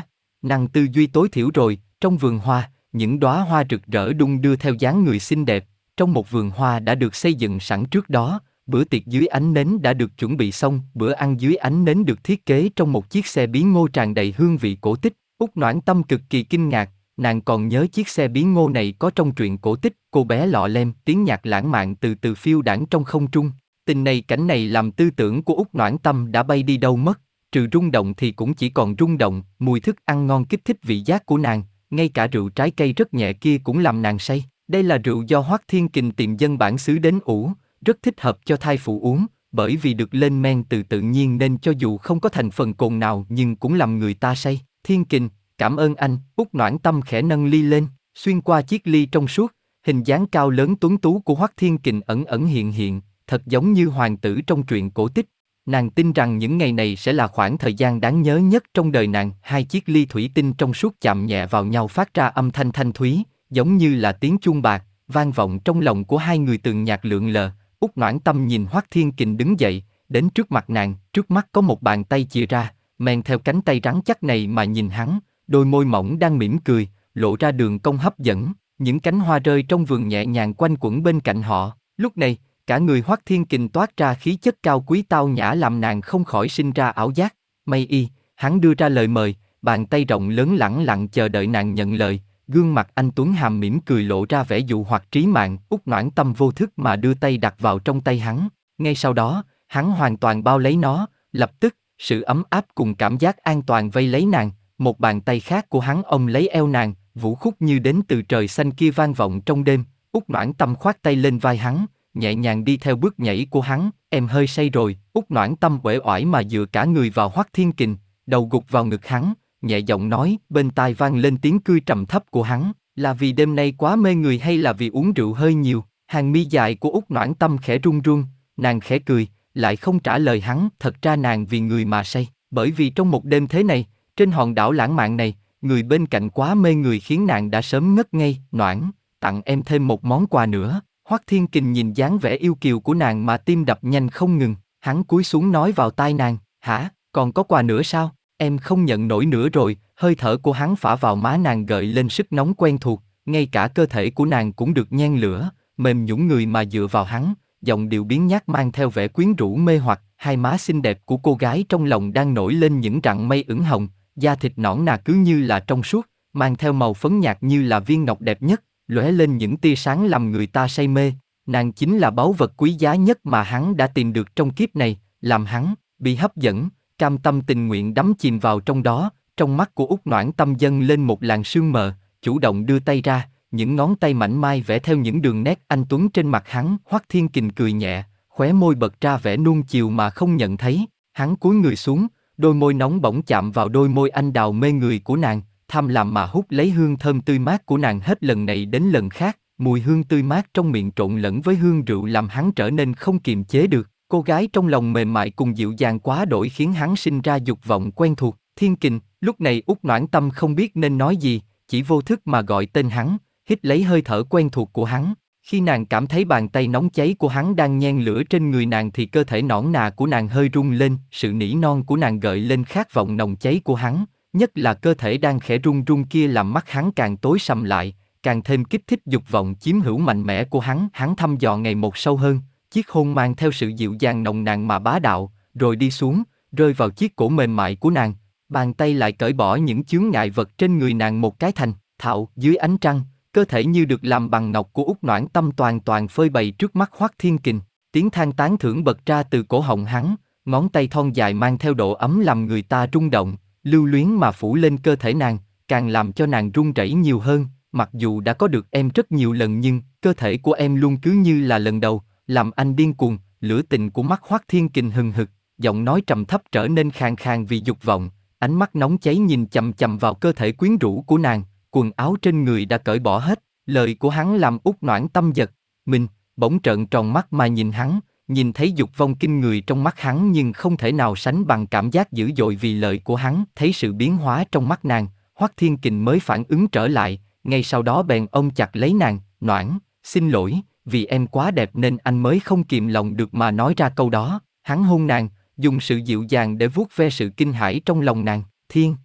Nàng tư duy tối thiểu rồi, trong vườn hoa, những đóa hoa rực rỡ đung đưa theo dáng người xinh đẹp, trong một vườn hoa đã được xây dựng sẵn trước đó, bữa tiệc dưới ánh nến đã được chuẩn bị xong, bữa ăn dưới ánh nến được thiết kế trong một chiếc xe bí ngô tràn đầy hương vị cổ tích. Úc Noãn Tâm cực kỳ kinh ngạc, nàng còn nhớ chiếc xe bí ngô này có trong truyện cổ tích, cô bé lọ lem, tiếng nhạc lãng mạn từ từ phiêu đảng trong không trung. Tình này cảnh này làm tư tưởng của Úc Noãn Tâm đã bay đi đâu mất, trừ rung động thì cũng chỉ còn rung động, mùi thức ăn ngon kích thích vị giác của nàng, ngay cả rượu trái cây rất nhẹ kia cũng làm nàng say. Đây là rượu do Hoắc Thiên Kình tìm dân bản xứ đến ủ, rất thích hợp cho thai phụ uống, bởi vì được lên men từ tự nhiên nên cho dù không có thành phần cồn nào nhưng cũng làm người ta say. Thiên Kình, cảm ơn anh, Úc noãn tâm khẽ nâng ly lên, xuyên qua chiếc ly trong suốt, hình dáng cao lớn tuấn tú của Hoắc Thiên Kình ẩn ẩn hiện hiện, thật giống như hoàng tử trong truyện cổ tích. Nàng tin rằng những ngày này sẽ là khoảng thời gian đáng nhớ nhất trong đời nàng. Hai chiếc ly thủy tinh trong suốt chạm nhẹ vào nhau phát ra âm thanh thanh thúy, giống như là tiếng chuông bạc, vang vọng trong lòng của hai người từng nhạc lượng lờ. út Noãn Tâm nhìn Hoắc Thiên Kình đứng dậy, đến trước mặt nàng, trước mắt có một bàn tay chìa ra, men theo cánh tay rắn chắc này mà nhìn hắn, đôi môi mỏng đang mỉm cười, lộ ra đường cong hấp dẫn, những cánh hoa rơi trong vườn nhẹ nhàng quanh quẩn bên cạnh họ. Lúc này, cả người Hoắc Thiên Kình toát ra khí chất cao quý tao nhã làm nàng không khỏi sinh ra ảo giác. May y, hắn đưa ra lời mời, bàn tay rộng lớn lẳng lặng chờ đợi nàng nhận lời, gương mặt anh Tuấn hàm mỉm cười lộ ra vẻ dụ hoặc trí mạng, út noãn tâm vô thức mà đưa tay đặt vào trong tay hắn. Ngay sau đó, hắn hoàn toàn bao lấy nó, lập tức, sự ấm áp cùng cảm giác an toàn vây lấy nàng, một bàn tay khác của hắn ông lấy eo nàng, vũ khúc như đến từ trời xanh kia vang vọng trong đêm, út noãn tâm khoát tay lên vai hắn, nhẹ nhàng đi theo bước nhảy của hắn, em hơi say rồi, út noãn tâm uể oải mà dựa cả người vào hoắc thiên kình, đầu gục vào ngực hắn, nhẹ giọng nói, bên tai vang lên tiếng cười trầm thấp của hắn, là vì đêm nay quá mê người hay là vì uống rượu hơi nhiều, hàng mi dài của út noãn tâm khẽ run run, nàng khẽ cười, lại không trả lời hắn, thật ra nàng vì người mà say, bởi vì trong một đêm thế này, trên hòn đảo lãng mạn này, người bên cạnh quá mê người khiến nàng đã sớm ngất ngây, noãn, tặng em thêm một món quà nữa. Hoắc Thiên Kình nhìn dáng vẻ yêu kiều của nàng mà tim đập nhanh không ngừng, hắn cúi xuống nói vào tai nàng, hả, còn có quà nữa sao? Em không nhận nổi nữa rồi, hơi thở của hắn phả vào má nàng gợi lên sức nóng quen thuộc, ngay cả cơ thể của nàng cũng được nhen lửa, mềm nhũn người mà dựa vào hắn, giọng điệu biến nhát mang theo vẻ quyến rũ mê hoặc, hai má xinh đẹp của cô gái trong lòng đang nổi lên những rặng mây ửng hồng, da thịt nõn nà cứ như là trong suốt, mang theo màu phấn nhạt như là viên ngọc đẹp nhất, lóe lên những tia sáng làm người ta say mê. Nàng chính là báu vật quý giá nhất mà hắn đã tìm được trong kiếp này, làm hắn bị hấp dẫn, cam tâm tình nguyện đắm chìm vào trong đó, trong mắt của út noãn tâm dâng lên một làn sương mờ, chủ động đưa tay ra, những ngón tay mảnh mai vẽ theo những đường nét anh tuấn trên mặt hắn, Hoắc Thiên Kình cười nhẹ, khóe môi bật ra vẻ nuông chiều mà không nhận thấy, hắn cúi người xuống, đôi môi nóng bỏng chạm vào đôi môi anh đào mê người của nàng, tham làm mà hút lấy hương thơm tươi mát của nàng hết lần này đến lần khác, mùi hương tươi mát trong miệng trộn lẫn với hương rượu làm hắn trở nên không kiềm chế được. Cô gái trong lòng mềm mại cùng dịu dàng quá đổi khiến hắn sinh ra dục vọng quen thuộc. Thiên kình, lúc này út noãn tâm không biết nên nói gì, chỉ vô thức mà gọi tên hắn, hít lấy hơi thở quen thuộc của hắn. Khi nàng cảm thấy bàn tay nóng cháy của hắn đang nhen lửa trên người nàng thì cơ thể nõn nà của nàng hơi rung lên, sự nỉ non của nàng gợi lên khát vọng nồng cháy của hắn, nhất là cơ thể đang khẽ rung rung kia làm mắt hắn càng tối sầm lại, càng thêm kích thích dục vọng chiếm hữu mạnh mẽ của hắn. Hắn thăm dò ngày một sâu hơn, chiếc hôn mang theo sự dịu dàng nồng nàn mà bá đạo, rồi đi xuống, rơi vào chiếc cổ mềm mại của nàng, bàn tay lại cởi bỏ những chướng ngại vật trên người nàng một cái thành, thạo, dưới ánh trăng, cơ thể như được làm bằng ngọc của út noãn tâm toàn toàn phơi bày trước mắt hoắc thiên kình, tiếng than tán thưởng bật ra từ cổ họng hắn, ngón tay thon dài mang theo độ ấm làm người ta rung động, lưu luyến mà phủ lên cơ thể nàng, càng làm cho nàng run rẩy nhiều hơn, mặc dù đã có được em rất nhiều lần nhưng cơ thể của em luôn cứ như là lần đầu, làm anh điên cuồng, lửa tình của mắt Hoắc Thiên Kình hừng hực, giọng nói trầm thấp trở nên khàn khàn vì dục vọng, ánh mắt nóng cháy nhìn chầm chầm vào cơ thể quyến rũ của nàng, quần áo trên người đã cởi bỏ hết, lời của hắn làm út noãn tâm giật, mình, bỗng trợn tròn mắt mà nhìn hắn, nhìn thấy dục vong kinh người trong mắt hắn nhưng không thể nào sánh bằng cảm giác dữ dội vì lời của hắn, thấy sự biến hóa trong mắt nàng, Hoắc Thiên Kình mới phản ứng trở lại, ngay sau đó bèn ôm chặt lấy nàng, noãn, xin lỗi, vì em quá đẹp nên anh mới không kìm lòng được mà nói ra câu đó, hắn hôn nàng, dùng sự dịu dàng để vuốt ve sự kinh hãi trong lòng nàng, thiên.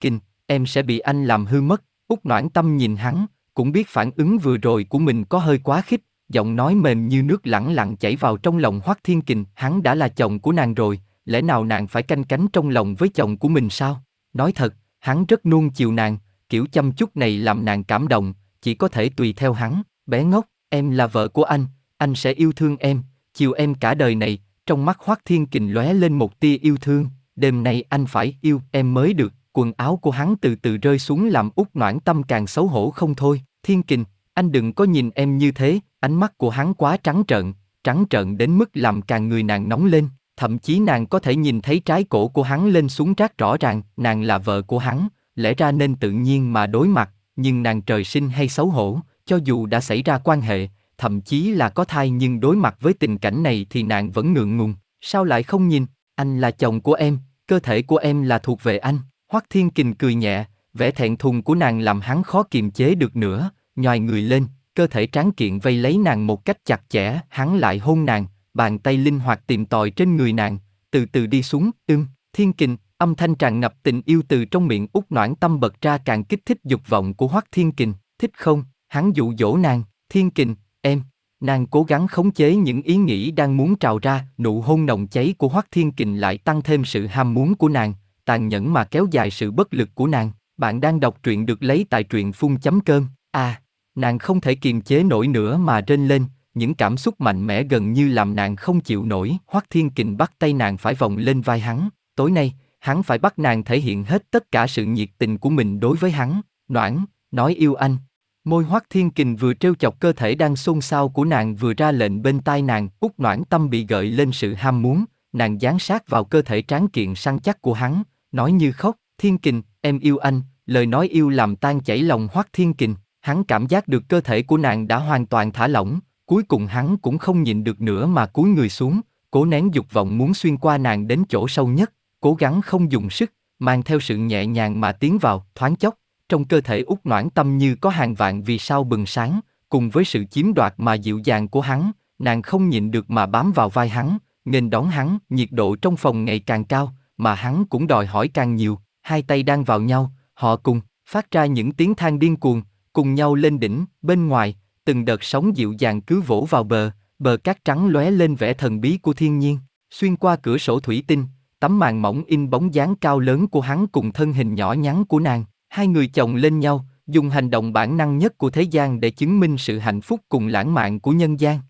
Kinh, em sẽ bị anh làm hư mất, út noãn tâm nhìn hắn, cũng biết phản ứng vừa rồi của mình có hơi quá khích, giọng nói mềm như nước lẳng lặng chảy vào trong lòng Hoắc Thiên Kình, hắn đã là chồng của nàng rồi, lẽ nào nàng phải canh cánh trong lòng với chồng của mình sao? Nói thật, hắn rất nuông chiều nàng, kiểu chăm chút này làm nàng cảm động, chỉ có thể tùy theo hắn, bé ngốc, em là vợ của anh, anh sẽ yêu thương em, chiều em cả đời này, trong mắt Hoác Thiên Kình lóe lên một tia yêu thương, đêm nay anh phải yêu em mới được, quần áo của hắn từ từ rơi xuống làm út noãn tâm càng xấu hổ không thôi, Thiên Kình, anh đừng có nhìn em như thế, ánh mắt của hắn quá trắng trợn, trắng trợn đến mức làm càng người nàng nóng lên, thậm chí nàng có thể nhìn thấy trái cổ của hắn lên xuống rác rõ ràng, nàng là vợ của hắn, lẽ ra nên tự nhiên mà đối mặt, nhưng nàng trời sinh hay xấu hổ, cho dù đã xảy ra quan hệ, thậm chí là có thai nhưng đối mặt với tình cảnh này thì nàng vẫn ngượng ngùng, sao lại không nhìn, anh là chồng của em, cơ thể của em là thuộc về anh. Hoắc Thiên Kình cười nhẹ, vẻ thẹn thùng của nàng làm hắn khó kiềm chế được nữa, nhòi người lên, cơ thể tráng kiện vây lấy nàng một cách chặt chẽ, hắn lại hôn nàng, bàn tay linh hoạt tìm tòi trên người nàng, từ từ đi xuống, ưng, Thiên Kình, âm thanh tràn ngập tình yêu từ trong miệng út noãn tâm bật ra càng kích thích dục vọng của Hoắc Thiên Kình, thích không? Hắn dụ dỗ nàng, Thiên Kình, em, nàng cố gắng khống chế những ý nghĩ đang muốn trào ra, nụ hôn nồng cháy của Hoắc Thiên Kình lại tăng thêm sự ham muốn của nàng, tàn nhẫn mà kéo dài sự bất lực của nàng. Bạn đang đọc truyện được lấy tại truyện phun chấm cơm. À, nàng không thể kiềm chế nổi nữa mà rên lên, những cảm xúc mạnh mẽ gần như làm nàng không chịu nổi. Hoắc Thiên Kình bắt tay nàng phải vòng lên vai hắn. Tối nay, hắn phải bắt nàng thể hiện hết tất cả sự nhiệt tình của mình đối với hắn. Noãn, nói yêu anh. Môi Hoắc Thiên Kình vừa trêu chọc cơ thể đang xôn xao của nàng vừa ra lệnh bên tai nàng, út noãn tâm bị gợi lên sự ham muốn, nàng dán sát vào cơ thể tráng kiện săn chắc của hắn, nói như khóc, Thiên Kình, em yêu anh, lời nói yêu làm tan chảy lòng Hoắc Thiên Kình, hắn cảm giác được cơ thể của nàng đã hoàn toàn thả lỏng, cuối cùng hắn cũng không nhịn được nữa mà cúi người xuống, cố nén dục vọng muốn xuyên qua nàng đến chỗ sâu nhất, cố gắng không dùng sức, mang theo sự nhẹ nhàng mà tiến vào, thoáng chốc, trong cơ thể út noãn tâm như có hàng vạn vì sao bừng sáng, cùng với sự chiếm đoạt mà dịu dàng của hắn, nàng không nhịn được mà bám vào vai hắn, nên đón hắn, nhiệt độ trong phòng ngày càng cao, mà hắn cũng đòi hỏi càng nhiều, hai tay đang vào nhau, họ cùng, phát ra những tiếng than điên cuồng, cùng nhau lên đỉnh, bên ngoài, từng đợt sóng dịu dàng cứ vỗ vào bờ, bờ cát trắng lóe lên vẻ thần bí của thiên nhiên, xuyên qua cửa sổ thủy tinh, tấm màn mỏng in bóng dáng cao lớn của hắn cùng thân hình nhỏ nhắn của nàng, hai người chồng lên nhau, dùng hành động bản năng nhất của thế gian để chứng minh sự hạnh phúc cùng lãng mạn của nhân gian.